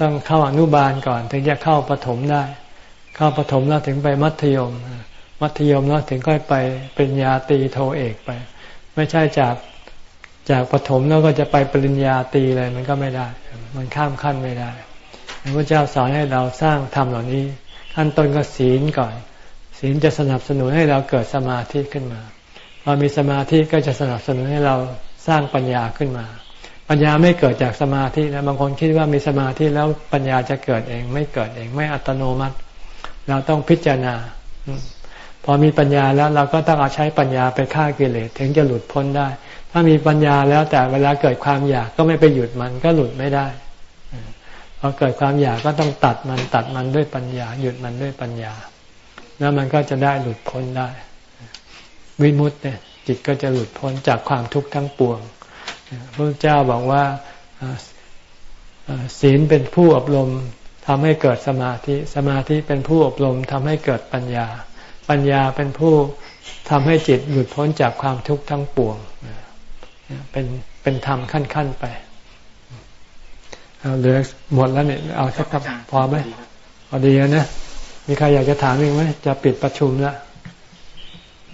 ต้องเข้าอนุบาลก่อน ถึงจะเข้าปฐมได้ เข้าปฐมแล้วถึงไปมัธยม มัธยมแล้วถึงก็ไปเป็นญาตีโทเอกไป ไม่ใช่จาก จากปฐมแล้วก็จะไปปริญญาตีเลยมันก็ไม่ได้ มันข้ามขั้นไม่ได้พระเจ้าสอนให้เราสร้างธรรมเหล่านี้ ขั้นต้นก็ศีลก่อน ศีลจะสนับสนุนให้เราเกิดสมาธิขึ้นมาพอมีสมาธิก็จะสนับสนุนให้เราสร้างปัญญาขึ้นมา ปัญญาไม่เกิดจากสมาธินะบางคนคิดว่ามีสมาธิแล้วปัญญาจะเกิดเอง ไม่เกิดเองไม่อัตโนมัติ เราต้องพิจารณา พอมีปัญญาแล้วเราก็ต้องเอาใช้ปัญญาไปฆ่ากิเลสถึงจะหลุดพ้นได้ ถ้ามีปัญญาแล้วแต่เวลาเกิดความอยากก็ไม่ไปหยุดมันก็หลุดไม่ได้พอเกิดความอยากก็ต้องตัดมันตัดมันด้วยปัญญา หยุดมันด้วยปัญญา แล้วมันก็จะได้หลุดพ้นได้ วิมุตต์เนี่ยจิตก็จะหลุดพ้นจากความทุกข์ทั้งปวงพระเจ้าบอกว่าศีลเป็นผู้อบรมทำให้เกิดสมาธิ สมาธิเป็นผู้อบรมทำให้เกิดปัญญา ปัญญาเป็นผู้ทำให้จิตหลุดพ้นจากความทุกข์ทั้งปวง เป็นเป็นธรรมขั้นขั้นไปเอาเหลือหมดแล้วเนี่ยเอาสักคำพอไหมพอดีนะมีใครอยากจะถามอีกไหมจะปิดประชุมละ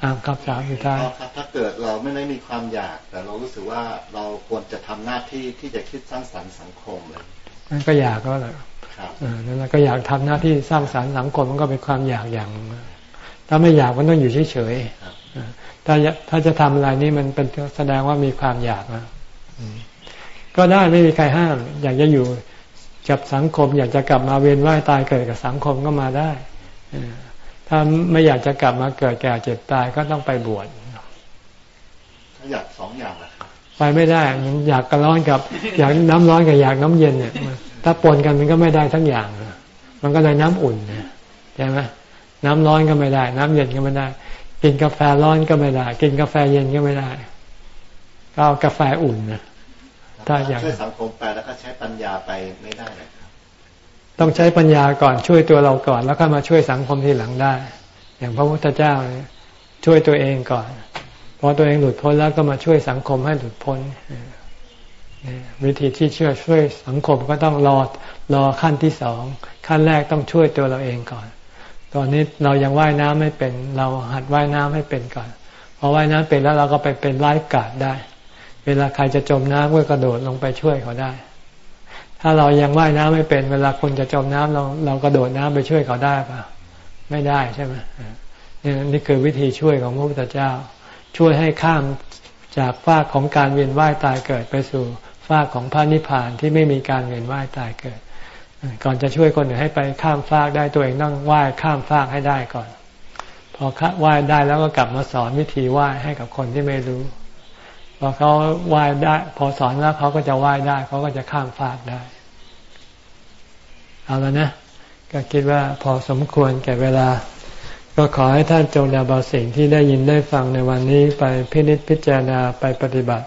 อ่าครับสามสุดท้ายครับถ้าเกิดเราไม่ได้มีความอยาก แต่เรารู้สึกว่าเราควรจะทำหน้าที่ที่จะคิดสร้างสรรค์สังคมเลยนั่นก็อยากก็แหละนั่นแหละก็อยากทำหน้าที่สร้างสรรค์สังคมมันก็เป็นความอยากอย่าง ถ้าไม่อยากมันต้องอยู่เฉยๆ ถ้าถ้าจะทำอะไรนี่มันเป็นแสดงว่ามีความอยากนะก็ได้ไม่มีใครห้าม อยากจะอยู่กับสังคม อยากจะกลับมาเวียนว่ายตายเกิดกับสังคมก็มาได้ถ้าไม่อยากจะกลับมาเกิดแก่เจ็บตายก็ต้องไปบวชถ้าอยากสองอย่างละไปไม่ได้อยากกระร้อนกับ อยากน้ำร้อนกับอยากน้ำเย็นเนี่ยถ้าปนกันมันก็ไม่ได้ทั้งอย่างมันก็เลยน้ำอุ่นใช่ไหมน้ำร้อนก็ไม่ได้ น้ำเย็นก็ไม่ได้ กินกาแฟร้อนก็ไม่ได้ กินกาแฟเย็นก็ไม่ได้ก็เอากาแฟอุ่นนะถ้าอยากช่วยสังคมไปแล้วก็ใช้ปัญญาไปไม่ได้เลยต้องใช้ปัญญาก่อนช่วยตัวเราก่อน แล้วก็มาช่วยสังคมทีหลังได้ อย่างพระพุทธเจ้าเนี่ยช่วยตัวเองก่อนพอตัวเองหลุดพ้นแล้วก็มาช่วยสังคมให้หลุดพ้นวิธีที่ช่วยช่วยสังคมก็ต้องรอรอขั้นที่สองขั้นแรกต้องช่วยตัวเราเองก่อน ตอนนี้เรายังว่ายน้ำไม่เป็น เราหัดว่ายน้ำให้เป็นก่อนพอว่ายน้ำเป็นแล้วเราก็ไปเป็นไลฟ์การ์ดได้ เวลาใครจะจมน้ำก็กระโดดลงไปช่วยเขาได้ ถ้าเรายังว่ายน้ำไม่เป็น เวลาคนจะจมน้ำเราเรากระโดดน้ำไปช่วยเขาได้ปะไม่ได้ใช่ไหมนี่นี่คือวิธีช่วยของพระพุทธเจ้า ช่วยให้ข้ามจากฟากของการเวียนว่ายตายเกิดไปสู่ฟากของพระนิพพานที่ไม่มีการเวียนว่ายตายเกิด ก่อนจะช่วยคนอื่นให้ไปข้ามฟากได้ตัวเองต้องว่ายข้ามฟากให้ได้ก่อน พอว่ายได้แล้วก็กลับมาสอนวิธีว่ายให้กับคนที่ไม่รู้พอเขาว่ายได้ พอสอนแล้วเขาก็จะว่ายได้เขาก็จะข้ามฟากได้ เอาแล้วนะ ก็คิดว่าพอสมควรแก่เวลา ก็ขอให้ท่านจงนำเอาสิ่งที่ได้ยินได้ฟังในวันนี้ไปพินิจพิจารณาไปปฏิบัติ